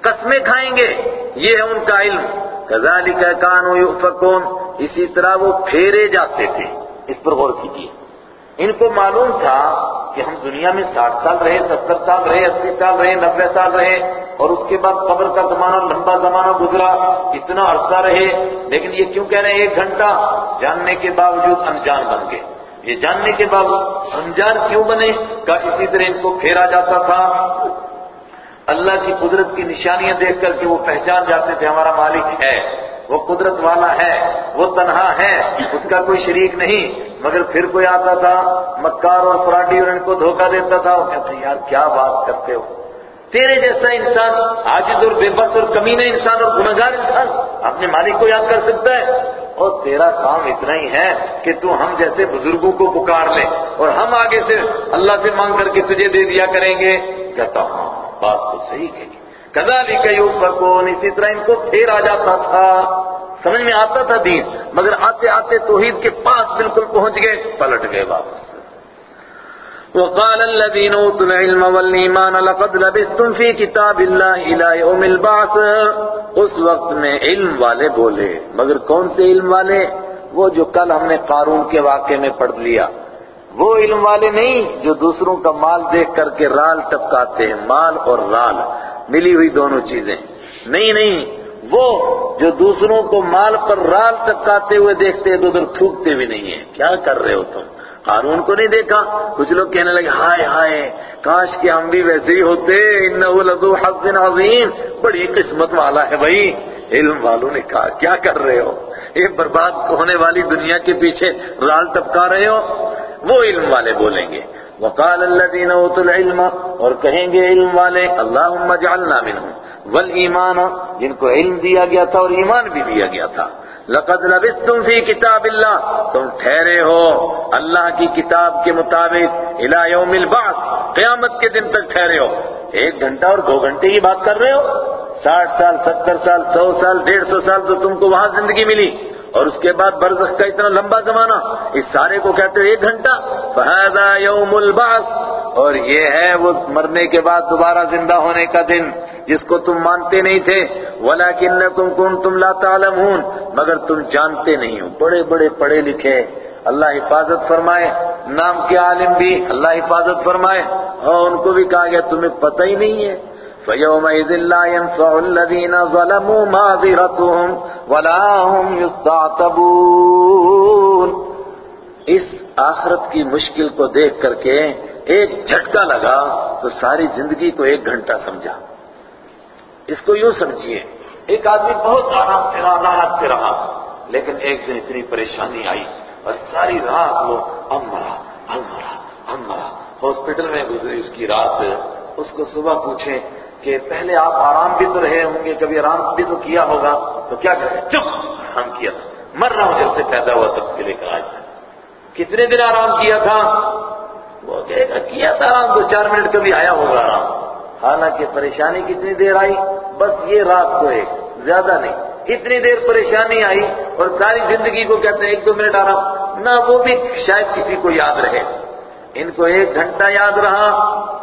قسمیں کھائیں گے، یہ ہے ان کا علم۔ کذالک کانوا یؤفکون، اسی طرح وہ پھیرے جاتے تھے۔ اس پر غور کیجیے ان کو معلوم تھا کہ ہم دنیا میں ساٹھ سال رہے، ستر سال رہے، اسی سال رہے نبے سال رہے اور اس کے بعد قبر کا زمانہ، لمبا زمانہ گزرا اتنا عرصہ رہے، لیکن یہ کیوں کہہ رہے ہیں، ایک گھنٹہ جاننے کے باوجود انجان بن گئے۔ یہ جاننے کے باوجود انجان کیوں بنے؟ کا اسی طرح ان کو پھیرا جاتا تھا۔ اللہ کی قدرت کی نشانیاں دیکھ کر کے وہ پہچان جاتے تھے، ہمارا مالک ہے۔ وہ قدرت والا ہے، وہ تنہا ہے، اس کا کوئی شریک نہیں۔ مگر پھر کوئی آتا تھا، مکار اور فراڈی اور ان کو دھوکہ دیتا تھا، وہ کہتے یار، کیا بات کرتے ہو؟ تیرے جیسا انسان، عاجز اور بے بس اور کمینے انسان اور گناہگار انسان، اپنے مالک کو یاد کر سکتا ہے۔ اور تیرا کام اتنا ہی ہے کہ تو ہم جیسے بزرگوں کو پکار لے، اور ہم آگے سے اللہ سے مانگ کر کے تجھے دے دیا کریں گے۔ کہتا ہوں، بات تو صحیح کہی۔ کدالی کئی اوپر اسی طرح ان کو پھر آ جاتا تھا. سمجھ میں آتا تھا دین. مگر آتے آتے توحید کے پاس بالکل پہنچ گئے، پلٹ گئے واپس. وقال الذين اوتوا العلم والايمان لقد لبثتم في كتاب الله الى يوم البعث. اس وقت میں علم والے بولے. مگر کون سے علم والے؟ وہ جو کل ہم نے قارون کے واقعے میں پڑھ لیا. وہ علم والے نہیں جو دوسروں کا مال دیکھ کر کے رال ٹپکاتے ہیں، مال اور رال. ملی ہوئی دونوں چیزیں۔ نہیں نہیں، وہ جو دوسروں کو مال پر رال ٹپکاتے ہوئے دیکھتے ہیں تو ادھر تھوکتے بھی نہیں ہیں۔ کیا کر رہے ہو تم؟ قارون کو نہیں دیکھا؟ کچھ لوگ کہنے لگے، ہائے ہائے، کاش کہ ہم بھی ویسے ہی ہوتے۔ انہو لذو عظیم۔ بڑی قسمت والا ہے بھائی۔ علم والوں نے کہا، کیا کر رہے ہو؟ یہ برباد ہونے والی دنیا کے پیچھے رال ٹپکا رہے ہو؟ وہ علم والے بولیں گے۔ وقال الذين اوتوا العلم، اور کہیں گے علم والے، اللهم اجعلنا منهم. والایمان، جن کو علم دیا گیا تھا اور ایمان بھی دیا گیا تھا. لقد لبثتم في كتاب الله تم ٹھہرے ہو اللہ کی کتاب کے مطابق الى يوم البعث، قیامت کے دن تک ٹھہرے ہو. ایک گھنٹہ اور دو گھنٹے کی بات کر رہے ہو؟ ساٹھ سال، ستر سال، سو سال، ڈیڑھ سو سال تو تم کو وہاں زندگی ملی۔ اور اس کے بعد برزخ کا اتنا لمبا زمانہ، اس سارے کو کہتے ہیں ایک گھنٹہ فہذا یوم البعث۔ اور یہ ہے وہ مرنے کے بعد دوبارہ زندہ ہونے کا دن، جس کو تم مانتے نہیں تھے۔ ولیکنکم کنتم لا تعلمون۔ مگر تم جانتے نہیں ہو۔ بڑے بڑے پڑھے لکھے۔ اللہ حفاظت فرمائے۔ نام کے عالم بھی اللہ حفاظت فرمائے۔ اور ان کو بھی کہا گیا، تمہیں پتہ ہی نہیں ہے۔ فَيَوْمَئِذٍ لَّا يَنفَعُ الَّذِينَ ظَلَمُوا مَعْذِرَتُهُمْ وَلَا هُمْ يُسْتَعْتَبُونَ۔ اس آخرت کی مشکل کو دیکھ کر کے ایک جھٹکا لگا تو ساری زندگی کو ایک گھنٹہ سمجھا۔ اس کو یوں سمجھیے، ایک آدمی بہت آرام سے رہا، راحت سے رہا، لیکن ایک دن اتنی پریشانی آئی اور ساری رات وہ ام مرا ام مرا ام مرا۔ ہاسپٹل میں گزری، اس کی رات، اس کو صبح پوچھیں کہ پہلے آپ آرام بھی تو رہے ہوں گے، کبھی آرام بھی تو کیا ہوگا، تو کیا کریں؟ چپ آرام کیا تھا۔ مر رہا ہوں جب سے پیدا ہوا تب سے لے کر آج۔ کتنے دن آرام کیا تھا؟ وہ کہے گا، کیا تھا؟ آرام دو چار منٹ کبھی آیا ہوگا آرام۔ حالانکہ پریشانی کتنی دیر آئی؟ بس یہ رات کو ایک، زیادہ نہیں۔ اتنی دیر پریشانی آئی اور ساری زندگی کو کہتے ہیں، ایک دو منٹ آرام۔ نہ وہ بھی شاید کسی کو یاد رہے۔ ان کو ایک گھنٹہ یاد رہا،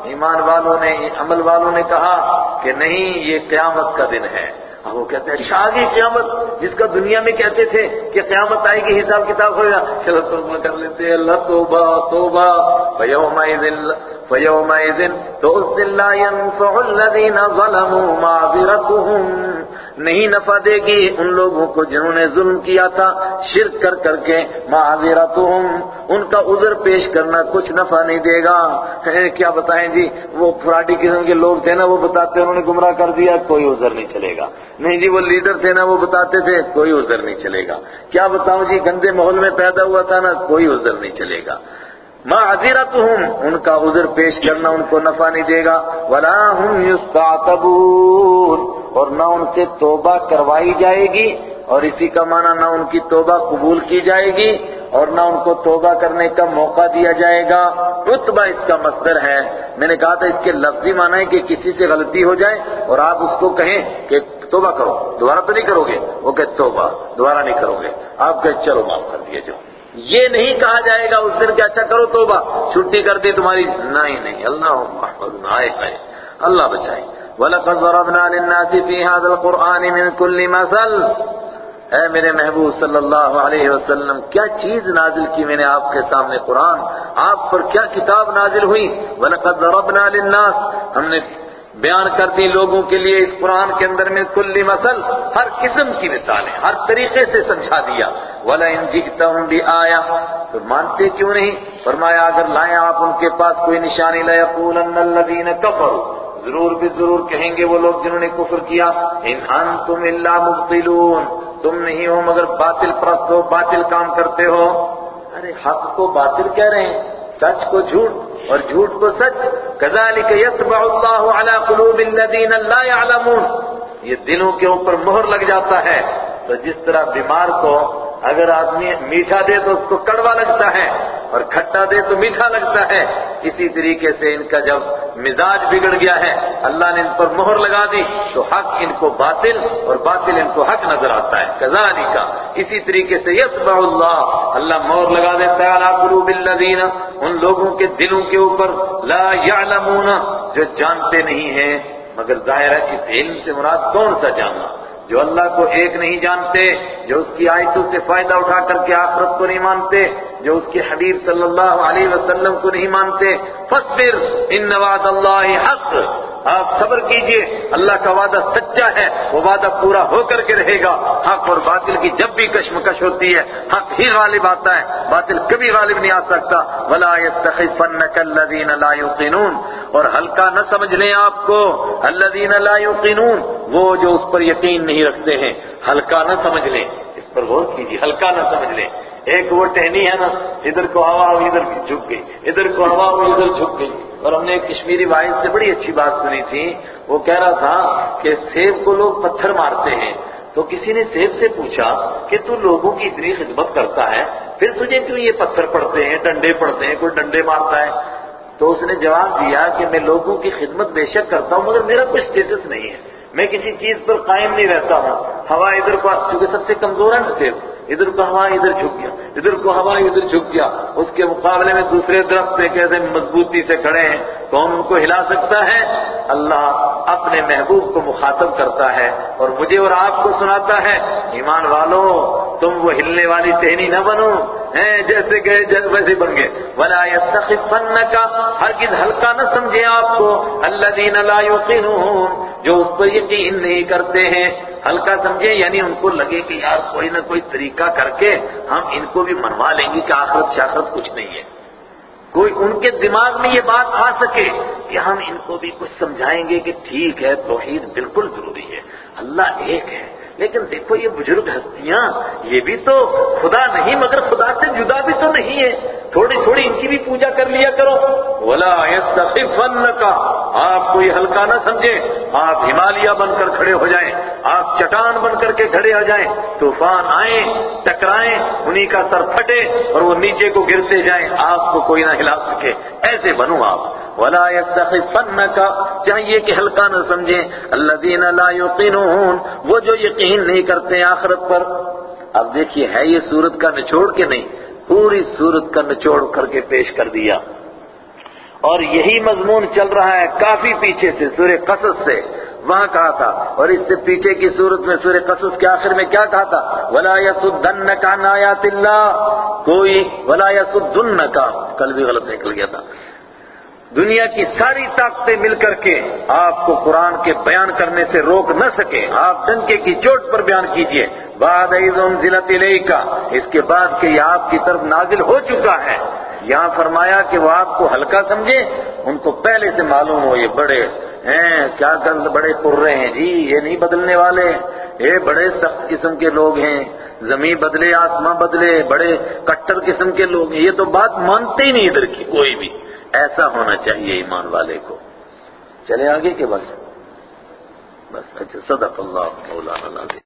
ایمان والوں نے، عمل والوں نے کہا کہ نہیں، یہ قیامت کا دن ہے۔ اب وہ کہتے ہیں اچھا، شاہی قیامت، جس کا دنیا میں کہتے تھے کہ قیامت آئے گی، حساب کتاب ہوگا۔ چلو، توبہ کر لیتے ہیں۔ اللہ، توبہ توبہ۔ فَيَوْمَئِذٍ فَيَوْمَئِذٍ تو اس دن لا ينفع الذين ظلموا معذرتهم نہیں نفع دے گی ان لوگوں کو جنہوں نے ظلم کیا تھا، شرک کر کر کے معذرتهم ان کا عذر پیش کرنا کچھ نفع نہیں دے گا۔ کیا بتائیں جی؟ وہ فراڈی قسم کے لوگ تھے نا، وہ بتاتے انہوں نے گمراہ کر دیا، کوئی عذر نہیں چلے گا۔ نہیں جی وہ لیڈر تھے نا، وہ بتاتے تھے، کوئی عذر نہیں چلے گا۔ کیا بتاؤں جی گندے ماحول میں پیدا ہوا تھا نا، کوئی عذر نہیں چلے گا۔ معذرتهم ان کا عذر پیش کرنا ان کو نفع نہیں دے گا۔ ولا هم يستعتبون اور نہ ان سے توبہ کروائی جائے گی اور اسی کا معنی نہ ان کی توبہ قبول کی جائے گی اور نہ ان کو توبہ کرنے کا موقع دیا جائے گا۔ رتبہ اس کا مصدر ہے۔ میں نے کہا تھا اس کے لفظی معنی ہے کہ کسی سے غلطی ہو جائے اور آپ اس کو کہیں کہ توبہ کرو۔ دوبارہ تو نہیں کرو گے؟ وہ کہ توبہ، دوبارہ نہیں کرو گے۔ آپ کہ چلو معاف کر دیے جاؤ یہ نہیں کہا جائے گا اس دن کہ اچھا کرو توبہ، چھٹی کر دی تمہاری۔ نہیں نہیں، اللہ محفظ آئے آئے اللہ بچائے۔ وَلَقَدْ ضَرَبْنَا لِلنَّاسِ فِي هَذَا الْقُرْآنِ مِنْ كُلِّ مَثَلٍ۔ اے میرے محبوب صلی اللہ علیہ وسلم، کیا چیز نازل کی میں نے آپ کے سامنے قرآن؟ آپ پر کیا کتاب نازل ہوئی؟ وَلَقَدْ ضَرَبْنَا لِلنَّاسِ۔ ہم نے بیان کرتی لوگوں کے لیے اس قرآن کے اندر میں کلی مسل ہر قسم کی مثالیں ہر طریقے سے سمجھا دیا۔ ولا ان جئتهم بھی آیا تو مانتے کیوں نہیں؟ فرمایا، اگر لائیں آپ ان کے پاس کوئی نشانی لا یقولن الذین کفروا ضرور بھی ضرور کہیں گے وہ لوگ جنہوں نے کفر کیا، ان انتم الا مبطلون، تم نہیں ہو مگر باطل پرست ہو، باطل کام کرتے ہو۔ ارے حق کو باطل کہہ رہے ہیں، سچ کو جھوٹ، اور جھوٹ کو سچ۔ كذلك يطبع الله على قلوب الذين لا يعلمون یہ دلوں کے اوپر مہر لگ جاتا ہے۔ تو جس طرح بیمار کو اگر آدمی میٹھا دے تو اس کو کڑوا لگتا ہے۔ اور کھٹا دے تو میٹھا لگتا ہے۔ اسی طریقے سے ان کا جب مزاج بگڑ گیا ہے، اللہ نے ان پر مہر لگا دی، تو حق ان کو باطل اور باطل ان کو حق نظر آتا ہے۔ کزانی کا اسی طریقے سے یتبع اللہ اللہ مہر لگا دیتا ہے۔ قلوب الذین، ان لوگوں کے دلوں کے اوپر۔ لا یعلمون، جو جانتے نہیں ہیں، مگر ظاہر ہے اس علم سے مراد کون سا جاننا جو اللہ کو ایک نہیں جانتے، جو اس کی آیتوں سے فائدہ اٹھا کر کے آخرت کو نہیں مانتے، جو اس کے حبیب صلی اللہ علیہ وسلم کو نہیں مانتے فصبر ان وعد اللہ حق۔ آپ صبر کیجیے، اللہ کا وعدہ سچا ہے، وہ وعدہ پورا ہو کر کے رہے گا۔ حق اور باطل کی جب بھی کشمکش ہوتی ہے، حق ہی غالب آتا ہے، باطل کبھی غالب نہیں آ سکتا۔ ولا يستخفنك الذين لا يوقنون۔ اور ہلکا نہ سمجھ لیں آپ کو، الذين لا يوقنون۔ وہ جو اس پر یقین نہیں رکھتے ہیں، ہلکا نہ سمجھ لیں۔ اس پر غور کیجیے ہلکا نہ سمجھ لیں۔ ایک وہ ٹہنی ہے نا، ادھر کو ہوا ہو ادھر جھک گئی۔ ادھر کو ہوا ہو ادھر جھک گئی۔ اور ہم نے ایک کشمیری واحد سے بڑی اچھی بات سنی تھی۔ وہ کہہ رہا تھا کہ سیب کو لوگ پتھر مارتے ہیں۔ تو کسی نے سیب سے پوچھا کہ تو لوگوں کی اتنی خدمت کرتا ہے؟ پھر تجھے کیوں یہ پتھر پڑتے ہیں، ڈنڈے پڑتے ہیں، کوئی ڈنڈے مارتا ہے؟ تو اس نے جواب دیا کہ میں لوگوں کی خدمت بے شک کرتا ہوں، مگر میرا کوئی اسٹیٹس نہیں ہے۔ میں کسی چیز پر قائم نہیں رہتا ہوں۔ ہوا ادھر کو، چونکہ سب سے کمزور ہے نا سیب۔ ادھر کو ہوا ادھر جھک گیا، ادھر کو ہوا ادھر جھک گیا۔ اس کے مقابلے میں دوسرے درخت سے کیسے مضبوطی سے کھڑے ہیں، کون ان کو ہلا سکتا ہے؟ اللہ اپنے محبوب کو مخاطب کرتا ہے اور مجھے اور آپ کو سناتا ہے، ایمان والو، تم وہ ہلنے والی ٹہنی نہ بنو۔ ہیں، جیسے گئے جیسے ویسے بن گئے۔ ولا يستخفنك ہرگز ہلکا نہ سمجھے آپ کو۔ الذين لا يقينون جو اس پر یقین نہیں کرتے ہیں، ہلکا سمجھے یعنی ان کو لگے کہ یار کوئی نہ کوئی طریقہ کر کے ہم ان کو بھی منوا لیں گے کہ آخرت شاخرت کچھ نہیں ہے۔ کوئی ان کے دماغ میں یہ بات آ سکے کہ ہم ان کو بھی کچھ سمجھائیں گے کہ ٹھیک ہے، توحید بالکل ضروری ہے۔ اللہ ایک ہے۔ لیکن دیکھو یہ بزرگ ہستیاں، یہ بھی تو خدا نہیں، مگر خدا سے جدا بھی تو نہیں ہے تھوڑی تھوڑی ان کی بھی پوجا کر لیا کرو۔ ولا يستخفنك۔ آپ کوئی ہلکا نہ سمجھے۔ آپ ہمالیہ بن کر کھڑے ہو جائیں۔ آپ چٹان بن کر کے کھڑے ہو جائیں۔ طوفان آئیں، ٹکرائیں، انہی کا سر پھٹے اور وہ نیچے کو گرتے جائیں۔ آپ کو کوئی نہ ہلا سکے۔ ایسے بنو آپ۔ ولا يستخفنك۔ چاہیے کہ ہلکا نہ سمجھیں۔ الذين لا يقينون وہ جو یقین نہیں کرتے آخرت پر۔ اب دیکھیے، ہے یہ صورت کا نچوڑ کے نہیں؟ پوری صورت کا نچوڑ کر کے پیش کر دیا۔ اور یہی مضمون چل رہا ہے کافی پیچھے سے، سورہ قصص سے۔ وہاں کہا تھا، اور اس سے پیچھے کی صورت میں سورہ قصص کے آخر میں کیا کہا تھا؟ ولا يسدنك عن آیات اللہ کوئی ولا يسدنك، کل بھی غلط نکل گیا تھا۔ دنیا کی ساری طاقتیں مل کر کے آپ کو قرآن کے بیان کرنے سے روک نہ سکے۔ آپ ڈنکے کی چوٹ پر بیان کیجیے۔ بعد ایزن ضلعت کا اس کے بعد کہ یہ آپ کی طرف نازل ہو چکا ہے۔ یہاں فرمایا کہ وہ آپ کو ہلکا سمجھے۔ ان کو پہلے سے معلوم ہو یہ بڑے ہیں، کیا گند بڑے پور رہے ہیں۔ جی یہ نہیں بدلنے والے۔ یہ بڑے سخت قسم کے لوگ ہیں۔ زمین بدلے آسماں بدلے، بڑے کٹر قسم کے لوگ ہیں۔ یہ تو بات مانتے ہی نہیں ادھر کی کوئی بھی۔ ایسا ہونا چاہیے ایمان والے کو۔ چلے آگے کہ بس۔ بس اچھا صدق اللہ مولانا